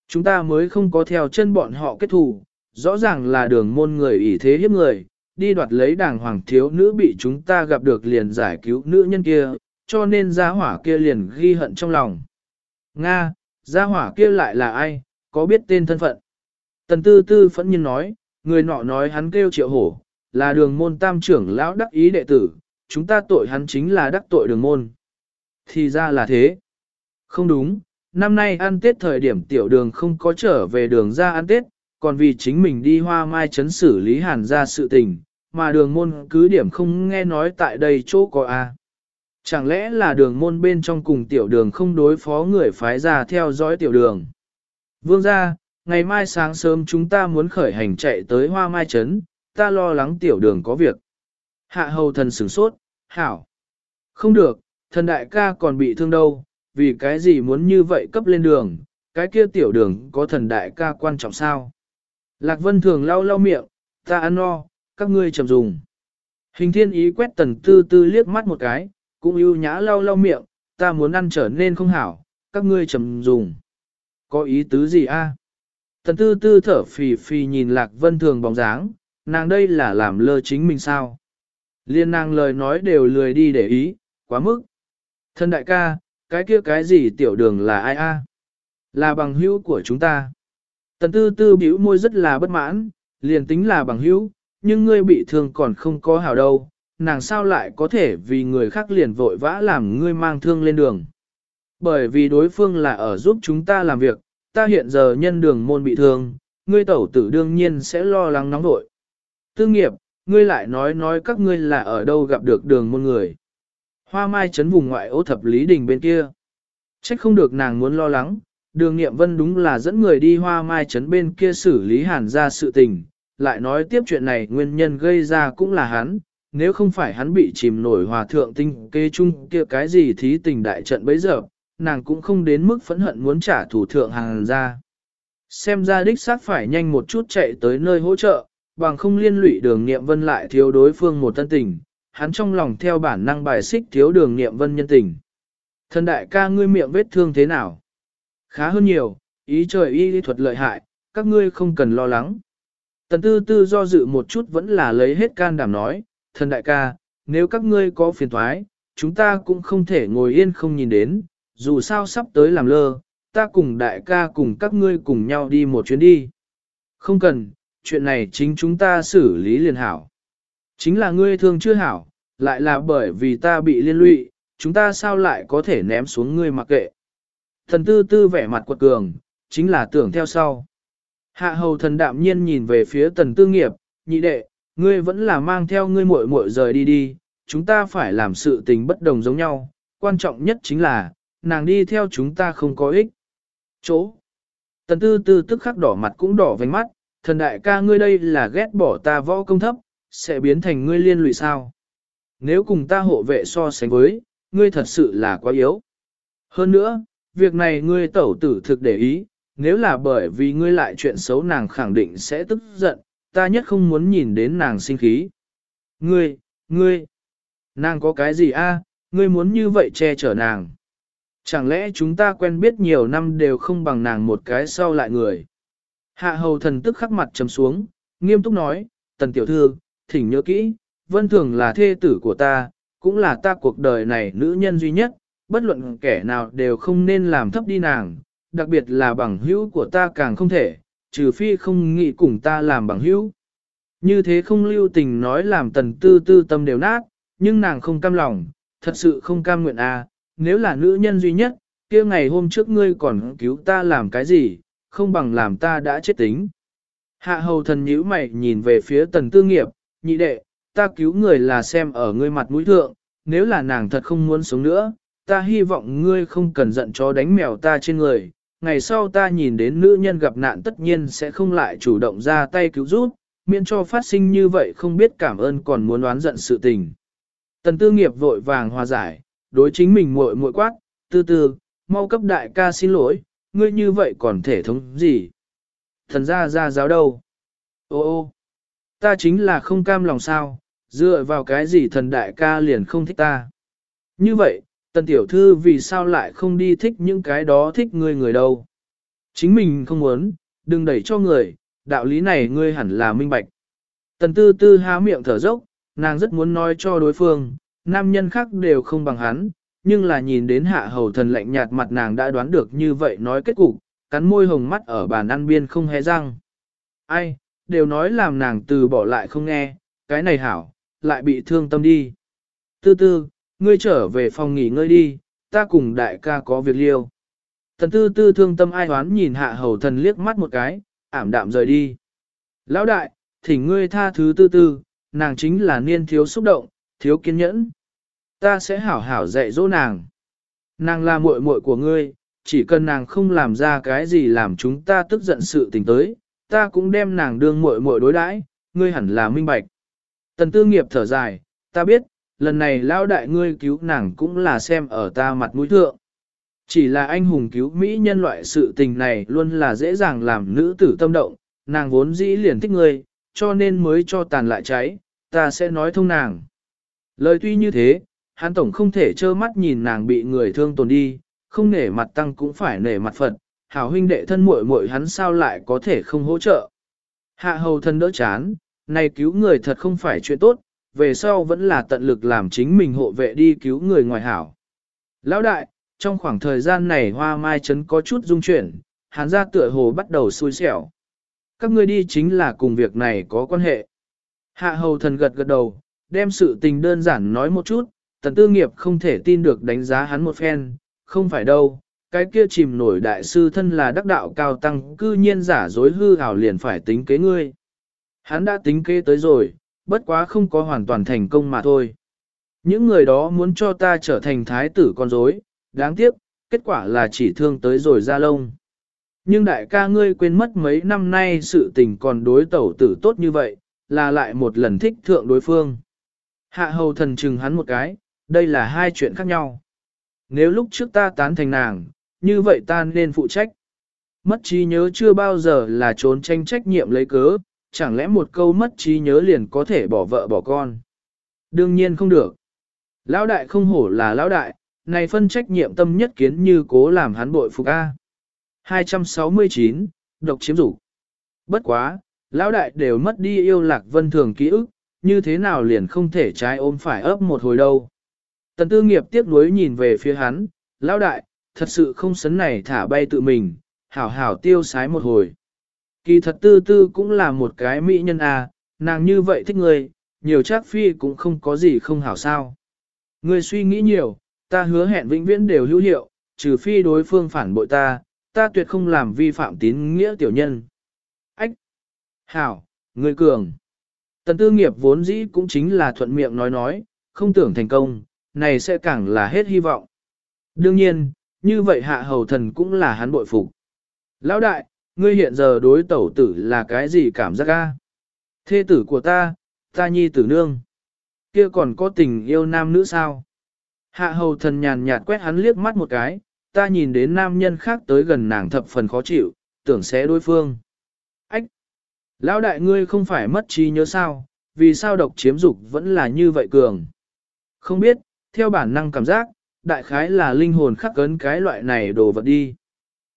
Chúng ta mới không có theo chân bọn họ kết thủ, rõ ràng là đường môn người ỷ thế hiếp người, đi đoạt lấy đàng hoàng thiếu nữ bị chúng ta gặp được liền giải cứu nữ nhân kia, cho nên gia hỏa kia liền ghi hận trong lòng. Nga, gia hỏa kia lại là ai, có biết tên thân phận? Tần tư tư phẫn nhiên nói, người nọ nói hắn kêu triệu hổ, là đường môn tam trưởng lão đắc ý đệ tử, chúng ta tội hắn chính là đắc tội đường môn. Thì ra là thế. Không đúng, năm nay ăn Tết thời điểm tiểu đường không có trở về đường ra ăn Tết, còn vì chính mình đi hoa mai chấn xử lý hàn ra sự tình, mà đường môn cứ điểm không nghe nói tại đây chỗ có a. Chẳng lẽ là đường môn bên trong cùng tiểu đường không đối phó người phái ra theo dõi tiểu đường? Vương ra, ngày mai sáng sớm chúng ta muốn khởi hành chạy tới hoa mai trấn, ta lo lắng tiểu đường có việc. Hạ hầu thần sửng sốt, hảo. Không được, thần đại ca còn bị thương đâu, vì cái gì muốn như vậy cấp lên đường, cái kia tiểu đường có thần đại ca quan trọng sao? Lạc vân thường lau lau miệng, ta ăn no, các ngươi chậm dùng. Hình thiên ý quét tần tư tư liếc mắt một cái, cũng ưu nhã lau lau miệng, ta muốn ăn trở nên không hảo, các ngươi chậm dùng. Có ý tứ gì a? Tần tư tư thở phì phì nhìn lạc vân thường bóng dáng, nàng đây là làm lơ chính mình sao? Liên nàng lời nói đều lười đi để ý, quá mức. Thân đại ca, cái kia cái gì tiểu đường là ai a? Là bằng hữu của chúng ta. Tần tư tư bĩu môi rất là bất mãn, liền tính là bằng hữu, nhưng ngươi bị thương còn không có hảo đâu, nàng sao lại có thể vì người khác liền vội vã làm ngươi mang thương lên đường. Bởi vì đối phương là ở giúp chúng ta làm việc, ta hiện giờ nhân đường môn bị thương, ngươi tẩu tử đương nhiên sẽ lo lắng nóng vội. Tư nghiệp, ngươi lại nói nói các ngươi là ở đâu gặp được đường môn người. Hoa mai chấn vùng ngoại ô thập lý đình bên kia. Trách không được nàng muốn lo lắng, đường nghiệm vân đúng là dẫn người đi hoa mai chấn bên kia xử lý hàn ra sự tình, lại nói tiếp chuyện này nguyên nhân gây ra cũng là hắn, nếu không phải hắn bị chìm nổi hòa thượng tinh kê chung kia cái gì thí tình đại trận bấy giờ, nàng cũng không đến mức phẫn hận muốn trả thủ thượng Hàn ra. Xem ra đích xác phải nhanh một chút chạy tới nơi hỗ trợ, bằng không liên lụy đường nghiệm vân lại thiếu đối phương một tân tình, hắn trong lòng theo bản năng bài xích thiếu đường nghiệm vân nhân tình. Thần đại ca ngươi miệng vết thương thế nào? Khá hơn nhiều, ý trời y lý thuật lợi hại, các ngươi không cần lo lắng. Tần tư tư do dự một chút vẫn là lấy hết can đảm nói, thần đại ca, nếu các ngươi có phiền thoái, chúng ta cũng không thể ngồi yên không nhìn đến, dù sao sắp tới làm lơ, ta cùng đại ca cùng các ngươi cùng nhau đi một chuyến đi. Không cần, chuyện này chính chúng ta xử lý liền hảo. Chính là ngươi thương chưa hảo, lại là bởi vì ta bị liên lụy, chúng ta sao lại có thể ném xuống ngươi mặc kệ. Thần tư tư vẻ mặt quật cường, chính là tưởng theo sau. Hạ hầu thần đạm nhiên nhìn về phía tần tư nghiệp, nhị đệ, ngươi vẫn là mang theo ngươi muội muội rời đi đi, chúng ta phải làm sự tình bất đồng giống nhau, quan trọng nhất chính là, nàng đi theo chúng ta không có ích. Chỗ. Tần tư tư tức khắc đỏ mặt cũng đỏ vành mắt, thần đại ca ngươi đây là ghét bỏ ta võ công thấp, sẽ biến thành ngươi liên lụy sao. Nếu cùng ta hộ vệ so sánh với, ngươi thật sự là quá yếu. Hơn nữa, việc này ngươi tẩu tử thực để ý, nếu là bởi vì ngươi lại chuyện xấu nàng khẳng định sẽ tức giận, ta nhất không muốn nhìn đến nàng sinh khí. Ngươi, ngươi, nàng có cái gì a? ngươi muốn như vậy che chở nàng. Chẳng lẽ chúng ta quen biết nhiều năm đều không bằng nàng một cái sau lại người. Hạ hầu thần tức khắc mặt trầm xuống, nghiêm túc nói, tần tiểu thư, thỉnh nhớ kỹ, vân thường là thê tử của ta, cũng là ta cuộc đời này nữ nhân duy nhất, bất luận kẻ nào đều không nên làm thấp đi nàng, đặc biệt là bằng hữu của ta càng không thể, trừ phi không nghĩ cùng ta làm bằng hữu. Như thế không lưu tình nói làm tần tư tư tâm đều nát, nhưng nàng không cam lòng, thật sự không cam nguyện à, nếu là nữ nhân duy nhất, kia ngày hôm trước ngươi còn cứu ta làm cái gì, không bằng làm ta đã chết tính. Hạ hầu thần nhíu mày nhìn về phía tần tư nghiệp, nhị đệ, ta cứu người là xem ở ngươi mặt mũi thượng, nếu là nàng thật không muốn sống nữa, ta hy vọng ngươi không cần giận chó đánh mèo ta trên người, ngày sau ta nhìn đến nữ nhân gặp nạn tất nhiên sẽ không lại chủ động ra tay cứu giúp, miễn cho phát sinh như vậy không biết cảm ơn còn muốn oán giận sự tình. Tần tư nghiệp vội vàng hòa giải, đối chính mình muội muội quát, tư tư, mau cấp đại ca xin lỗi, ngươi như vậy còn thể thống gì? Thần ra ra giáo đâu? Ô ô, ta chính là không cam lòng sao, dựa vào cái gì thần đại ca liền không thích ta. Như vậy, tần tiểu thư vì sao lại không đi thích những cái đó thích ngươi người đâu? Chính mình không muốn, đừng đẩy cho người, đạo lý này ngươi hẳn là minh bạch. Tần tư tư há miệng thở dốc, nàng rất muốn nói cho đối phương, nam nhân khác đều không bằng hắn, nhưng là nhìn đến hạ hầu thần lạnh nhạt mặt nàng đã đoán được như vậy nói kết cục, cắn môi hồng mắt ở bàn ăn biên không hé răng. Ai, đều nói làm nàng từ bỏ lại không nghe, cái này hảo, lại bị thương tâm đi. Tư tư, ngươi trở về phòng nghỉ ngơi đi, ta cùng đại ca có việc liêu. Thần tư tư thương tâm ai hoán nhìn hạ hầu thần liếc mắt một cái, ảm đạm rời đi. Lão đại, thỉnh ngươi tha thứ tư tư, nàng chính là niên thiếu xúc động, thiếu kiên nhẫn. Ta sẽ hảo hảo dạy dỗ nàng. Nàng là muội muội của ngươi, chỉ cần nàng không làm ra cái gì làm chúng ta tức giận sự tình tới, ta cũng đem nàng đương muội muội đối đãi, ngươi hẳn là minh bạch. Tần tư nghiệp thở dài, ta biết, lần này lão đại ngươi cứu nàng cũng là xem ở ta mặt mũi thượng. Chỉ là anh hùng cứu Mỹ nhân loại sự tình này luôn là dễ dàng làm nữ tử tâm động, nàng vốn dĩ liền thích ngươi, cho nên mới cho tàn lại cháy, ta sẽ nói thông nàng. Lời tuy như thế, hắn tổng không thể trơ mắt nhìn nàng bị người thương tổn đi, không nể mặt tăng cũng phải nể mặt Phật, hảo huynh đệ thân muội muội hắn sao lại có thể không hỗ trợ. Hạ hầu thân đỡ chán, này cứu người thật không phải chuyện tốt, về sau vẫn là tận lực làm chính mình hộ vệ đi cứu người ngoài hảo. Lão đại, trong khoảng thời gian này hoa mai trấn có chút dung chuyển, hắn ra tựa hồ bắt đầu xui xẻo. Các ngươi đi chính là cùng việc này có quan hệ. Hạ hầu thần gật gật đầu, đem sự tình đơn giản nói một chút, tần tư nghiệp không thể tin được đánh giá hắn một phen, không phải đâu, cái kia chìm nổi đại sư thân là đắc đạo cao tăng cư nhiên giả dối hư hảo liền phải tính kế ngươi. Hắn đã tính kế tới rồi, bất quá không có hoàn toàn thành công mà thôi. Những người đó muốn cho ta trở thành thái tử con rối, đáng tiếc, kết quả là chỉ thương tới rồi ra lông. Nhưng đại ca ngươi quên mất mấy năm nay sự tình còn đối tẩu tử tốt như vậy, là lại một lần thích thượng đối phương. Hạ hầu thần chừng hắn một cái, đây là hai chuyện khác nhau. Nếu lúc trước ta tán thành nàng, như vậy ta nên phụ trách. Mất trí nhớ chưa bao giờ là trốn tranh trách nhiệm lấy cớ, chẳng lẽ một câu mất trí nhớ liền có thể bỏ vợ bỏ con. Đương nhiên không được. Lão đại không hổ là lão đại, này phân trách nhiệm tâm nhất kiến như cố làm hắn bội phục A. 269, độc chiếm dục. Bất quá, lão đại đều mất đi yêu lạc vân thường ký ức, như thế nào liền không thể trái ôm phải ấp một hồi đâu. Tần tư nghiệp tiếc nuối nhìn về phía hắn, lão đại, thật sự không sấn này thả bay tự mình, hảo hảo tiêu sái một hồi. Kỳ thật tư tư cũng là một cái mỹ nhân à, nàng như vậy thích người, nhiều chắc phi cũng không có gì không hảo sao. Người suy nghĩ nhiều, ta hứa hẹn vĩnh viễn đều hữu hiệu, trừ phi đối phương phản bội ta, ta tuyệt không làm vi phạm tín nghĩa tiểu nhân. Ách! Hảo! Người cường! Tần tư nghiệp vốn dĩ cũng chính là thuận miệng nói nói, không tưởng thành công, này sẽ càng là hết hy vọng. Đương nhiên, như vậy hạ hầu thần cũng là hắn bội phục. Lão đại, ngươi hiện giờ đối tẩu tử là cái gì cảm giác ga? Thê tử của ta, ta nhi tử nương. Kia còn có tình yêu nam nữ sao? Hạ hầu thần nhàn nhạt quét hắn liếc mắt một cái, ta nhìn đến nam nhân khác tới gần nàng thập phần khó chịu, tưởng sẽ đối phương. Ách! Lão đại ngươi không phải mất trí nhớ sao, vì sao độc chiếm dục vẫn là như vậy cường? Không biết, theo bản năng cảm giác, đại khái là linh hồn khắc cấn cái loại này đồ vật đi.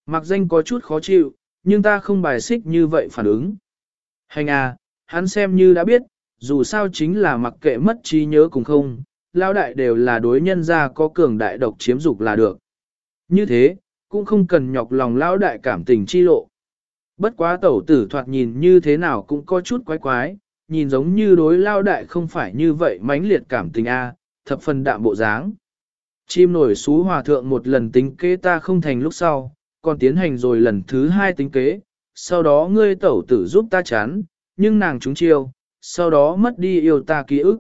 Mặc danh có chút khó chịu, nhưng ta không bài xích như vậy phản ứng. Hành à, hắn xem như đã biết, dù sao chính là mặc kệ mất trí nhớ cùng không, lao đại đều là đối nhân ra có cường đại độc chiếm dục là được. Như thế, cũng không cần nhọc lòng lao đại cảm tình chi lộ. Bất quá tẩu tử thoạt nhìn như thế nào cũng có chút quái quái, nhìn giống như đối lao đại không phải như vậy mãnh liệt cảm tình a, thập phần đạm bộ dáng. Chim nổi xú hòa thượng một lần tính kế ta không thành lúc sau, còn tiến hành rồi lần thứ hai tính kế, sau đó ngươi tẩu tử giúp ta chán, nhưng nàng trúng chiêu, sau đó mất đi yêu ta ký ức.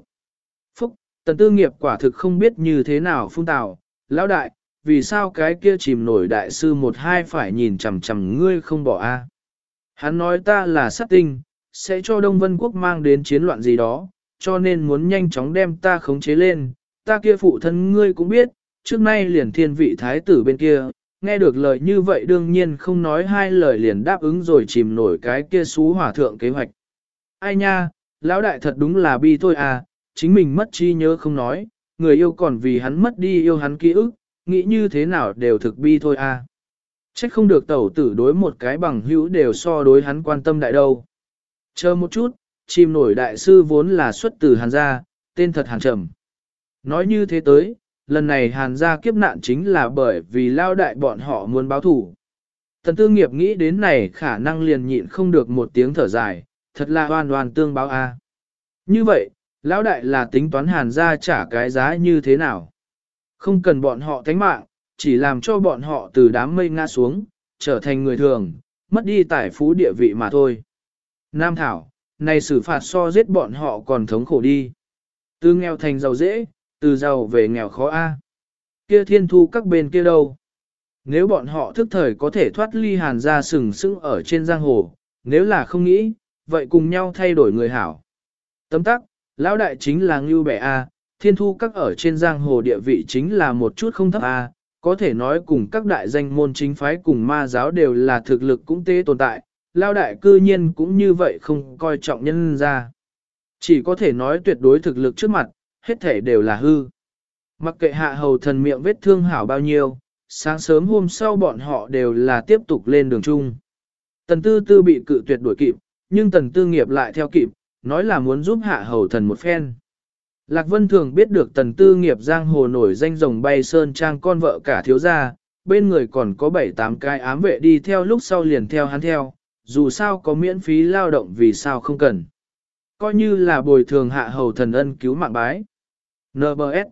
Phúc, tần tư nghiệp quả thực không biết như thế nào phung tào, lão đại, vì sao cái kia chìm nổi đại sư một hai phải nhìn chằm chằm ngươi không bỏ a? Hắn nói ta là sát tinh, sẽ cho Đông Vân Quốc mang đến chiến loạn gì đó, cho nên muốn nhanh chóng đem ta khống chế lên, ta kia phụ thân ngươi cũng biết, trước nay liền thiên vị thái tử bên kia, nghe được lời như vậy đương nhiên không nói hai lời liền đáp ứng rồi chìm nổi cái kia xú hỏa thượng kế hoạch. Ai nha, lão đại thật đúng là bi thôi à, chính mình mất chi nhớ không nói, người yêu còn vì hắn mất đi yêu hắn ký ức, nghĩ như thế nào đều thực bi thôi à. Trách không được tẩu tử đối một cái bằng hữu đều so đối hắn quan tâm đại đâu. Chờ một chút, chìm nổi đại sư vốn là xuất từ hàn gia, tên thật hàn trầm. Nói như thế tới, lần này hàn gia kiếp nạn chính là bởi vì lao đại bọn họ muốn báo thủ. Tần tư nghiệp nghĩ đến này khả năng liền nhịn không được một tiếng thở dài, thật là hoàn hoàn tương báo a. Như vậy, lão đại là tính toán hàn gia trả cái giá như thế nào? Không cần bọn họ thánh mạng, chỉ làm cho bọn họ từ đám mây ngã xuống, trở thành người thường, mất đi tài phú địa vị mà thôi. Nam Thảo, này xử phạt so giết bọn họ còn thống khổ đi. Từ nghèo thành giàu dễ, từ giàu về nghèo khó a. Kia thiên thu các bên kia đâu? Nếu bọn họ thức thời có thể thoát ly hàn ra sừng sững ở trên giang hồ, nếu là không nghĩ, vậy cùng nhau thay đổi người hảo. Tấm tắc, lão đại chính là ngưu bẻ a, thiên thu các ở trên giang hồ địa vị chính là một chút không thấp a, có thể nói cùng các đại danh môn chính phái cùng ma giáo đều là thực lực cũng tế tồn tại, lao đại cư nhiên cũng như vậy không coi trọng nhân ra. Chỉ có thể nói tuyệt đối thực lực trước mặt, hết thể đều là hư. Mặc kệ hạ hầu thần miệng vết thương hảo bao nhiêu, sáng sớm hôm sau bọn họ đều là tiếp tục lên đường chung. Tần tư tư bị cự tuyệt đuổi kịp, nhưng tần tư nghiệp lại theo kịp, nói là muốn giúp hạ hầu thần một phen. Lạc Vân thường biết được tần tư nghiệp giang hồ nổi danh rồng bay sơn trang con vợ cả thiếu gia, bên người còn có 7-8 cái ám vệ đi theo lúc sau liền theo hắn theo, dù sao có miễn phí lao động vì sao không cần. Coi như là bồi thường hạ hầu thần ân cứu mạng bái. NBS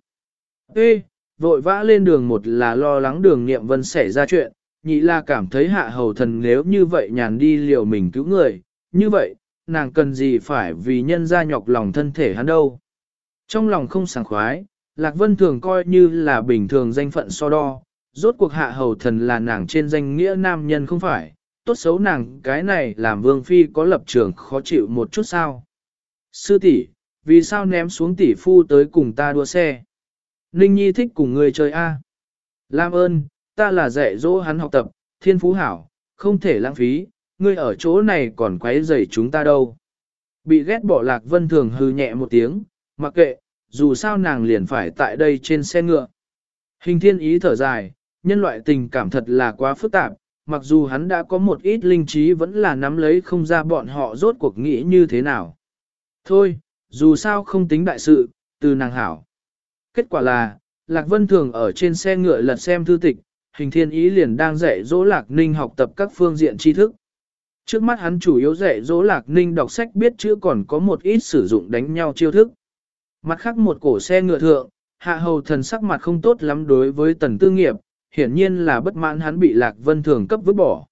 Ê, vội vã lên đường một là lo lắng đường nghiệm vân xảy ra chuyện, nhị là cảm thấy hạ hầu thần nếu như vậy nhàn đi liều mình cứu người, như vậy, nàng cần gì phải vì nhân ra nhọc lòng thân thể hắn đâu. Trong lòng không sảng khoái, Lạc Vân thường coi như là bình thường danh phận so đo, rốt cuộc hạ hầu thần là nàng trên danh nghĩa nam nhân không phải, tốt xấu nàng cái này làm vương phi có lập trường khó chịu một chút sao. Sư tỷ, vì sao ném xuống tỷ phu tới cùng ta đua xe? Ninh Nhi thích cùng người chơi A. Lam ơn, ta là dạy dỗ hắn học tập, thiên phú hảo, không thể lãng phí, ngươi ở chỗ này còn quấy rầy chúng ta đâu. Bị ghét bỏ lạc vân thường hư nhẹ một tiếng, mặc kệ, dù sao nàng liền phải tại đây trên xe ngựa. Hình thiên ý thở dài, nhân loại tình cảm thật là quá phức tạp, mặc dù hắn đã có một ít linh trí vẫn là nắm lấy không ra bọn họ rốt cuộc nghĩ như thế nào. Thôi, dù sao không tính đại sự, từ nàng hảo. Kết quả là, Lạc Vân Thường ở trên xe ngựa lật xem thư tịch, hình thiên ý liền đang dạy dỗ Lạc Ninh học tập các phương diện tri thức. Trước mắt hắn chủ yếu dạy dỗ Lạc Ninh đọc sách biết chữ còn có một ít sử dụng đánh nhau chiêu thức. Mặt khác một cổ xe ngựa thượng, hạ hầu thần sắc mặt không tốt lắm đối với tần tư nghiệp, hiển nhiên là bất mãn hắn bị Lạc Vân Thường cấp vứt bỏ.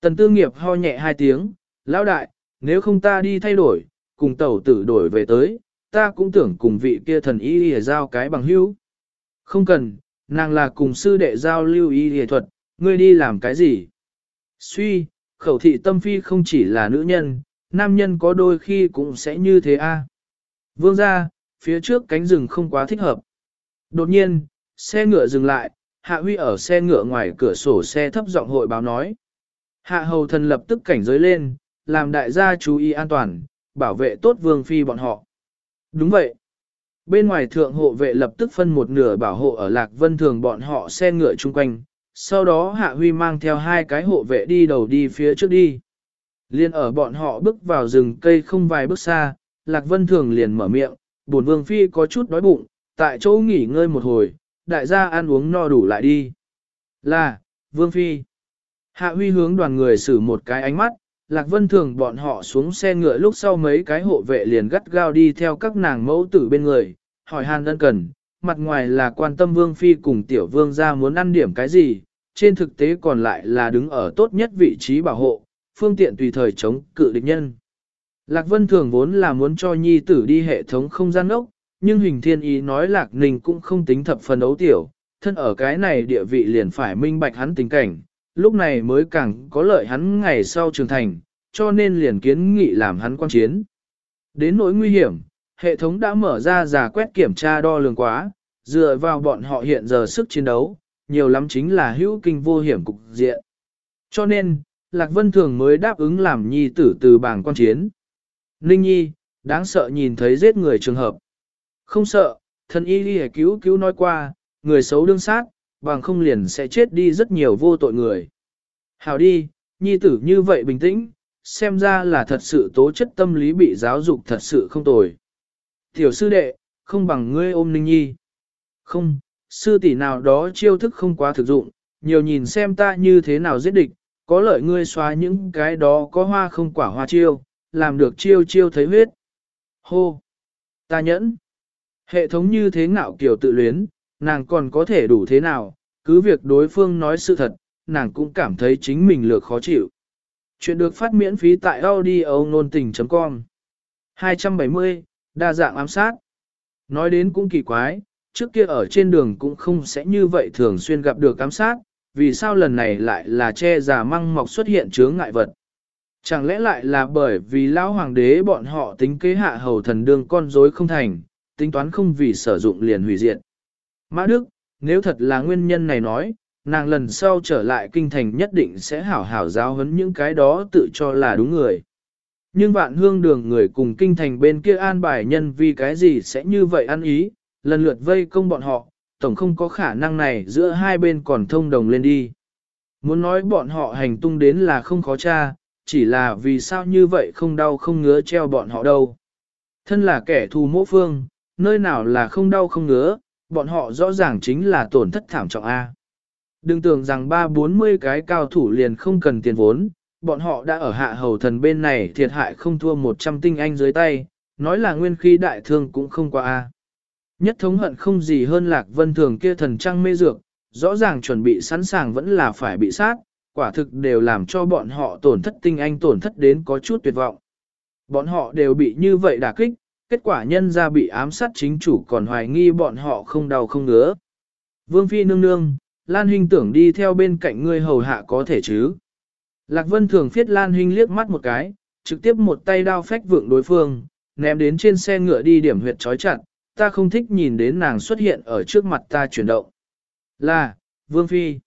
Tần tư nghiệp ho nhẹ hai tiếng, lão đại, nếu không ta đi thay đổi, cùng tẩu tử đổi về tới, ta cũng tưởng cùng vị kia thần y để giao cái bằng hữu. Không cần, nàng là cùng sư đệ giao lưu y y thuật, ngươi đi làm cái gì? Suy, khẩu thị tâm phi không chỉ là nữ nhân, nam nhân có đôi khi cũng sẽ như thế a. Vương ra, phía trước cánh rừng không quá thích hợp. Đột nhiên, xe ngựa dừng lại, Hạ Huy ở xe ngựa ngoài cửa sổ xe thấp giọng hội báo nói. Hạ hầu thần lập tức cảnh giới lên, làm đại gia chú ý an toàn, bảo vệ tốt vương phi bọn họ. Đúng vậy. Bên ngoài thượng hộ vệ lập tức phân một nửa bảo hộ ở Lạc Vân Thường bọn họ xe ngựa chung quanh, sau đó Hạ Huy mang theo hai cái hộ vệ đi đầu đi phía trước đi. Liên ở bọn họ bước vào rừng cây không vài bước xa, Lạc Vân Thường liền mở miệng, buồn vương phi có chút đói bụng, tại chỗ nghỉ ngơi một hồi, đại gia ăn uống no đủ lại đi. Là, vương phi. Hạ Huy hướng đoàn người xử một cái ánh mắt, Lạc Vân Thường bọn họ xuống xe ngựa lúc sau mấy cái hộ vệ liền gắt gao đi theo các nàng mẫu tử bên người, hỏi hàn đơn cần, mặt ngoài là quan tâm vương phi cùng tiểu vương ra muốn ăn điểm cái gì, trên thực tế còn lại là đứng ở tốt nhất vị trí bảo hộ, phương tiện tùy thời chống cự địch nhân. Lạc Vân Thường vốn là muốn cho nhi tử đi hệ thống không gian ốc, nhưng hình thiên ý nói Lạc Ninh cũng không tính thập phần ấu tiểu, thân ở cái này địa vị liền phải minh bạch hắn tình cảnh, lúc này mới càng có lợi hắn ngày sau trưởng thành, cho nên liền kiến nghị làm hắn quan chiến. Đến nỗi nguy hiểm, hệ thống đã mở ra giả quét kiểm tra đo lường quá, dựa vào bọn họ hiện giờ sức chiến đấu, nhiều lắm chính là hữu kinh vô hiểm cục diện. Cho nên, Lạc Vân Thường mới đáp ứng làm nhi tử từ bảng quan chiến. Ninh nhi, đáng sợ nhìn thấy giết người trường hợp. Không sợ, thần y đi cứu cứu nói qua, người xấu đương sát, bằng không liền sẽ chết đi rất nhiều vô tội người. Hào đi, nhi tử như vậy bình tĩnh, xem ra là thật sự tố chất tâm lý bị giáo dục thật sự không tồi. Tiểu sư đệ, không bằng ngươi ôm ninh nhi. Không, sư tỷ nào đó chiêu thức không quá thực dụng, nhiều nhìn xem ta như thế nào giết địch, có lợi ngươi xóa những cái đó có hoa không quả hoa chiêu, làm được chiêu chiêu thấy huyết. Hô! Ta nhẫn! Hệ thống như thế ngạo kiểu tự luyến, nàng còn có thể đủ thế nào, cứ việc đối phương nói sự thật, nàng cũng cảm thấy chính mình lược khó chịu. Chuyện được phát miễn phí tại audio nôn tình.com 270, đa dạng ám sát. Nói đến cũng kỳ quái, trước kia ở trên đường cũng không sẽ như vậy thường xuyên gặp được ám sát, vì sao lần này lại là che giả măng mọc xuất hiện chướng ngại vật. Chẳng lẽ lại là bởi vì lão hoàng đế bọn họ tính kế hạ hầu thần đương con rối không thành, tính toán không vì sử dụng liền hủy diệt. Mã Đức, nếu thật là nguyên nhân này nói, nàng lần sau trở lại kinh thành nhất định sẽ hảo hảo giáo huấn những cái đó tự cho là đúng người. Nhưng vạn hương đường người cùng kinh thành bên kia an bài nhân vì cái gì sẽ như vậy ăn ý, lần lượt vây công bọn họ, tổng không có khả năng này giữa hai bên còn thông đồng lên đi. Muốn nói bọn họ hành tung đến là không khó tra, chỉ là vì sao như vậy không đau không ngứa treo bọn họ đâu. Thân là kẻ thù mỗ phương, nơi nào là không đau không ngứa, bọn họ rõ ràng chính là tổn thất thảm trọng A. Đừng tưởng rằng ba bốn mươi cái cao thủ liền không cần tiền vốn, bọn họ đã ở hạ hầu thần bên này thiệt hại không thua 100 tinh anh dưới tay, nói là nguyên khí đại thương cũng không qua A. Nhất thống hận không gì hơn lạc vân thường kia thần trăng mê dược, rõ ràng chuẩn bị sẵn sàng vẫn là phải bị sát, quả thực đều làm cho bọn họ tổn thất tinh anh tổn thất đến có chút tuyệt vọng. Bọn họ đều bị như vậy đả kích, kết quả nhân ra bị ám sát chính chủ còn hoài nghi bọn họ không đau không ngứa. Vương Phi nương nương, Lan Hinh tưởng đi theo bên cạnh ngươi hầu hạ có thể chứ. Lạc Vân thường phiết Lan Hinh liếc mắt một cái, trực tiếp một tay đao phách vượng đối phương, ném đến trên xe ngựa đi điểm huyệt trói chặt, ta không thích nhìn đến nàng xuất hiện ở trước mặt ta chuyển động. Là, Vương Phi.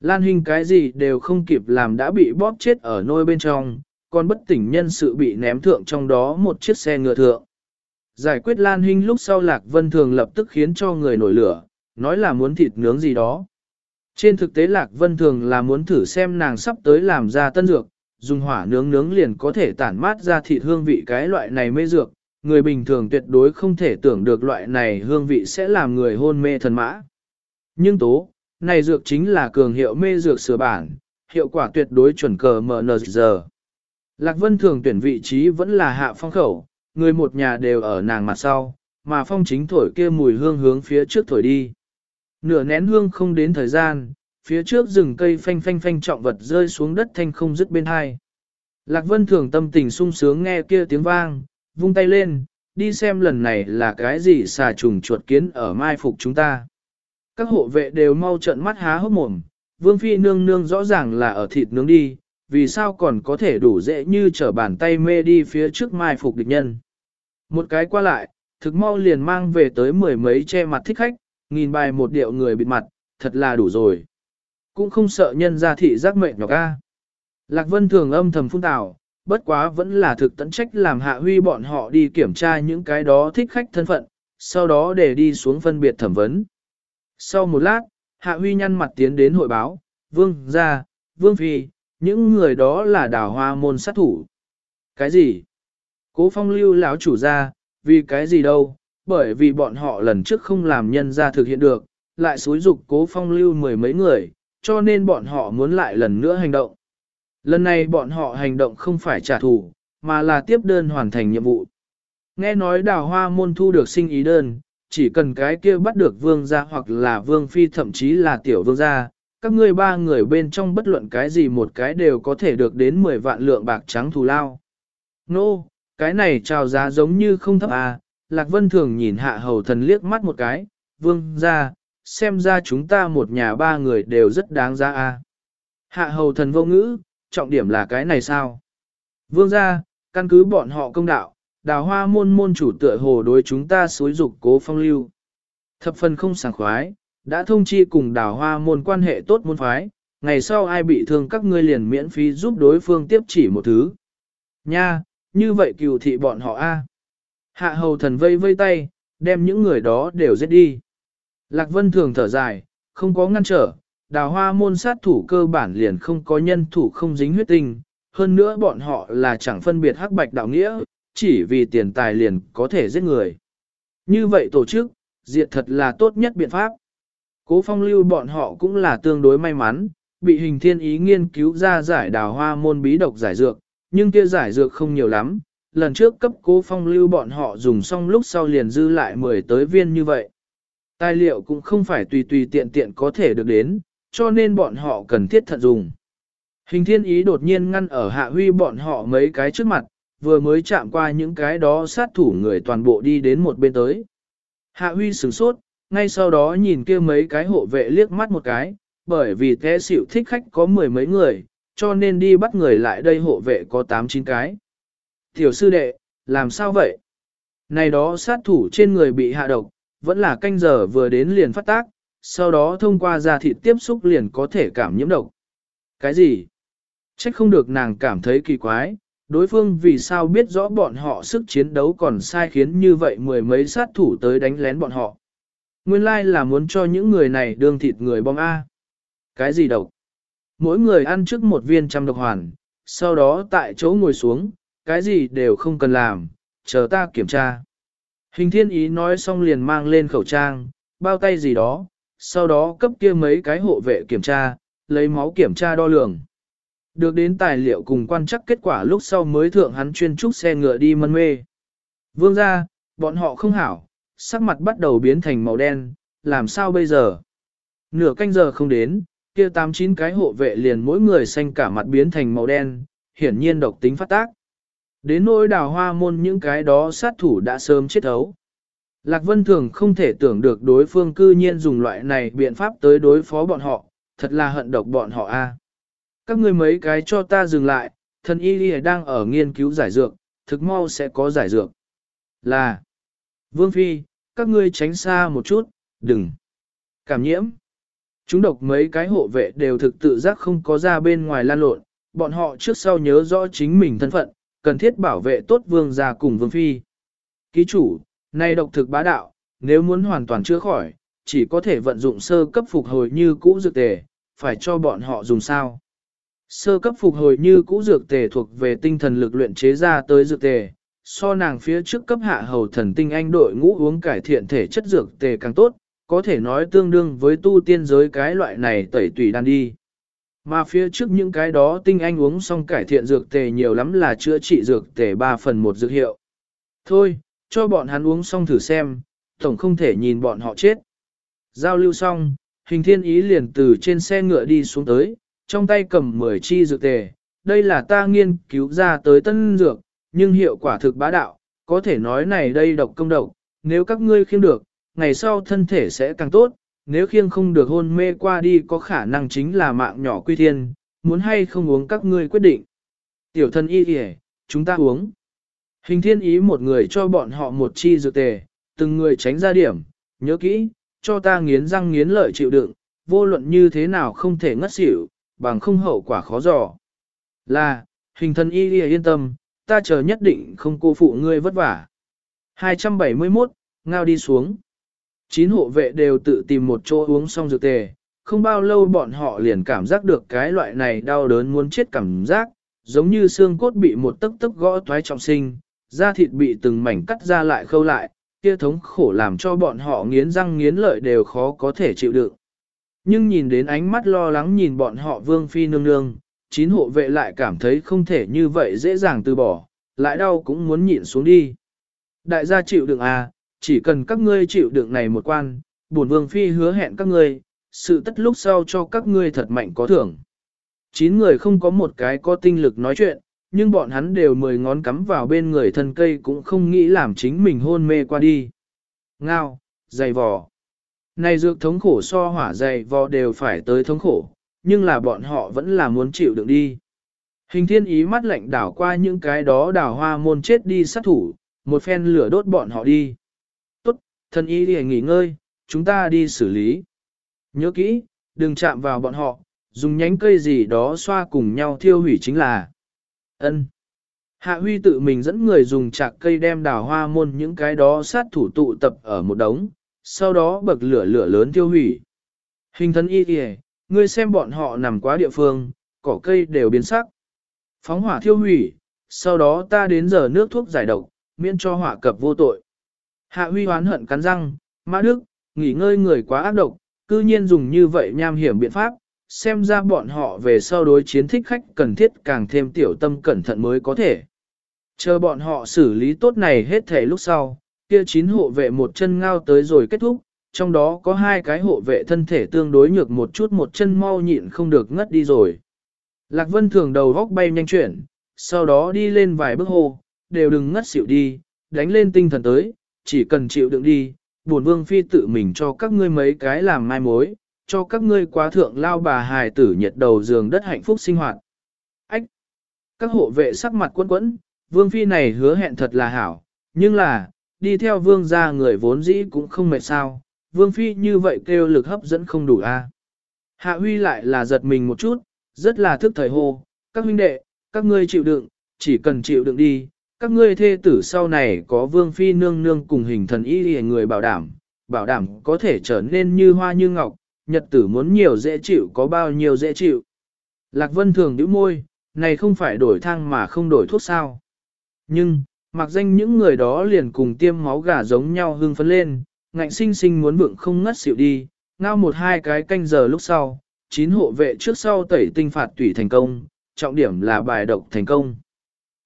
Lan Hinh cái gì đều không kịp làm đã bị bóp chết ở nôi bên trong, còn bất tỉnh nhân sự bị ném thượng trong đó một chiếc xe ngựa thượng. Giải quyết Lan Hinh lúc sau Lạc Vân Thường lập tức khiến cho người nổi lửa, nói là muốn thịt nướng gì đó. Trên thực tế Lạc Vân thường là muốn thử xem nàng sắp tới làm ra tân dược, dùng hỏa nướng nướng liền có thể tản mát ra thịt hương vị cái loại này mê dược, người bình thường tuyệt đối không thể tưởng được loại này hương vị sẽ làm người hôn mê thần mã. Nhưng tố, này dược chính là cường hiệu mê dược sửa bản, hiệu quả tuyệt đối chuẩn cờ MNZ. Lạc Vân thường tuyển vị trí vẫn là hạ phong khẩu, người một nhà đều ở nàng mặt sau, mà phong chính thổi kia mùi hương hướng phía trước thổi đi. Nửa nén hương không đến thời gian, phía trước rừng cây phanh phanh phanh trọng vật rơi xuống đất thanh không dứt bên hai. Lạc Vân thường tâm tình sung sướng nghe kia tiếng vang, vung tay lên, đi xem lần này là cái gì xà trùng chuột kiến ở mai phục chúng ta. Các hộ vệ đều mau trận mắt há hốc mồm, Vương Phi nương nương rõ ràng là ở thịt nướng đi, vì sao còn có thể đủ dễ như trở bàn tay mê đi phía trước mai phục địch nhân. Một cái qua lại, thực mau liền mang về tới mười mấy che mặt thích khách, nghìn bài một điệu người bịt mặt, thật là đủ rồi. Cũng không sợ nhân ra thị giác mệnh nhọc a. Lạc Vân thường âm thầm phun tào, bất quá vẫn là thực tận trách làm hạ huy bọn họ đi kiểm tra những cái đó thích khách thân phận, sau đó để đi xuống phân biệt thẩm vấn. Sau một lát, hạ huy nhăn mặt tiến đến hội báo, vương gia, vương phi, những người đó là đào hoa môn sát thủ. Cái gì? Cố phong lưu lão chủ gia, vì cái gì đâu, bởi vì bọn họ lần trước không làm nhân ra thực hiện được, lại xúi dục cố phong lưu mười mấy người, cho nên bọn họ muốn lại lần nữa hành động. Lần này bọn họ hành động không phải trả thù, mà là tiếp đơn hoàn thành nhiệm vụ. Nghe nói đào hoa môn thu được sinh ý đơn, chỉ cần cái kia bắt được vương gia hoặc là vương phi thậm chí là tiểu vương gia, các ngươi ba người bên trong bất luận cái gì một cái đều có thể được đến 10 vạn lượng bạc trắng thù lao. Nô, no, cái này trào giá giống như không thấp à, Lạc Vân thường nhìn hạ hầu thần liếc mắt một cái, vương gia, xem ra chúng ta một nhà ba người đều rất đáng giá à. Hạ hầu thần vô ngữ, trọng điểm là cái này sao? Vương gia, căn cứ bọn họ công đạo, đào hoa môn môn chủ tựa hồ đối chúng ta xối dục cố phong lưu. Thập phần không sảng khoái, đã thông chi cùng đào hoa môn quan hệ tốt môn phái, ngày sau ai bị thương các ngươi liền miễn phí giúp đối phương tiếp chỉ một thứ. Nha, như vậy cừu thị bọn họ a. Hạ hầu thần vây vây tay, đem những người đó đều giết đi. Lạc Vân thường thở dài, không có ngăn trở, đào hoa môn sát thủ cơ bản liền không có nhân thủ không dính huyết tinh, hơn nữa bọn họ là chẳng phân biệt hắc bạch đạo nghĩa, chỉ vì tiền tài liền có thể giết người. Như vậy tổ chức, diệt thật là tốt nhất biện pháp. Cố phong lưu bọn họ cũng là tương đối may mắn, bị hình thiên ý nghiên cứu ra giải đào hoa môn bí độc giải dược, nhưng kia giải dược không nhiều lắm, lần trước cấp cố phong lưu bọn họ dùng xong lúc sau liền dư lại 10 tới viên như vậy. Tài liệu cũng không phải tùy tùy tiện tiện có thể được đến, cho nên bọn họ cần thiết thận dùng. Hình thiên ý đột nhiên ngăn ở hạ huy bọn họ mấy cái trước mặt, vừa mới chạm qua những cái đó sát thủ người toàn bộ đi đến một bên tới. Hạ huy sửng sốt, ngay sau đó nhìn kia mấy cái hộ vệ liếc mắt một cái, bởi vì thế xỉu thích khách có mười mấy người, cho nên đi bắt người lại đây hộ vệ có tám chín cái. Tiểu sư đệ, làm sao vậy? Này đó sát thủ trên người bị hạ độc, vẫn là canh giờ vừa đến liền phát tác, sau đó thông qua da thịt tiếp xúc liền có thể cảm nhiễm độc. Cái gì? Trách không được nàng cảm thấy kỳ quái, đối phương vì sao biết rõ bọn họ sức chiến đấu còn sai khiến như vậy mười mấy sát thủ tới đánh lén bọn họ. Nguyên lai là muốn cho những người này đương thịt người bom A. Cái gì độc? Mỗi người ăn trước một viên trăm độc hoàn, sau đó tại chỗ ngồi xuống, cái gì đều không cần làm, chờ ta kiểm tra. Hình thiên ý nói xong liền mang lên khẩu trang, bao tay gì đó, sau đó cấp kia mấy cái hộ vệ kiểm tra, lấy máu kiểm tra đo lường. Được đến tài liệu cùng quan chắc kết quả lúc sau mới thượng hắn chuyên trúc xe ngựa đi mân mê. Vương ra, bọn họ không hảo, sắc mặt bắt đầu biến thành màu đen, làm sao bây giờ? Nửa canh giờ không đến, kia tám chín cái hộ vệ liền mỗi người xanh cả mặt biến thành màu đen, hiển nhiên độc tính phát tác. Đến nỗi đào hoa môn những cái đó sát thủ đã sớm chết thấu. Lạc Vân Thường không thể tưởng được đối phương cư nhiên dùng loại này biện pháp tới đối phó bọn họ, thật là hận độc bọn họ a. Các ngươi mấy cái cho ta dừng lại, thần y lìa đang ở nghiên cứu giải dược, thực mau sẽ có giải dược. Là, Vương Phi, các ngươi tránh xa một chút, đừng. Cảm nhiễm. Chúng độc mấy cái hộ vệ đều thực tự giác không có ra bên ngoài lan lộn, bọn họ trước sau nhớ rõ chính mình thân phận, cần thiết bảo vệ tốt vương gia cùng vương phi. Ký chủ, này độc thực bá đạo, nếu muốn hoàn toàn chữa khỏi, chỉ có thể vận dụng sơ cấp phục hồi như cũ dược tề, phải cho bọn họ dùng sao. Sơ cấp phục hồi như cũ dược tề thuộc về tinh thần lực luyện chế ra tới dược tề, so nàng phía trước cấp hạ hầu thần tinh anh đội ngũ uống cải thiện thể chất dược tề càng tốt, có thể nói tương đương với tu tiên giới cái loại này tẩy tùy đan đi. Mà phía trước những cái đó tinh anh uống xong cải thiện dược tề nhiều lắm là chữa trị dược tề 3 phần một dược hiệu. Thôi, cho bọn hắn uống xong thử xem, tổng không thể nhìn bọn họ chết. Giao lưu xong, hình thiên ý liền từ trên xe ngựa đi xuống tới, trong tay cầm 10 chi dược tề. Đây là ta nghiên cứu ra tới tân dược, nhưng hiệu quả thực bá đạo, có thể nói này đây độc công độc, nếu các ngươi khiêm được, ngày sau thân thể sẽ càng tốt, nếu khiêng không được hôn mê qua đi có khả năng chính là mạng nhỏ quy thiên, muốn hay không uống các ngươi quyết định. Tiểu thân y kìa, chúng ta uống. Hình thiên ý một người cho bọn họ một chi dược tề, từng người tránh ra điểm, nhớ kỹ, cho ta nghiến răng nghiến lợi chịu đựng, vô luận như thế nào không thể ngất xỉu, bằng không hậu quả khó dò. Là, hình thân y kìa yên tâm, ta chờ nhất định không cô phụ ngươi vất vả. 271, ngao đi xuống. Chín hộ vệ đều tự tìm một chỗ uống xong dược tề, không bao lâu bọn họ liền cảm giác được cái loại này đau đớn muốn chết cảm giác, giống như xương cốt bị một tấc tấc gõ thoái trọng sinh, da thịt bị từng mảnh cắt ra lại khâu lại, kia thống khổ làm cho bọn họ nghiến răng nghiến lợi đều khó có thể chịu đựng. Nhưng nhìn đến ánh mắt lo lắng nhìn bọn họ vương phi nương nương, chín hộ vệ lại cảm thấy không thể như vậy dễ dàng từ bỏ, lại đau cũng muốn nhịn xuống đi. Đại gia chịu đựng à, chỉ cần các ngươi chịu đựng này một quan, bổn vương phi hứa hẹn các ngươi, sự tất lúc sau cho các ngươi thật mạnh có thưởng. Chín người không có một cái có tinh lực nói chuyện, nhưng bọn hắn đều mười ngón cắm vào bên người thân cây cũng không nghĩ làm chính mình hôn mê qua đi. Ngao, dày vò. Này dược thống khổ so hỏa dày vò đều phải tới thống khổ, nhưng là bọn họ vẫn là muốn chịu đựng đi. Hình thiên ý mắt lạnh đảo qua những cái đó đảo hoa môn chết đi sát thủ, một phen lửa đốt bọn họ đi. Thân Y đi nghỉ ngơi, chúng ta đi xử lý. Nhớ kỹ, đừng chạm vào bọn họ, dùng nhánh cây gì đó xoa cùng nhau thiêu hủy chính là. ân. Hạ huy tự mình dẫn người dùng chạc cây đem đào hoa môn những cái đó sát thủ tụ tập ở một đống, sau đó bậc lửa lửa lớn thiêu hủy. Hình thân y kìa, ngươi xem bọn họ nằm quá địa phương, cỏ cây đều biến sắc. Phóng hỏa thiêu hủy, sau đó ta đến giờ nước thuốc giải độc, miễn cho hỏa cập vô tội. Hạ huy hoán hận cắn răng, Mã Đức, nghỉ ngơi người quá ác độc, cư nhiên dùng như vậy nham hiểm biện pháp, xem ra bọn họ về sau đối chiến thích khách cần thiết càng thêm tiểu tâm cẩn thận mới có thể. Chờ bọn họ xử lý tốt này hết thể lúc sau, kia chín hộ vệ một chân ngao tới rồi kết thúc, trong đó có hai cái hộ vệ thân thể tương đối nhược một chút một chân mau nhịn không được ngất đi rồi. Lạc Vân thường đầu góc bay nhanh chuyển, sau đó đi lên vài bước hô, đều đừng ngất xỉu đi, đánh lên tinh thần tới, chỉ cần chịu đựng đi, buồn vương phi tự mình cho các ngươi mấy cái làm mai mối, cho các ngươi quá thượng lao bà hài tử nhiệt đầu giường đất hạnh phúc sinh hoạt. Ách! Các hộ vệ sắc mặt quấn quẫn, vương phi này hứa hẹn thật là hảo, nhưng là, đi theo vương gia người vốn dĩ cũng không mệt sao, vương phi như vậy kêu lực hấp dẫn không đủ a. Hạ huy lại là giật mình một chút, rất là thức thời hô, các huynh đệ, các ngươi chịu đựng, chỉ cần chịu đựng đi, các ngươi thê tử sau này có vương phi nương nương cùng hình thần y hề người bảo đảm, bảo đảm có thể trở nên như hoa như ngọc, nhật tử muốn nhiều dễ chịu có bao nhiêu dễ chịu. Lạc Vân thường nhíu môi, này không phải đổi thang mà không đổi thuốc sao. Nhưng, mặc danh những người đó liền cùng tiêm máu gà giống nhau hưng phấn lên, ngạnh sinh sinh muốn vượng không ngất xỉu đi, ngao một hai cái canh giờ lúc sau, chín hộ vệ trước sau tẩy tinh phạt tủy thành công, trọng điểm là bài độc thành công.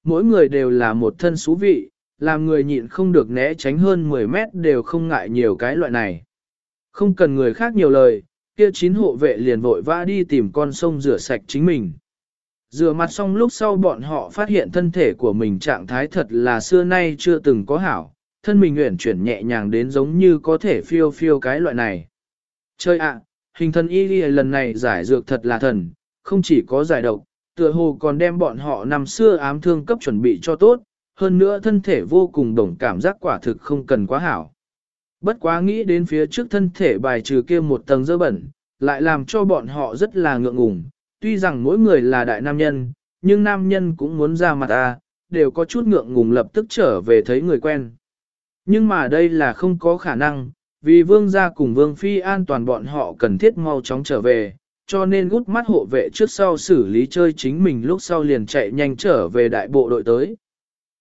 Mỗi người đều là một thân xú vị, làm người nhịn không được né tránh hơn 10 mét đều không ngại nhiều cái loại này. Không cần người khác nhiều lời, kia chín hộ vệ liền vội vã đi tìm con sông rửa sạch chính mình. Rửa mặt xong lúc sau bọn họ phát hiện thân thể của mình trạng thái thật là xưa nay chưa từng có hảo, thân mình nguyện chuyển nhẹ nhàng đến giống như có thể phiêu phiêu cái loại này. Chơi ạ, hình thân y lần này giải dược thật là thần, không chỉ có giải độc, tựa hồ còn đem bọn họ năm xưa ám thương cấp chuẩn bị cho tốt, hơn nữa thân thể vô cùng đồng cảm giác quả thực không cần quá hảo. Bất quá nghĩ đến phía trước thân thể bài trừ kia một tầng dơ bẩn, lại làm cho bọn họ rất là ngượng ngùng, tuy rằng mỗi người là đại nam nhân, nhưng nam nhân cũng muốn ra mặt à, đều có chút ngượng ngùng lập tức trở về thấy người quen. Nhưng mà đây là không có khả năng, vì vương gia cùng vương phi an toàn bọn họ cần thiết mau chóng trở về, cho nên gút mắt hộ vệ trước sau xử lý chơi chính mình lúc sau liền chạy nhanh trở về đại bộ đội tới.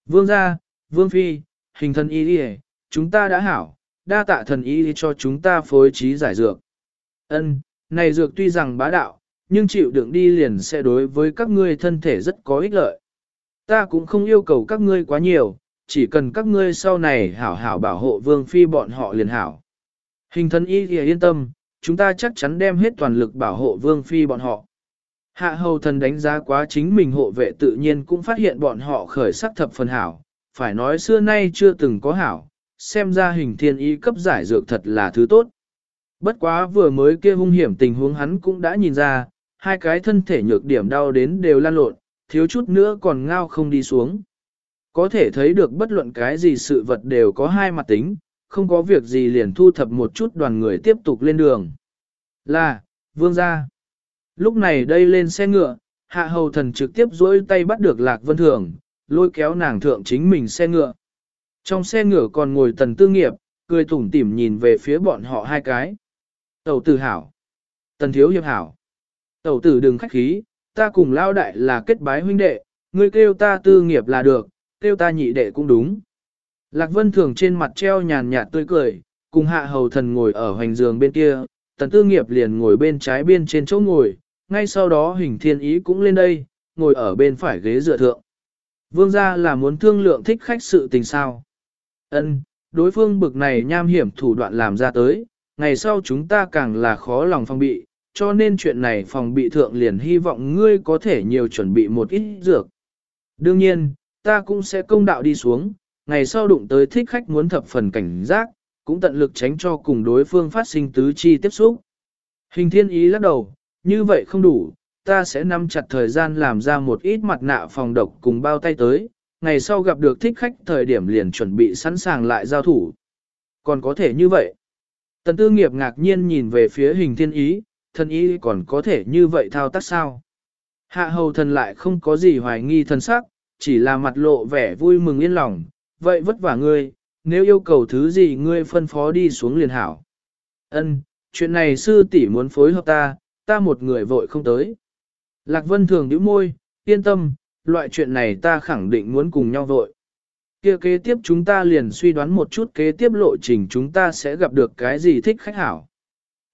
Vương gia, vương phi, hình thân y đi chúng ta đã hảo, đa tạ thần y cho chúng ta phối trí giải dược. Ân, này dược tuy rằng bá đạo, nhưng chịu đựng đi liền sẽ đối với các ngươi thân thể rất có ích lợi. Ta cũng không yêu cầu các ngươi quá nhiều, chỉ cần các ngươi sau này hảo hảo bảo hộ vương phi bọn họ liền hảo. Hình thân y thì yên tâm, chúng ta chắc chắn đem hết toàn lực bảo hộ vương phi bọn họ. Hạ hầu thần đánh giá quá chính mình hộ vệ tự nhiên cũng phát hiện bọn họ khởi sắc thập phần hảo, phải nói xưa nay chưa từng có hảo, xem ra hình thiên y cấp giải dược thật là thứ tốt. Bất quá vừa mới kia hung hiểm tình huống hắn cũng đã nhìn ra, hai cái thân thể nhược điểm đau đến đều lan lộn, thiếu chút nữa còn ngao không đi xuống. Có thể thấy được bất luận cái gì sự vật đều có hai mặt tính, không có việc gì liền thu thập một chút đoàn người tiếp tục lên đường. Là, vương gia. Lúc này đây lên xe ngựa, hạ hầu thần trực tiếp dối tay bắt được lạc vân thường, lôi kéo nàng thượng chính mình xe ngựa. Trong xe ngựa còn ngồi tần tư nghiệp, cười tủm tỉm nhìn về phía bọn họ hai cái. Tẩu tử hảo. Tần thiếu hiệp hảo. Tẩu tử đừng khách khí, ta cùng lao đại là kết bái huynh đệ, ngươi kêu ta tư nghiệp là được, kêu ta nhị đệ cũng đúng. Lạc Vân Thường trên mặt treo nhàn nhạt tươi cười, cùng hạ hầu thần ngồi ở hoành giường bên kia, tần tư nghiệp liền ngồi bên trái bên trên chỗ ngồi, ngay sau đó hình thiên ý cũng lên đây, ngồi ở bên phải ghế dựa thượng. Vương gia là muốn thương lượng thích khách sự tình sao. Ân, đối phương bực này nham hiểm thủ đoạn làm ra tới, ngày sau chúng ta càng là khó lòng phòng bị, cho nên chuyện này phòng bị thượng liền hy vọng ngươi có thể nhiều chuẩn bị một ít dược. Đương nhiên, ta cũng sẽ công đạo đi xuống, ngày sau đụng tới thích khách muốn thập phần cảnh giác, cũng tận lực tránh cho cùng đối phương phát sinh tứ chi tiếp xúc. Hình thiên ý lắc đầu, như vậy không đủ, ta sẽ nắm chặt thời gian làm ra một ít mặt nạ phòng độc cùng bao tay tới, ngày sau gặp được thích khách thời điểm liền chuẩn bị sẵn sàng lại giao thủ. Còn có thể như vậy. Tần tư nghiệp ngạc nhiên nhìn về phía hình thiên ý, thân ý còn có thể như vậy thao tác sao. Hạ hầu thần lại không có gì hoài nghi thân sắc, chỉ là mặt lộ vẻ vui mừng yên lòng, vậy vất vả ngươi, nếu yêu cầu thứ gì ngươi phân phó đi xuống liền hảo. Ân, chuyện này sư tỷ muốn phối hợp ta, ta một người vội không tới. Lạc Vân thường nhíu môi, yên tâm, loại chuyện này ta khẳng định muốn cùng nhau vội. Kia kế tiếp chúng ta liền suy đoán một chút kế tiếp lộ trình chúng ta sẽ gặp được cái gì thích khách hảo.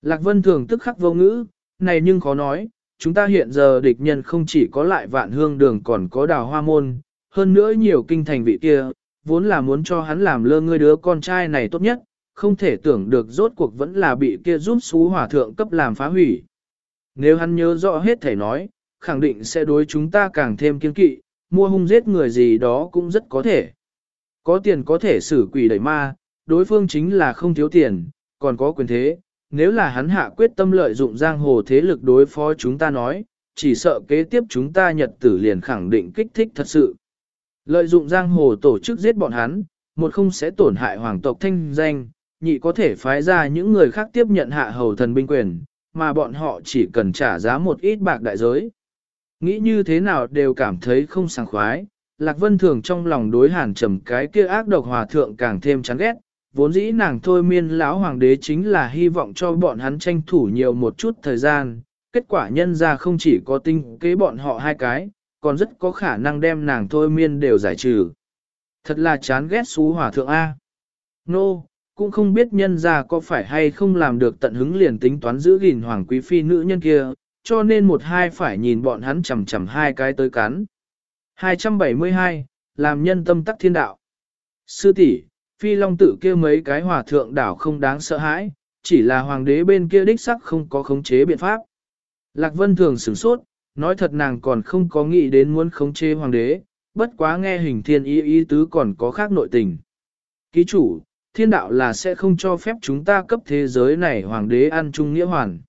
Lạc Vân thường tức khắc vô ngữ, này nhưng khó nói, chúng ta hiện giờ địch nhân không chỉ có lại vạn hương đường còn có đào hoa môn, hơn nữa nhiều kinh thành vị kia, vốn là muốn cho hắn làm lơ ngươi đứa con trai này tốt nhất, không thể tưởng được rốt cuộc vẫn là bị kia giúp xú hỏa thượng cấp làm phá hủy. Nếu hắn nhớ rõ hết thể nói, khẳng định sẽ đối chúng ta càng thêm kiên kỵ, mua hung giết người gì đó cũng rất có thể. Có tiền có thể xử quỷ đẩy ma, đối phương chính là không thiếu tiền, còn có quyền thế. Nếu là hắn hạ quyết tâm lợi dụng giang hồ thế lực đối phó chúng ta nói, chỉ sợ kế tiếp chúng ta nhật tử liền khẳng định kích thích thật sự. Lợi dụng giang hồ tổ chức giết bọn hắn, một không sẽ tổn hại hoàng tộc thanh danh, nhị có thể phái ra những người khác tiếp nhận hạ hầu thần binh quyền, mà bọn họ chỉ cần trả giá một ít bạc đại giới. Nghĩ như thế nào đều cảm thấy không sảng khoái, Lạc Vân Thường trong lòng đối hàn trầm cái kia ác độc hòa thượng càng thêm chán ghét, vốn dĩ nàng thôi miên lão hoàng đế chính là hy vọng cho bọn hắn tranh thủ nhiều một chút thời gian, kết quả nhân ra không chỉ có tinh kế bọn họ hai cái, còn rất có khả năng đem nàng thôi miên đều giải trừ. Thật là chán ghét xú hòa thượng A. Nô, no, cũng không biết nhân ra có phải hay không làm được tận hứng liền tính toán giữ gìn hoàng quý phi nữ nhân kia, cho nên một hai phải nhìn bọn hắn chầm chầm hai cái tới cắn. 272, làm nhân tâm tắc thiên đạo. Sư tỷ, phi long tử kia mấy cái hòa thượng đảo không đáng sợ hãi, chỉ là hoàng đế bên kia đích sắc không có khống chế biện pháp. Lạc Vân thường sửng sốt, nói thật nàng còn không có nghĩ đến muốn khống chế hoàng đế, bất quá nghe hình thiên ý ý tứ còn có khác nội tình. Ký chủ, thiên đạo là sẽ không cho phép chúng ta cấp thế giới này hoàng đế ăn chung nghĩa hoàn.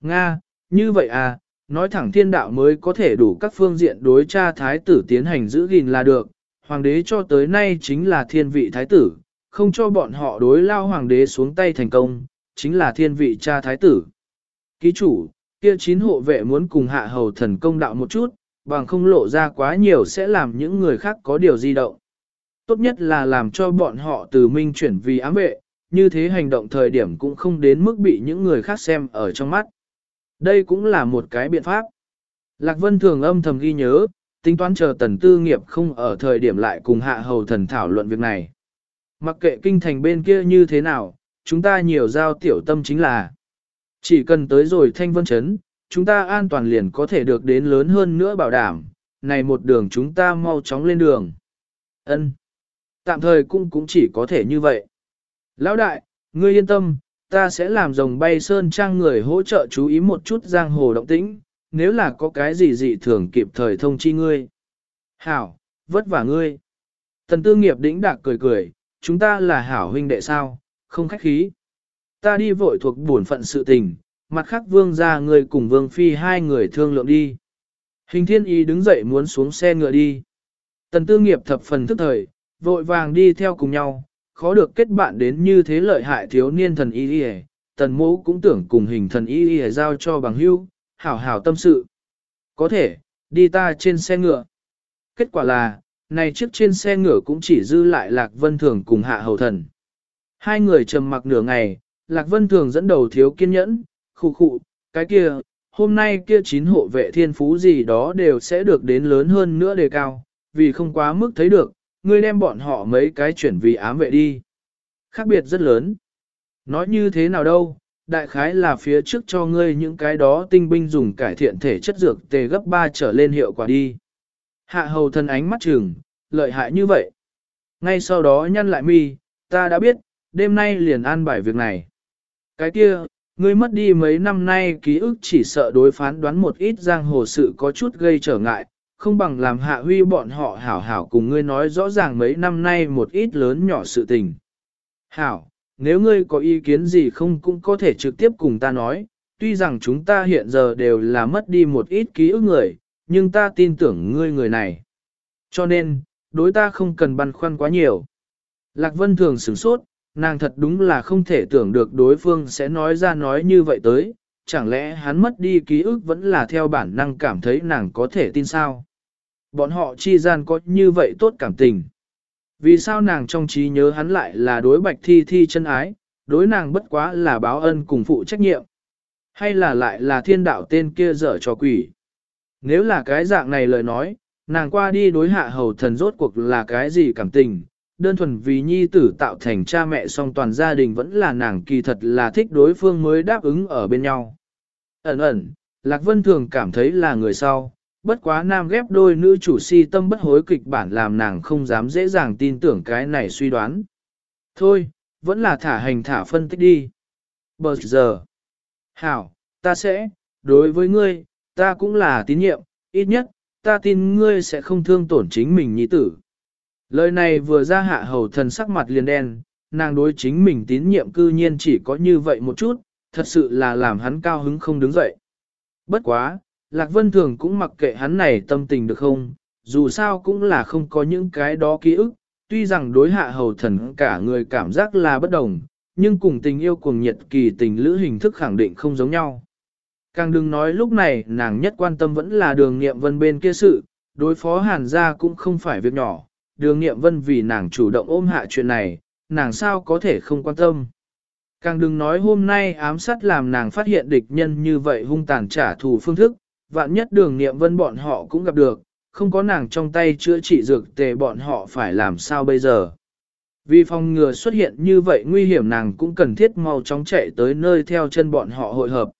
Nga, như vậy à, nói thẳng thiên đạo mới có thể đủ các phương diện đối cha thái tử tiến hành giữ gìn là được, hoàng đế cho tới nay chính là thiên vị thái tử, không cho bọn họ đối lao hoàng đế xuống tay thành công, chính là thiên vị cha thái tử. Ký chủ, kia chín hộ vệ muốn cùng hạ hầu thần công đạo một chút, bằng không lộ ra quá nhiều sẽ làm những người khác có điều di động. Tốt nhất là làm cho bọn họ từ minh chuyển vì ám vệ, như thế hành động thời điểm cũng không đến mức bị những người khác xem ở trong mắt. Đây cũng là một cái biện pháp. Lạc Vân thường âm thầm ghi nhớ, tính toán chờ tần tư nghiệp không ở thời điểm lại cùng hạ hầu thần thảo luận việc này. Mặc kệ kinh thành bên kia như thế nào, chúng ta nhiều giao tiểu tâm chính là chỉ cần tới rồi thanh vân chấn, chúng ta an toàn liền có thể được đến lớn hơn nữa bảo đảm, này một đường chúng ta mau chóng lên đường. Ân, Tạm thời cũng cũng chỉ có thể như vậy. Lão đại, ngươi yên tâm, ta sẽ làm rồng bay sơn trang người hỗ trợ chú ý một chút giang hồ động tĩnh, nếu là có cái gì dị thường kịp thời thông chi ngươi. Hảo, vất vả ngươi. Tần tư nghiệp đĩnh đạc cười cười, chúng ta là hảo huynh đệ sao, không khách khí. Ta đi vội thuộc buồn phận sự tình, mặt khác vương ra người cùng vương phi hai người thương lượng đi. Hình thiên ý đứng dậy muốn xuống xe ngựa đi. Tần tư nghiệp thập phần thức thời, vội vàng đi theo cùng nhau, khó được kết bạn đến như thế lợi hại thiếu niên thần y đi tần mũ cũng tưởng cùng hình thần y đi giao cho bằng hưu, hảo hảo tâm sự. Có thể, đi ta trên xe ngựa. Kết quả là, này trước trên xe ngựa cũng chỉ dư lại Lạc Vân Thường cùng Hạ Hầu Thần. Hai người trầm mặc nửa ngày, Lạc Vân Thường dẫn đầu thiếu kiên nhẫn, khu khụ, cái kia, hôm nay kia chín hộ vệ thiên phú gì đó đều sẽ được đến lớn hơn nữa đề cao, vì không quá mức thấy được, ngươi đem bọn họ mấy cái chuyển vì ám vệ đi. Khác biệt rất lớn. Nói như thế nào đâu, đại khái là phía trước cho ngươi những cái đó tinh binh dùng cải thiện thể chất dược tề gấp 3 trở lên hiệu quả đi. Hạ hầu thân ánh mắt trừng, lợi hại như vậy. Ngay sau đó nhăn lại mi, ta đã biết, đêm nay liền an bài việc này. Cái kia, ngươi mất đi mấy năm nay ký ức chỉ sợ đối phán đoán một ít giang hồ sự có chút gây trở ngại, không bằng làm hạ huy bọn họ hảo hảo cùng ngươi nói rõ ràng mấy năm nay một ít lớn nhỏ sự tình. Hảo, nếu ngươi có ý kiến gì không cũng có thể trực tiếp cùng ta nói, tuy rằng chúng ta hiện giờ đều là mất đi một ít ký ức người, nhưng ta tin tưởng ngươi người này. Cho nên, đối ta không cần băn khoăn quá nhiều. Lạc Vân thường sửng sốt, nàng thật đúng là không thể tưởng được đối phương sẽ nói ra nói như vậy tới, chẳng lẽ hắn mất đi ký ức vẫn là theo bản năng cảm thấy nàng có thể tin sao? Bọn họ chi gian có như vậy tốt cảm tình. Vì sao nàng trong trí nhớ hắn lại là đối bạch thi thi chân ái, đối nàng bất quá là báo ân cùng phụ trách nhiệm? Hay là lại là thiên đạo tên kia dở cho quỷ? Nếu là cái dạng này lời nói, nàng qua đi đối hạ hầu thần rốt cuộc là cái gì cảm tình, đơn thuần vì nhi tử tạo thành cha mẹ song toàn gia đình vẫn là nàng kỳ thật là thích đối phương mới đáp ứng ở bên nhau. Ẩn ẩn, Lạc Vân thường cảm thấy là người sau, bất quá nam ghép đôi nữ chủ si tâm bất hối kịch bản làm nàng không dám dễ dàng tin tưởng cái này suy đoán. Thôi, vẫn là thả hành thả phân tích đi. Bờ giờ. Hảo, ta sẽ, đối với ngươi, ta cũng là tín nhiệm, ít nhất, ta tin ngươi sẽ không thương tổn chính mình nhi tử. Lời này vừa ra hạ hầu thần sắc mặt liền đen, nàng đối chính mình tín nhiệm cư nhiên chỉ có như vậy một chút, thật sự là làm hắn cao hứng không đứng dậy. Bất quá, Lạc Vân Thường cũng mặc kệ hắn này tâm tình được không, dù sao cũng là không có những cái đó ký ức, tuy rằng đối hạ hầu thần cả người cảm giác là bất đồng, nhưng cùng tình yêu cuồng nhiệt kỳ tình lữ hình thức khẳng định không giống nhau. Càng đừng nói lúc này nàng nhất quan tâm vẫn là đường nghiệm vân bên kia sự, đối phó hàn gia cũng không phải việc nhỏ, đường nghiệm vân vì nàng chủ động ôm hạ chuyện này, nàng sao có thể không quan tâm. Càng đừng nói hôm nay ám sát làm nàng phát hiện địch nhân như vậy hung tàn trả thù phương thức, vạn nhất đường nghiệm vân bọn họ cũng gặp được, không có nàng trong tay chữa trị dược tề bọn họ phải làm sao bây giờ. Vì phòng ngừa xuất hiện như vậy nguy hiểm nàng cũng cần thiết mau chóng chạy tới nơi theo chân bọn họ hội hợp.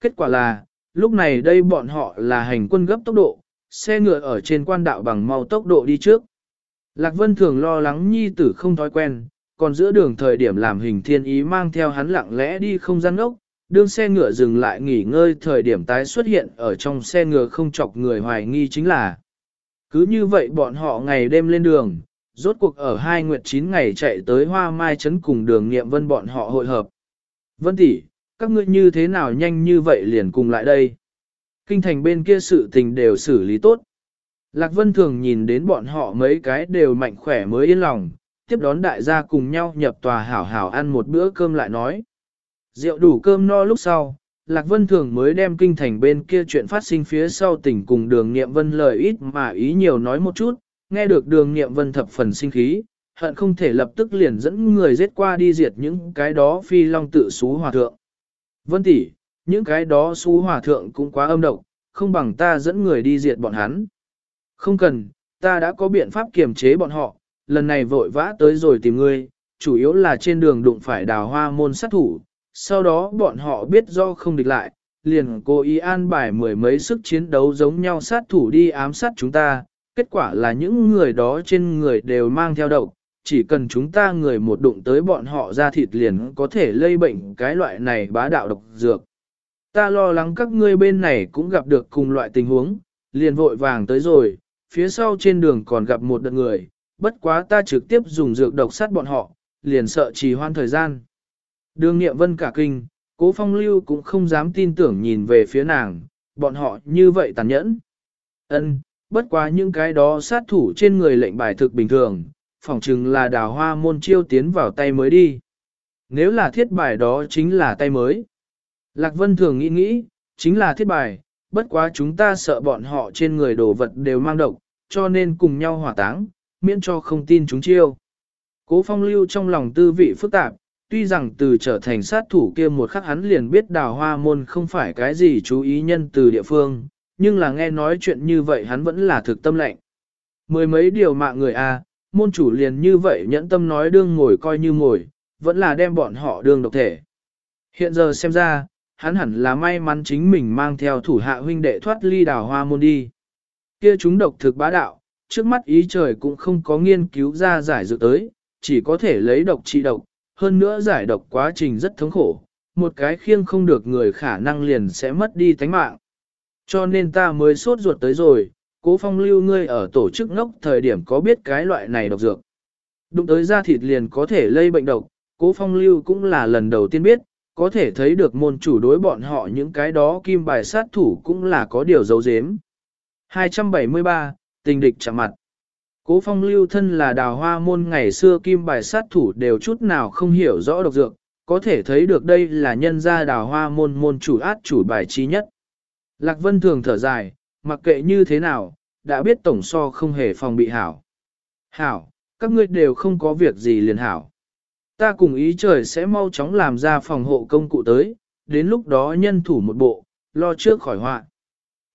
Kết quả là, lúc này đây bọn họ là hành quân gấp tốc độ, xe ngựa ở trên quan đạo bằng mau tốc độ đi trước. Lạc Vân thường lo lắng nhi tử không thói quen, còn giữa đường thời điểm làm hình thiên ý mang theo hắn lặng lẽ đi không gian ốc, đương xe ngựa dừng lại nghỉ ngơi thời điểm tái xuất hiện ở trong xe ngựa không chọc người hoài nghi chính là. Cứ như vậy bọn họ ngày đêm lên đường, rốt cuộc ở hai nguyệt chín ngày chạy tới hoa mai trấn cùng đường nghiệm vân bọn họ hội hợp. Vân tỷ, các ngươi như thế nào nhanh như vậy liền cùng lại đây? Kinh thành bên kia sự tình đều xử lý tốt. Lạc Vân thường nhìn đến bọn họ mấy cái đều mạnh khỏe mới yên lòng, tiếp đón đại gia cùng nhau nhập tòa hảo hảo ăn một bữa cơm lại nói. Rượu đủ cơm no lúc sau, Lạc Vân thường mới đem kinh thành bên kia chuyện phát sinh phía sau tỉnh cùng đường nghiệm vân lời ít mà ý nhiều nói một chút, nghe được đường nghiệm vân thập phần sinh khí, hận không thể lập tức liền dẫn người giết qua đi diệt những cái đó phi long tự xú hòa thượng. Vân tỷ, những cái đó xú hòa thượng cũng quá âm độc, không bằng ta dẫn người đi diệt bọn hắn. Không cần, ta đã có biện pháp kiềm chế bọn họ, lần này vội vã tới rồi tìm ngươi, chủ yếu là trên đường đụng phải đào hoa môn sát thủ, sau đó bọn họ biết do không địch lại, liền cố ý an bài mười mấy sức chiến đấu giống nhau sát thủ đi ám sát chúng ta, kết quả là những người đó trên người đều mang theo độc, chỉ cần chúng ta người một đụng tới bọn họ ra thịt liền có thể lây bệnh cái loại này bá đạo độc dược. Ta lo lắng các ngươi bên này cũng gặp được cùng loại tình huống, liền vội vàng tới rồi, phía sau trên đường còn gặp một đợt người, bất quá ta trực tiếp dùng dược độc sát bọn họ, liền sợ trì hoan thời gian. Đường nghiệm vân cả kinh, cố phong lưu cũng không dám tin tưởng nhìn về phía nàng, bọn họ như vậy tàn nhẫn. Ân, bất quá những cái đó sát thủ trên người lệnh bài thực bình thường, phỏng chừng là đào hoa môn chiêu tiến vào tay mới đi. Nếu là thiết bài đó chính là tay mới. Lạc Vân thường nghĩ nghĩ, chính là thiết bài, bất quá chúng ta sợ bọn họ trên người đồ vật đều mang độc, cho nên cùng nhau hỏa táng, miễn cho không tin chúng chiêu. Cố phong lưu trong lòng tư vị phức tạp, tuy rằng từ trở thành sát thủ kia một khắc hắn liền biết đào hoa môn không phải cái gì chú ý nhân từ địa phương, nhưng là nghe nói chuyện như vậy hắn vẫn là thực tâm lệnh. Mười mấy điều mạng người a, môn chủ liền như vậy nhẫn tâm nói đương ngồi coi như ngồi, vẫn là đem bọn họ đương độc thể. Hiện giờ xem ra, hắn hẳn là may mắn chính mình mang theo thủ hạ huynh đệ thoát ly đào hoa môn đi. Kia chúng độc thực bá đạo, trước mắt ý trời cũng không có nghiên cứu ra giải dược tới, chỉ có thể lấy độc trị độc, hơn nữa giải độc quá trình rất thống khổ, một cái khiêng không được người khả năng liền sẽ mất đi tánh mạng. Cho nên ta mới sốt ruột tới rồi, cố phong lưu ngươi ở tổ chức ngốc thời điểm có biết cái loại này độc dược. Đụng tới da thịt liền có thể lây bệnh độc, cố phong lưu cũng là lần đầu tiên biết, có thể thấy được môn chủ đối bọn họ những cái đó kim bài sát thủ cũng là có điều dấu dếm. 273, tình địch chạm mặt. Cố phong lưu thân là đào hoa môn ngày xưa kim bài sát thủ đều chút nào không hiểu rõ độc dược, có thể thấy được đây là nhân gia đào hoa môn môn chủ át chủ bài trí nhất. Lạc Vân thường thở dài, mặc kệ như thế nào, đã biết tổng so không hề phòng bị hảo. Hảo, các ngươi đều không có việc gì liền hảo. Ta cùng ý trời sẽ mau chóng làm ra phòng hộ công cụ tới, đến lúc đó nhân thủ một bộ, lo trước khỏi họa.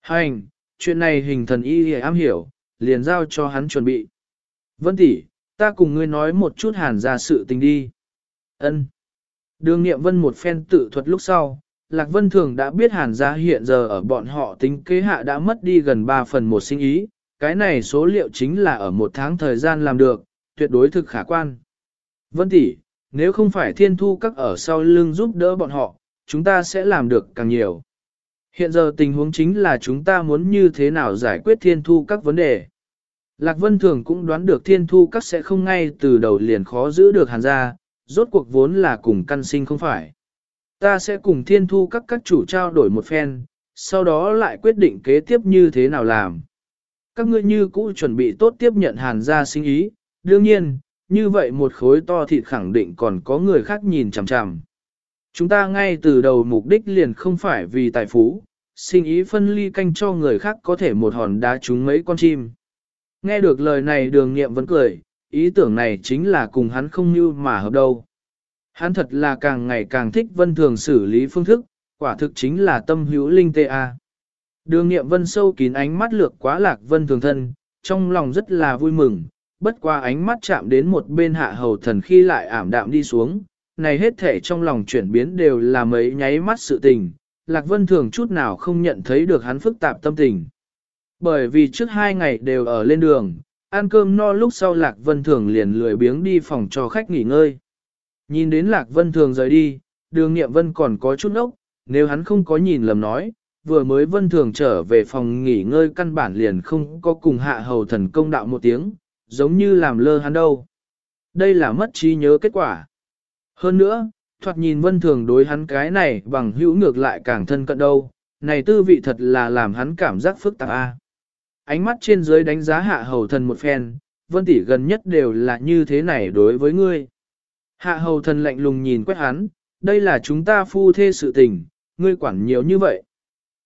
Hành, chuyện này hình thần y am hiểu, liền giao cho hắn chuẩn bị. Vân tỷ, ta cùng ngươi nói một chút hàn ra sự tình đi. Ân. Đường nghiệm vân một phen tự thuật lúc sau, Lạc Vân Thường đã biết hàn gia hiện giờ ở bọn họ tính kế hạ đã mất đi gần 3 phần một sinh ý, cái này số liệu chính là ở một tháng thời gian làm được, tuyệt đối thực khả quan. Vân tỷ, nếu không phải thiên thu các ở sau lưng giúp đỡ bọn họ, chúng ta sẽ làm được càng nhiều. Hiện giờ tình huống chính là chúng ta muốn như thế nào giải quyết thiên thu các vấn đề. Lạc Vân Thường cũng đoán được thiên thu các sẽ không ngay từ đầu liền khó giữ được hàn gia, rốt cuộc vốn là cùng căn sinh không phải. Ta sẽ cùng thiên thu các các chủ trao đổi một phen, sau đó lại quyết định kế tiếp như thế nào làm. Các ngươi như cũ chuẩn bị tốt tiếp nhận hàn gia sinh ý, đương nhiên, như vậy một khối to thịt khẳng định còn có người khác nhìn chằm chằm. Chúng ta ngay từ đầu mục đích liền không phải vì tài phú, sinh ý phân ly canh cho người khác có thể một hòn đá trúng mấy con chim. Nghe được lời này đường nghiệm vẫn cười, ý tưởng này chính là cùng hắn không như mà hợp đâu. Hắn thật là càng ngày càng thích vân thường xử lý phương thức, quả thực chính là tâm hữu linh tê a. Đường nghiệm vân sâu kín ánh mắt lược quá lạc vân thường thân, trong lòng rất là vui mừng, bất qua ánh mắt chạm đến một bên hạ hầu thần khi lại ảm đạm đi xuống, này hết thể trong lòng chuyển biến đều là mấy nháy mắt sự tình, Lạc Vân Thường chút nào không nhận thấy được hắn phức tạp tâm tình. Bởi vì trước hai ngày đều ở lên đường, ăn cơm no lúc sau Lạc Vân Thường liền lười biếng đi phòng cho khách nghỉ ngơi. Nhìn đến Lạc Vân Thường rời đi, đường nghiệm Vân còn có chút ốc, nếu hắn không có nhìn lầm nói, vừa mới Vân Thường trở về phòng nghỉ ngơi căn bản liền không có cùng hạ hầu thần công đạo một tiếng, giống như làm lơ hắn đâu. Đây là mất trí nhớ kết quả. Hơn nữa, thoạt nhìn vân thường đối hắn cái này bằng hữu ngược lại càng thân cận đâu, này tư vị thật là làm hắn cảm giác phức tạp a. Ánh mắt trên dưới đánh giá hạ hầu thần một phen, vân tỷ gần nhất đều là như thế này đối với ngươi. Hạ hầu thần lạnh lùng nhìn quét hắn, đây là chúng ta phu thê sự tình, ngươi quản nhiều như vậy.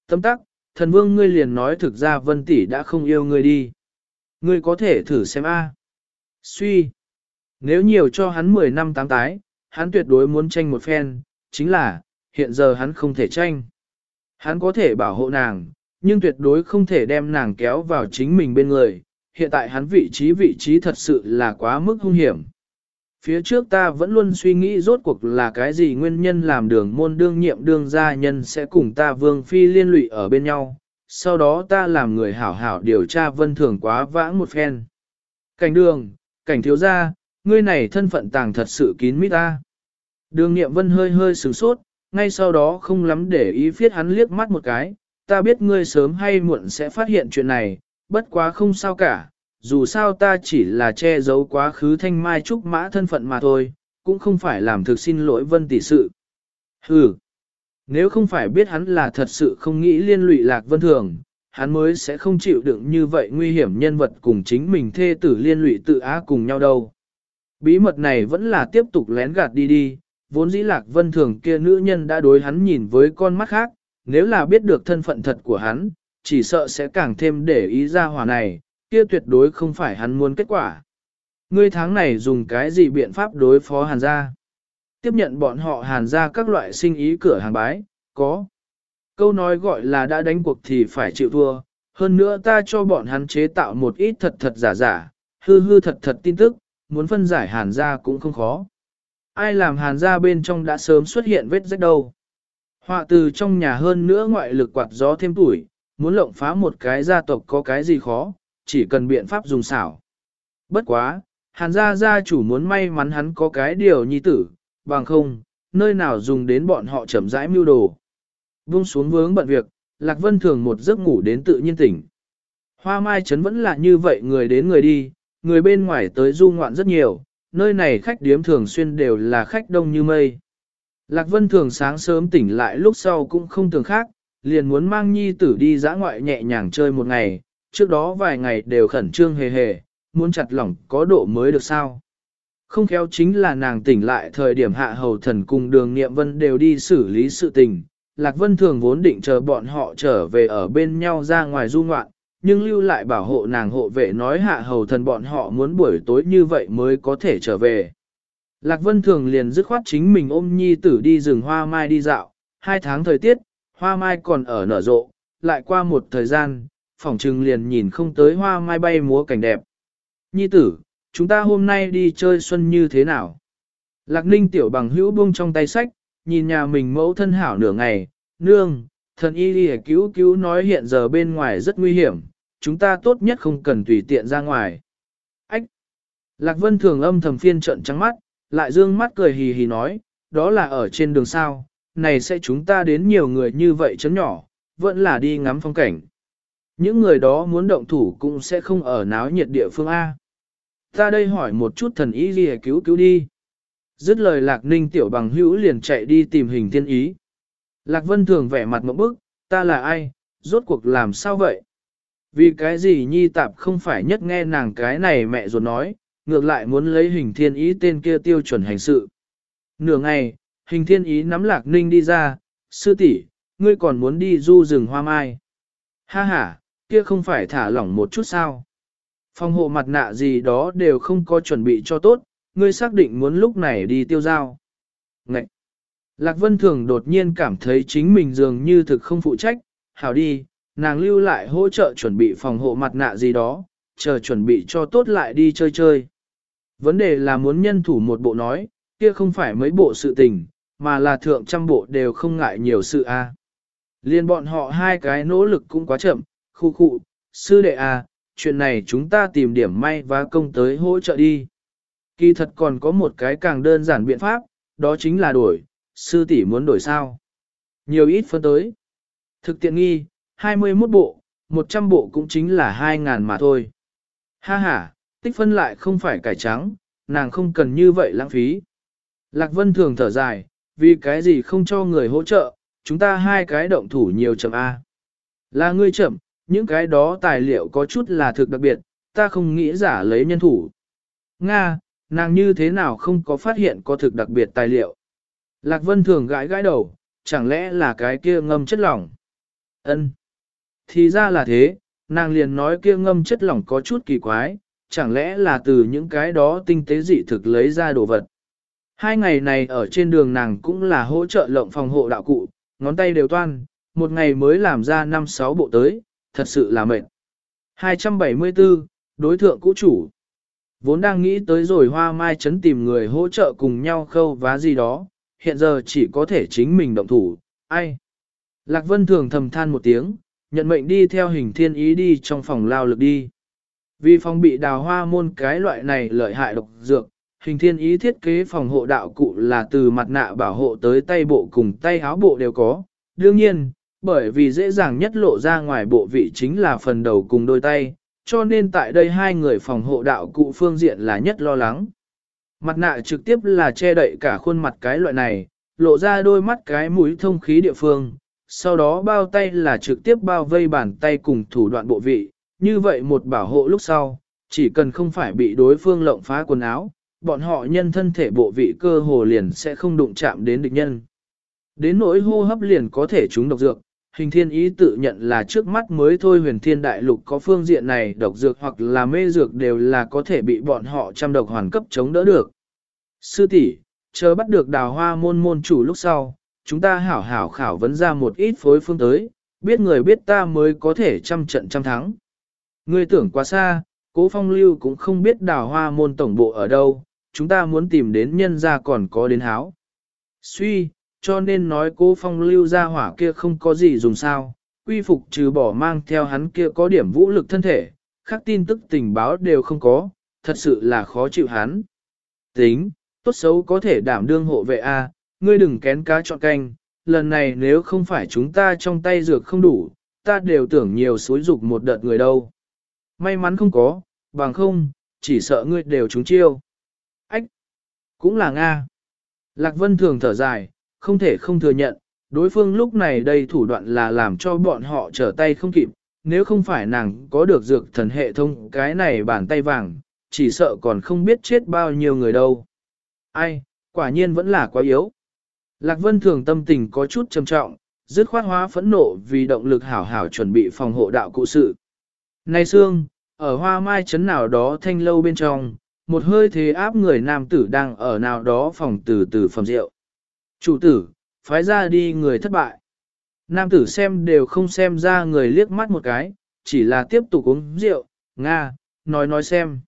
Tâm tắc, thần vương ngươi liền nói thực ra vân tỷ đã không yêu ngươi đi. Ngươi có thể thử xem a. Suy. Nếu nhiều cho hắn 10 năm tám tái, hắn tuyệt đối muốn tranh một phen, chính là, hiện giờ hắn không thể tranh. Hắn có thể bảo hộ nàng, nhưng tuyệt đối không thể đem nàng kéo vào chính mình bên người. Hiện tại hắn vị trí vị trí thật sự là quá mức hung hiểm. Phía trước ta vẫn luôn suy nghĩ rốt cuộc là cái gì nguyên nhân làm đường môn đương nhiệm đương gia nhân sẽ cùng ta vương phi liên lụy ở bên nhau, sau đó ta làm người hảo hảo điều tra vân thường quá vãng một phen. Cảnh đường, cảnh thiếu gia, ngươi này thân phận tàng thật sự kín mít ta. Đường nghiệm vân hơi hơi sửng sốt, ngay sau đó không lắm để ý phiết hắn liếc mắt một cái, ta biết ngươi sớm hay muộn sẽ phát hiện chuyện này, bất quá không sao cả, dù sao ta chỉ là che giấu quá khứ thanh mai trúc mã thân phận mà thôi, cũng không phải làm thực xin lỗi vân tỷ sự. Hừ, nếu không phải biết hắn là thật sự không nghĩ liên lụy lạc vân thường, hắn mới sẽ không chịu đựng như vậy nguy hiểm nhân vật cùng chính mình thê tử liên lụy tự á cùng nhau đâu. Bí mật này vẫn là tiếp tục lén gạt đi đi, vốn dĩ lạc vân thường kia nữ nhân đã đối hắn nhìn với con mắt khác, nếu là biết được thân phận thật của hắn, chỉ sợ sẽ càng thêm để ý ra hòa này, kia tuyệt đối không phải hắn muốn kết quả. Ngươi tháng này dùng cái gì biện pháp đối phó hàn gia? Tiếp nhận bọn họ hàn gia các loại sinh ý cửa hàng bái, có. Câu nói gọi là đã đánh cuộc thì phải chịu thua, hơn nữa ta cho bọn hắn chế tạo một ít thật thật giả giả, hư hư thật thật tin tức, muốn phân giải hàn gia cũng không khó. Ai làm hàn gia bên trong đã sớm xuất hiện vết rách đâu. Họa từ trong nhà hơn nữa ngoại lực quạt gió thêm tuổi, muốn lộng phá một cái gia tộc có cái gì khó, chỉ cần biện pháp dùng xảo. Bất quá, hàn gia gia chủ muốn may mắn hắn có cái điều nhi tử, bằng không, nơi nào dùng đến bọn họ chậm rãi mưu đồ. Buông xuống vướng bận việc, Lạc Vân thường một giấc ngủ đến tự nhiên tỉnh. Hoa mai trấn vẫn là như vậy người đến người đi, người bên ngoài tới du ngoạn rất nhiều, nơi này khách điếm thường xuyên đều là khách đông như mây. Lạc Vân thường sáng sớm tỉnh lại lúc sau cũng không thường khác, liền muốn mang nhi tử đi dã ngoại nhẹ nhàng chơi một ngày, trước đó vài ngày đều khẩn trương hề hề, muốn chặt lỏng có độ mới được sao. Không khéo chính là nàng tỉnh lại thời điểm hạ hầu thần cùng đường nghiệm vân đều đi xử lý sự tình. Lạc Vân thường vốn định chờ bọn họ trở về ở bên nhau ra ngoài du ngoạn, nhưng lưu lại bảo hộ nàng hộ vệ nói hạ hầu thần bọn họ muốn buổi tối như vậy mới có thể trở về. Lạc Vân thường liền dứt khoát chính mình ôm nhi tử đi rừng hoa mai đi dạo, hai tháng thời tiết, hoa mai còn ở nở rộ, lại qua một thời gian, phỏng trừng liền nhìn không tới hoa mai bay múa cảnh đẹp. Nhi tử, chúng ta hôm nay đi chơi xuân như thế nào? Lạc ninh tiểu bằng hữu buông trong tay sách, nhìn nhà mình mẫu thân hảo nửa ngày, nương, thần y đi cứu cứu nói hiện giờ bên ngoài rất nguy hiểm, chúng ta tốt nhất không cần tùy tiện ra ngoài. Ách! Lạc vân thường âm thầm phiên trận trắng mắt, lại dương mắt cười hì hì nói, đó là ở trên đường sao, này sẽ chúng ta đến nhiều người như vậy chấm nhỏ, vẫn là đi ngắm phong cảnh. Những người đó muốn động thủ cũng sẽ không ở náo nhiệt địa phương A. Ta đây hỏi một chút thần ý gì cứu cứu đi. Dứt lời lạc ninh tiểu bằng hữu liền chạy đi tìm hình thiên ý. Lạc vân thường vẻ mặt mẫu bức, ta là ai, rốt cuộc làm sao vậy? Vì cái gì nhi tạp không phải nhất nghe nàng cái này mẹ ruột nói, ngược lại muốn lấy hình thiên ý tên kia tiêu chuẩn hành sự. Nửa ngày, hình thiên ý nắm lạc ninh đi ra, sư tỷ, ngươi còn muốn đi du rừng hoa mai. Ha ha, kia không phải thả lỏng một chút sao. Phòng hộ mặt nạ gì đó đều không có chuẩn bị cho tốt, ngươi xác định muốn lúc này đi tiêu giao. Ngậy! Lạc Vân Thường đột nhiên cảm thấy chính mình dường như thực không phụ trách, hảo đi, nàng lưu lại hỗ trợ chuẩn bị phòng hộ mặt nạ gì đó, chờ chuẩn bị cho tốt lại đi chơi chơi. Vấn đề là muốn nhân thủ một bộ nói, kia không phải mấy bộ sự tình, mà là thượng trăm bộ đều không ngại nhiều sự a. Liên bọn họ hai cái nỗ lực cũng quá chậm, khu khu, sư đệ a, chuyện này chúng ta tìm điểm may và công tới hỗ trợ đi. Kỳ thật còn có một cái càng đơn giản biện pháp, đó chính là đổi, sư tỷ muốn đổi sao. Nhiều ít phân tới. Thực tiện nghi, 21 bộ, 100 bộ cũng chính là 2.000 mà thôi. Ha ha, tích phân lại không phải cải trắng, nàng không cần như vậy lãng phí. Lạc Vân thường thở dài, vì cái gì không cho người hỗ trợ, chúng ta hai cái động thủ nhiều chậm A. Là ngươi chậm, những cái đó tài liệu có chút là thực đặc biệt, ta không nghĩ giả lấy nhân thủ. Nga, nàng như thế nào không có phát hiện có thực đặc biệt tài liệu. Lạc Vân thường gãi gãi đầu, chẳng lẽ là cái kia ngâm chất lỏng. Ân. Thì ra là thế, nàng liền nói kia ngâm chất lỏng có chút kỳ quái, chẳng lẽ là từ những cái đó tinh tế dị thực lấy ra đồ vật. Hai ngày này ở trên đường nàng cũng là hỗ trợ lộng phòng hộ đạo cụ, ngón tay đều toan, một ngày mới làm ra 5-6 bộ tới, thật sự là mệt. 274, đối thượng cũ chủ. Vốn đang nghĩ tới rồi hoa mai chấn tìm người hỗ trợ cùng nhau khâu vá gì đó, hiện giờ chỉ có thể chính mình động thủ, ai. Lạc Vân thường thầm than một tiếng, nhận mệnh đi theo hình thiên ý đi trong phòng lao lực đi. Vì phòng bị đào hoa môn cái loại này lợi hại độc dược, hình thiên ý thiết kế phòng hộ đạo cụ là từ mặt nạ bảo hộ tới tay bộ cùng tay áo bộ đều có. Đương nhiên, bởi vì dễ dàng nhất lộ ra ngoài bộ vị chính là phần đầu cùng đôi tay, cho nên tại đây hai người phòng hộ đạo cụ phương diện là nhất lo lắng. Mặt nạ trực tiếp là che đậy cả khuôn mặt cái loại này, lộ ra đôi mắt cái mũi thông khí địa phương, sau đó bao tay là trực tiếp bao vây bàn tay cùng thủ đoạn bộ vị, như vậy một bảo hộ lúc sau, chỉ cần không phải bị đối phương lộng phá quần áo, bọn họ nhân thân thể bộ vị cơ hồ liền sẽ không đụng chạm đến địch nhân. Đến nỗi hô hấp liền có thể trúng độc dược, hình thiên ý tự nhận là trước mắt mới thôi huyền thiên đại lục có phương diện này độc dược hoặc là mê dược đều là có thể bị bọn họ trăm độc hoàn cấp chống đỡ được. Sư tỷ, chờ bắt được đào hoa môn môn chủ lúc sau, chúng ta hảo hảo khảo vấn ra một ít phối phương tới, biết người biết ta mới có thể trăm trận trăm thắng. Ngươi tưởng quá xa, cố phong lưu cũng không biết đào hoa môn tổng bộ ở đâu, chúng ta muốn tìm đến nhân ra còn có đến háo. Suy, cho nên nói cố phong lưu ra hỏa kia không có gì dùng sao, quy phục trừ bỏ mang theo hắn kia có điểm vũ lực thân thể, khác tin tức tình báo đều không có, thật sự là khó chịu hắn. Tính, tốt xấu có thể đảm đương hộ vệ A, ngươi đừng kén cá chọn canh, lần này nếu không phải chúng ta trong tay dược không đủ, ta đều tưởng nhiều xối dục một đợt người đâu. May mắn không có, bằng không, chỉ sợ ngươi đều trúng chiêu. Ách! Cũng là Nga. Lạc Vân thường thở dài, không thể không thừa nhận, đối phương lúc này đây thủ đoạn là làm cho bọn họ trở tay không kịp, nếu không phải nàng có được dược thần hệ thông cái này bàn tay vàng, chỉ sợ còn không biết chết bao nhiêu người đâu. Ai, quả nhiên vẫn là quá yếu. Lạc Vân thường tâm tình có chút trầm trọng, dứt khoát hóa phẫn nộ vì động lực hảo hảo chuẩn bị phòng hộ đạo cụ sự. Này Sương, ở hoa mai trấn nào đó thanh lâu bên trong, một hơi thế áp người nam tử đang ở nào đó phòng từ từ phẩm rượu. Chủ tử, phái ra đi người thất bại. Nam tử xem đều không xem ra người liếc mắt một cái, chỉ là tiếp tục uống rượu, Nga, nói nói xem.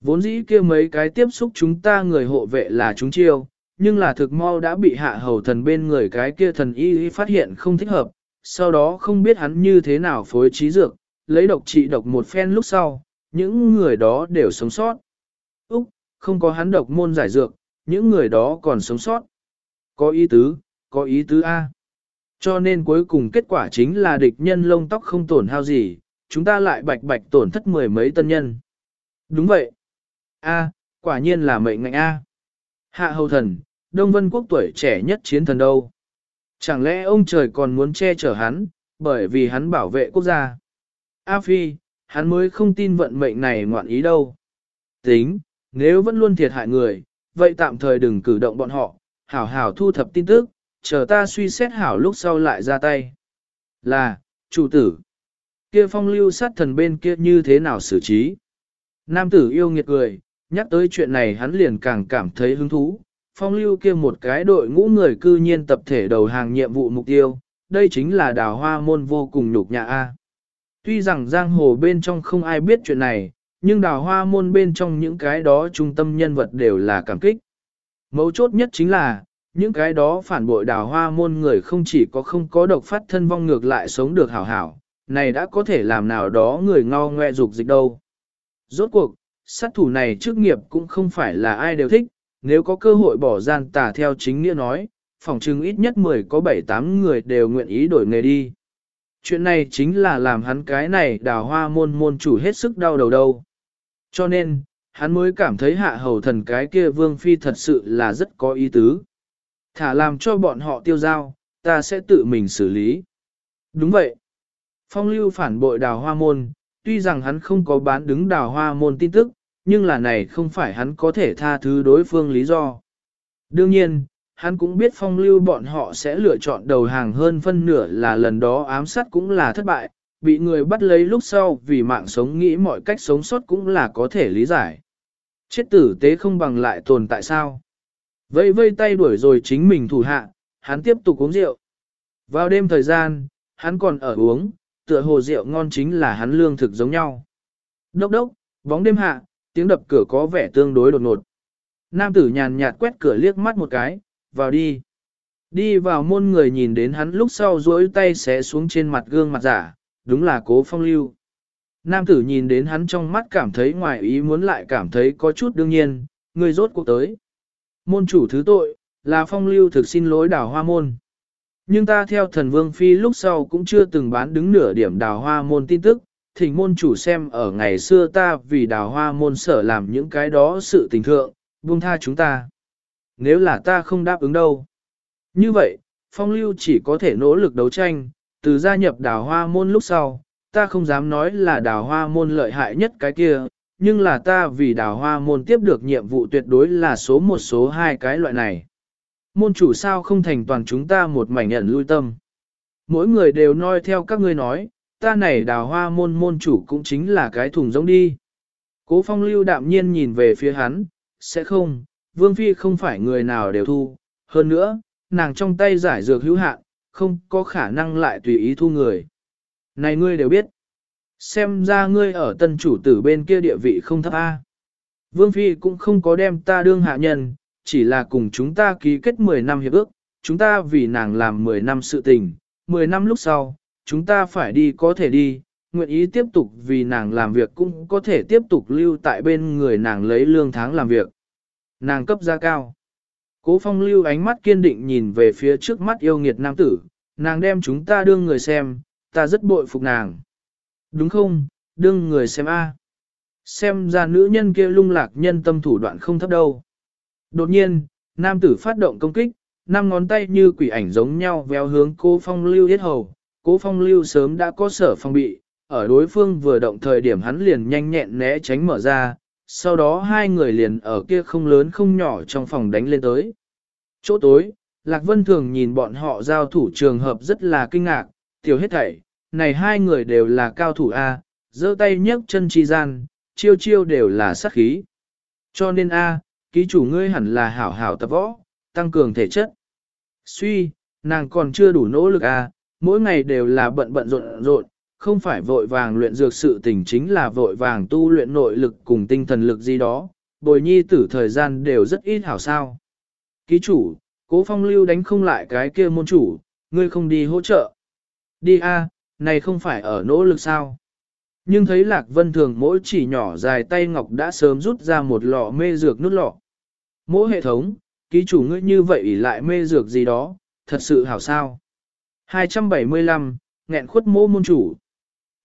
Vốn dĩ kia mấy cái tiếp xúc chúng ta người hộ vệ là chúng chiêu, nhưng là thực mau đã bị hạ hầu thần bên người cái kia thần y phát hiện không thích hợp, sau đó không biết hắn như thế nào phối trí dược, lấy độc trị độc một phen lúc sau, những người đó đều sống sót. Úc, không có hắn độc môn giải dược, những người đó còn sống sót. Có ý tứ, có ý tứ A. Cho nên cuối cùng kết quả chính là địch nhân lông tóc không tổn hao gì, chúng ta lại bạch bạch tổn thất mười mấy tân nhân. Đúng vậy. A, quả nhiên là mệnh ngạnh A. Hạ hầu thần, Đông Vân Quốc tuổi trẻ nhất chiến thần đâu. Chẳng lẽ ông trời còn muốn che chở hắn, bởi vì hắn bảo vệ quốc gia. A Phi, hắn mới không tin vận mệnh này ngoạn ý đâu. Tính, nếu vẫn luôn thiệt hại người, vậy tạm thời đừng cử động bọn họ, hảo hảo thu thập tin tức, chờ ta suy xét hảo lúc sau lại ra tay. Là, chủ tử, kia phong lưu sát thần bên kia như thế nào xử trí? Nam tử yêu nghiệt cười, nhắc tới chuyện này hắn liền càng cảm thấy hứng thú. Phong lưu kia một cái đội ngũ người cư nhiên tập thể đầu hàng nhiệm vụ mục tiêu, đây chính là đào hoa môn vô cùng nhục nhã A. Tuy rằng giang hồ bên trong không ai biết chuyện này, nhưng đào hoa môn bên trong những cái đó trung tâm nhân vật đều là cảm kích. Mấu chốt nhất chính là, những cái đó phản bội đào hoa môn người không chỉ có không có độc phát thân vong ngược lại sống được hảo hảo, này đã có thể làm nào đó người ngao ngoe dục dịch đâu. Rốt cuộc, sát thủ này trước nghiệp cũng không phải là ai đều thích, nếu có cơ hội bỏ gian tà theo chính nghĩa nói, phòng chừng ít nhất 10 có 7-8 người đều nguyện ý đổi nghề đi. Chuyện này chính là làm hắn cái này đào hoa môn môn chủ hết sức đau đầu đâu. Cho nên, hắn mới cảm thấy hạ hầu thần cái kia vương phi thật sự là rất có ý tứ. Thả làm cho bọn họ tiêu giao, ta sẽ tự mình xử lý. Đúng vậy. Phong lưu phản bội đào hoa môn, tuy rằng hắn không có bán đứng đào hoa môn tin tức, nhưng là này không phải hắn có thể tha thứ đối phương lý do. Đương nhiên, hắn cũng biết phong lưu bọn họ sẽ lựa chọn đầu hàng hơn phân nửa là lần đó ám sát cũng là thất bại, bị người bắt lấy lúc sau vì mạng sống nghĩ mọi cách sống sót cũng là có thể lý giải. Chết tử tế không bằng lại tồn tại sao. Vây vây tay đuổi rồi chính mình thủ hạ, hắn tiếp tục uống rượu. Vào đêm thời gian, hắn còn ở uống, tựa hồ rượu ngon chính là hắn lương thực giống nhau. Đốc đốc, bóng đêm hạ, tiếng đập cửa có vẻ tương đối đột ngột. Nam tử nhàn nhạt quét cửa liếc mắt một cái, vào đi. Đi vào môn người nhìn đến hắn lúc sau duỗi tay xé xuống trên mặt gương mặt giả, đúng là cố phong lưu. Nam tử nhìn đến hắn trong mắt cảm thấy ngoài ý muốn lại cảm thấy có chút đương nhiên, người rốt cuộc tới. Môn chủ thứ tội, là phong lưu thực xin lỗi đảo hoa môn. Nhưng ta theo thần vương phi lúc sau cũng chưa từng bán đứng nửa điểm đào hoa môn tin tức, thỉnh môn chủ xem ở ngày xưa ta vì đào hoa môn sở làm những cái đó sự tình thượng, buông tha chúng ta. Nếu là ta không đáp ứng đâu. Như vậy, phong lưu chỉ có thể nỗ lực đấu tranh, từ gia nhập đào hoa môn lúc sau, ta không dám nói là đào hoa môn lợi hại nhất cái kia, nhưng là ta vì đào hoa môn tiếp được nhiệm vụ tuyệt đối là số một số hai cái loại này. Môn chủ sao không thành toàn chúng ta một mảnh nhận lui tâm. Mỗi người đều nói theo các ngươi nói, ta này đào hoa môn môn chủ cũng chính là cái thùng giống đi. Cố phong lưu đạm nhiên nhìn về phía hắn, sẽ không, vương phi không phải người nào đều thu, hơn nữa, nàng trong tay giải dược hữu hạn, không có khả năng lại tùy ý thu người. Này ngươi đều biết, xem ra ngươi ở tân chủ tử bên kia địa vị không thấp A. Vương phi cũng không có đem ta đương hạ nhân, chỉ là cùng chúng ta ký kết 10 năm hiệp ước, chúng ta vì nàng làm 10 năm sự tình, 10 năm lúc sau, chúng ta phải đi có thể đi, nguyện ý tiếp tục vì nàng làm việc cũng có thể tiếp tục lưu tại bên người nàng lấy lương tháng làm việc. Nàng cấp giá cao. Cố phong lưu ánh mắt kiên định nhìn về phía trước mắt yêu nghiệt nam tử, nàng đem chúng ta đương người xem, ta rất bội phục nàng. Đúng không, đương người xem a. Xem ra nữ nhân kia lung lạc nhân tâm thủ đoạn không thấp đâu. Đột nhiên, nam tử phát động công kích, năm ngón tay như quỷ ảnh giống nhau véo hướng cố phong lưu yết hầu. Cố phong lưu sớm đã có sở phong bị, ở đối phương vừa động thời điểm hắn liền nhanh nhẹn né tránh mở ra, sau đó hai người liền ở kia không lớn không nhỏ trong phòng đánh lên tới. Chỗ tối, Lạc Vân thường nhìn bọn họ giao thủ trường hợp rất là kinh ngạc, tiểu hết thảy, này hai người đều là cao thủ A, giơ tay nhấc chân chi gian, chiêu chiêu đều là sát khí. Cho nên A, ký chủ ngươi hẳn là hảo hảo tập võ, tăng cường thể chất. Suy, nàng còn chưa đủ nỗ lực A, mỗi ngày đều là bận bận rộn rộn, không phải vội vàng luyện dược sự tình chính là vội vàng tu luyện nội lực cùng tinh thần lực gì đó, bồi nhi tử thời gian đều rất ít hảo sao. Ký chủ, cố phong lưu đánh không lại cái kia môn chủ, ngươi không đi hỗ trợ. Đi a, này không phải ở nỗ lực sao. Nhưng thấy lạc vân thường mỗi chỉ nhỏ dài tay ngọc đã sớm rút ra một lọ mê dược nút lọ. Mỗi hệ thống, ký chủ ngươi như vậy ỷ lại mê dược gì đó, thật sự hảo sao. 275, nghẹn khuất mô môn chủ.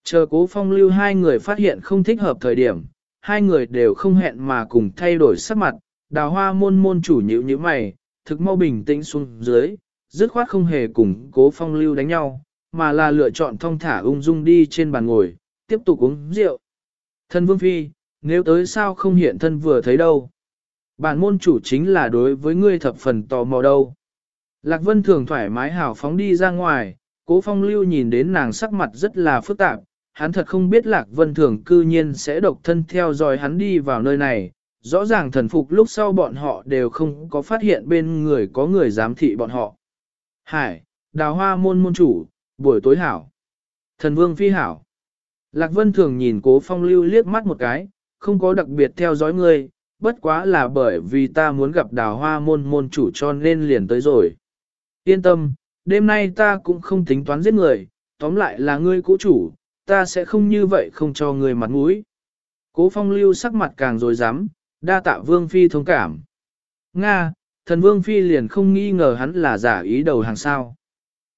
Chờ cố phong lưu hai người phát hiện không thích hợp thời điểm, hai người đều không hẹn mà cùng thay đổi sắc mặt, đào hoa môn môn chủ nhữ như mày, thực mau bình tĩnh xuống dưới, dứt khoát không hề cùng cố phong lưu đánh nhau, mà là lựa chọn thong thả ung dung đi trên bàn ngồi, tiếp tục uống rượu. Thân vương phi, nếu tới sao không hiện thân vừa thấy đâu. Bản môn chủ chính là đối với ngươi thập phần tò mò đâu. Lạc Vân thường thoải mái hào phóng đi ra ngoài, cố phong lưu nhìn đến nàng sắc mặt rất là phức tạp, hắn thật không biết Lạc Vân thường cư nhiên sẽ độc thân theo dõi hắn đi vào nơi này, rõ ràng thần phục lúc sau bọn họ đều không có phát hiện bên người có người giám thị bọn họ. Hải, đào hoa môn môn chủ, buổi tối hảo. Thần vương phi hảo. Lạc Vân thường nhìn cố phong lưu liếc mắt một cái, không có đặc biệt theo dõi ngươi, bất quá là bởi vì ta muốn gặp đào hoa môn môn chủ cho nên liền tới rồi. Yên tâm, đêm nay ta cũng không tính toán giết người, tóm lại là ngươi cũ chủ, ta sẽ không như vậy không cho ngươi mặt mũi. Cố phong lưu sắc mặt càng rồi dám, đa tạ vương phi thông cảm. Nga, thần vương phi liền không nghi ngờ hắn là giả ý đầu hàng sao.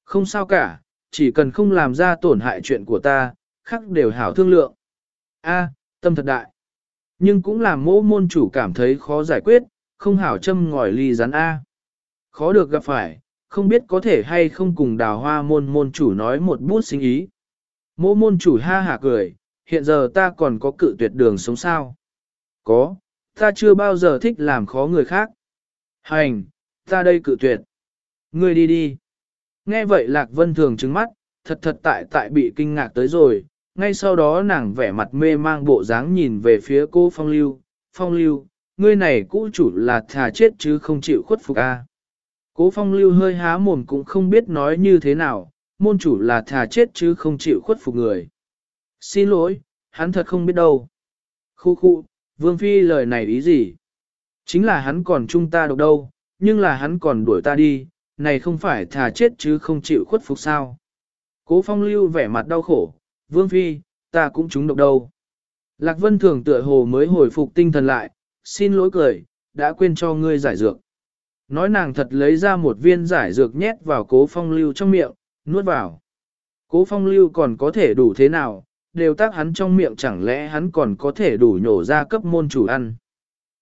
Không sao cả, chỉ cần không làm ra tổn hại chuyện của ta, khắc đều hảo thương lượng. A, tâm thật đại. Nhưng cũng làm mỗ môn chủ cảm thấy khó giải quyết, không hảo châm ngòi ly rắn A. Khó được gặp phải, không biết có thể hay không cùng đào hoa môn môn chủ nói một bút sinh ý. Mô môn chủ ha hả cười, hiện giờ ta còn có cự tuyệt đường sống sao? Có, ta chưa bao giờ thích làm khó người khác. Hành, ta đây cự tuyệt. Ngươi đi đi. Nghe vậy Lạc Vân thường trứng mắt, thật thật tại tại bị kinh ngạc tới rồi, ngay sau đó nàng vẻ mặt mê mang bộ dáng nhìn về phía cô Phong Lưu, Phong Lưu, ngươi này cũ chủ là thà chết chứ không chịu khuất phục a. Cố Phong Lưu hơi há mồm cũng không biết nói như thế nào, môn chủ là thà chết chứ không chịu khuất phục người. Xin lỗi, hắn thật không biết đâu. Khu khu, Vương Phi lời này ý gì? Chính là hắn còn chung ta được đâu, nhưng là hắn còn đuổi ta đi, này không phải thà chết chứ không chịu khuất phục sao. Cố Phong Lưu vẻ mặt đau khổ, Vương Phi, ta cũng trúng độc đâu. Lạc Vân Thường tựa hồ mới hồi phục tinh thần lại, xin lỗi cười, đã quên cho ngươi giải dược. Nói nàng thật lấy ra một viên giải dược nhét vào cố phong lưu trong miệng, nuốt vào. Cố phong lưu còn có thể đủ thế nào, đều tác hắn trong miệng chẳng lẽ hắn còn có thể đủ nhổ ra cấp môn chủ ăn.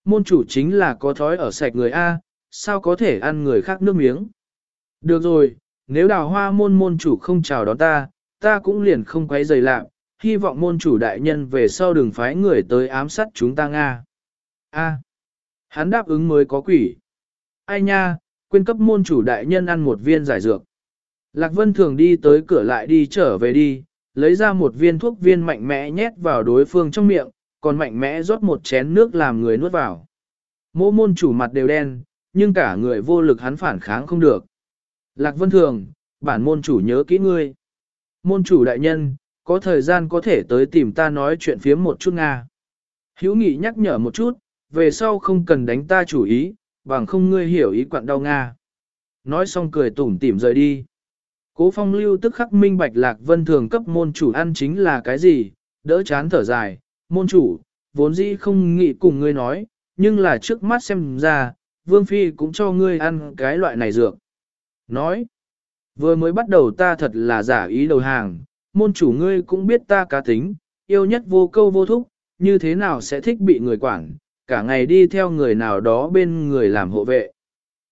Môn chủ chính là có thói ở sạch người A, sao có thể ăn người khác nước miếng. Được rồi, nếu đào hoa môn môn chủ không chào đón ta, ta cũng liền không quấy rầy lạc, hy vọng môn chủ đại nhân về sau đừng phái người tới ám sát chúng ta Nga. A, hắn đáp ứng mới có quỷ. Ai nha, quên cấp môn chủ đại nhân ăn một viên giải dược. Lạc Vân thường đi tới cửa lại đi trở về đi, lấy ra một viên thuốc viên mạnh mẽ nhét vào đối phương trong miệng, còn mạnh mẽ rót một chén nước làm người nuốt vào. Mô môn chủ mặt đều đen, nhưng cả người vô lực hắn phản kháng không được. Lạc Vân Thường, bản môn chủ nhớ kỹ ngươi. Môn chủ đại nhân, có thời gian có thể tới tìm ta nói chuyện phiếm một chút Nga. Hữu nghị nhắc nhở một chút, về sau không cần đánh ta chủ ý, bằng không ngươi hiểu ý quặn đau Nga. Nói xong cười tủm tỉm rời đi. Cố phong lưu tức khắc minh bạch lạc vân thường cấp môn chủ ăn chính là cái gì, đỡ chán thở dài, môn chủ, vốn dĩ không nghĩ cùng ngươi nói, nhưng là trước mắt xem ra, vương phi cũng cho ngươi ăn cái loại này dược. Nói, vừa mới bắt đầu ta thật là giả ý đầu hàng, môn chủ ngươi cũng biết ta cá tính, yêu nhất vô câu vô thúc, như thế nào sẽ thích bị người quản, cả ngày đi theo người nào đó bên người làm hộ vệ.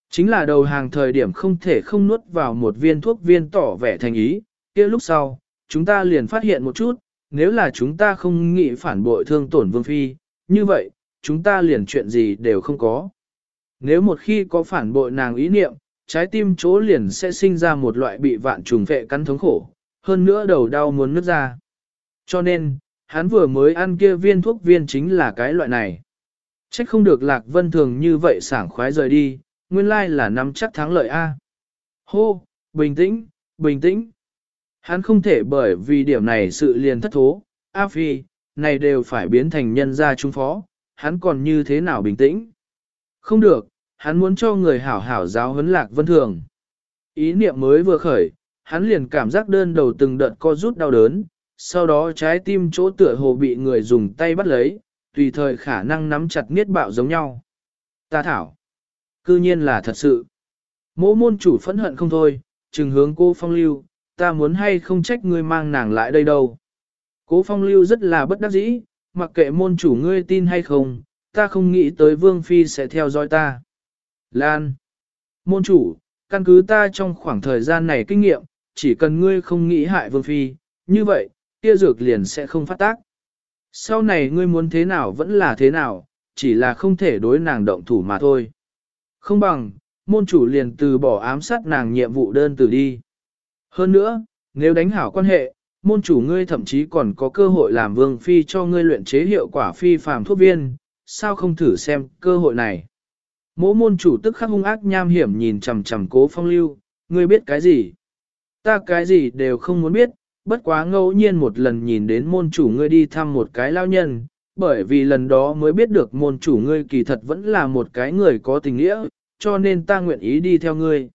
Chính là đầu hàng thời điểm không thể không nuốt vào một viên thuốc viên tỏ vẻ thành ý, kia lúc sau, chúng ta liền phát hiện một chút, nếu là chúng ta không nghĩ phản bội thương tổn vương phi, như vậy, chúng ta liền chuyện gì đều không có. Nếu một khi có phản bội nàng ý niệm, trái tim chỗ liền sẽ sinh ra một loại bị vạn trùng vệ cắn thống khổ, hơn nữa đầu đau muốn nứt ra. Cho nên, hắn vừa mới ăn kia viên thuốc viên chính là cái loại này. Trách không được Lạc Vân Thường như vậy sảng khoái rời đi, nguyên lai là nắm chắc thắng lợi A. Hô, bình tĩnh, bình tĩnh. Hắn không thể bởi vì điểm này sự liền thất thố, A Phi, này đều phải biến thành nhân gia trung phó, hắn còn như thế nào bình tĩnh. Không được, hắn muốn cho người hảo hảo giáo huấn Lạc Vân Thường. Ý niệm mới vừa khởi, hắn liền cảm giác đơn đầu từng đợt co rút đau đớn, sau đó trái tim chỗ tựa hồ bị người dùng tay bắt lấy, tùy thời khả năng nắm chặt niết bạo giống nhau. Ta thảo. Cư nhiên là thật sự. Mỗ môn chủ phẫn hận không thôi, trừng hướng cô phong lưu, ta muốn hay không trách ngươi mang nàng lại đây đâu. Cố phong lưu rất là bất đắc dĩ, mặc kệ môn chủ ngươi tin hay không, ta không nghĩ tới vương phi sẽ theo dõi ta. Lan. Môn chủ, căn cứ ta trong khoảng thời gian này kinh nghiệm, chỉ cần ngươi không nghĩ hại vương phi, như vậy, kia dược liền sẽ không phát tác. Sau này ngươi muốn thế nào vẫn là thế nào, chỉ là không thể đối nàng động thủ mà thôi. Không bằng, môn chủ liền từ bỏ ám sát nàng nhiệm vụ đơn từ đi. Hơn nữa, nếu đánh hảo quan hệ, môn chủ ngươi thậm chí còn có cơ hội làm vương phi cho ngươi luyện chế hiệu quả phi phàm thuốc viên, sao không thử xem cơ hội này. Mỗ môn chủ tức khắc hung ác nham hiểm nhìn chằm chằm cố phong lưu, ngươi biết cái gì? Ta cái gì đều không muốn biết, bất quá ngẫu nhiên một lần nhìn đến môn chủ ngươi đi thăm một cái lao nhân, bởi vì lần đó mới biết được môn chủ ngươi kỳ thật vẫn là một cái người có tình nghĩa, cho nên ta nguyện ý đi theo ngươi.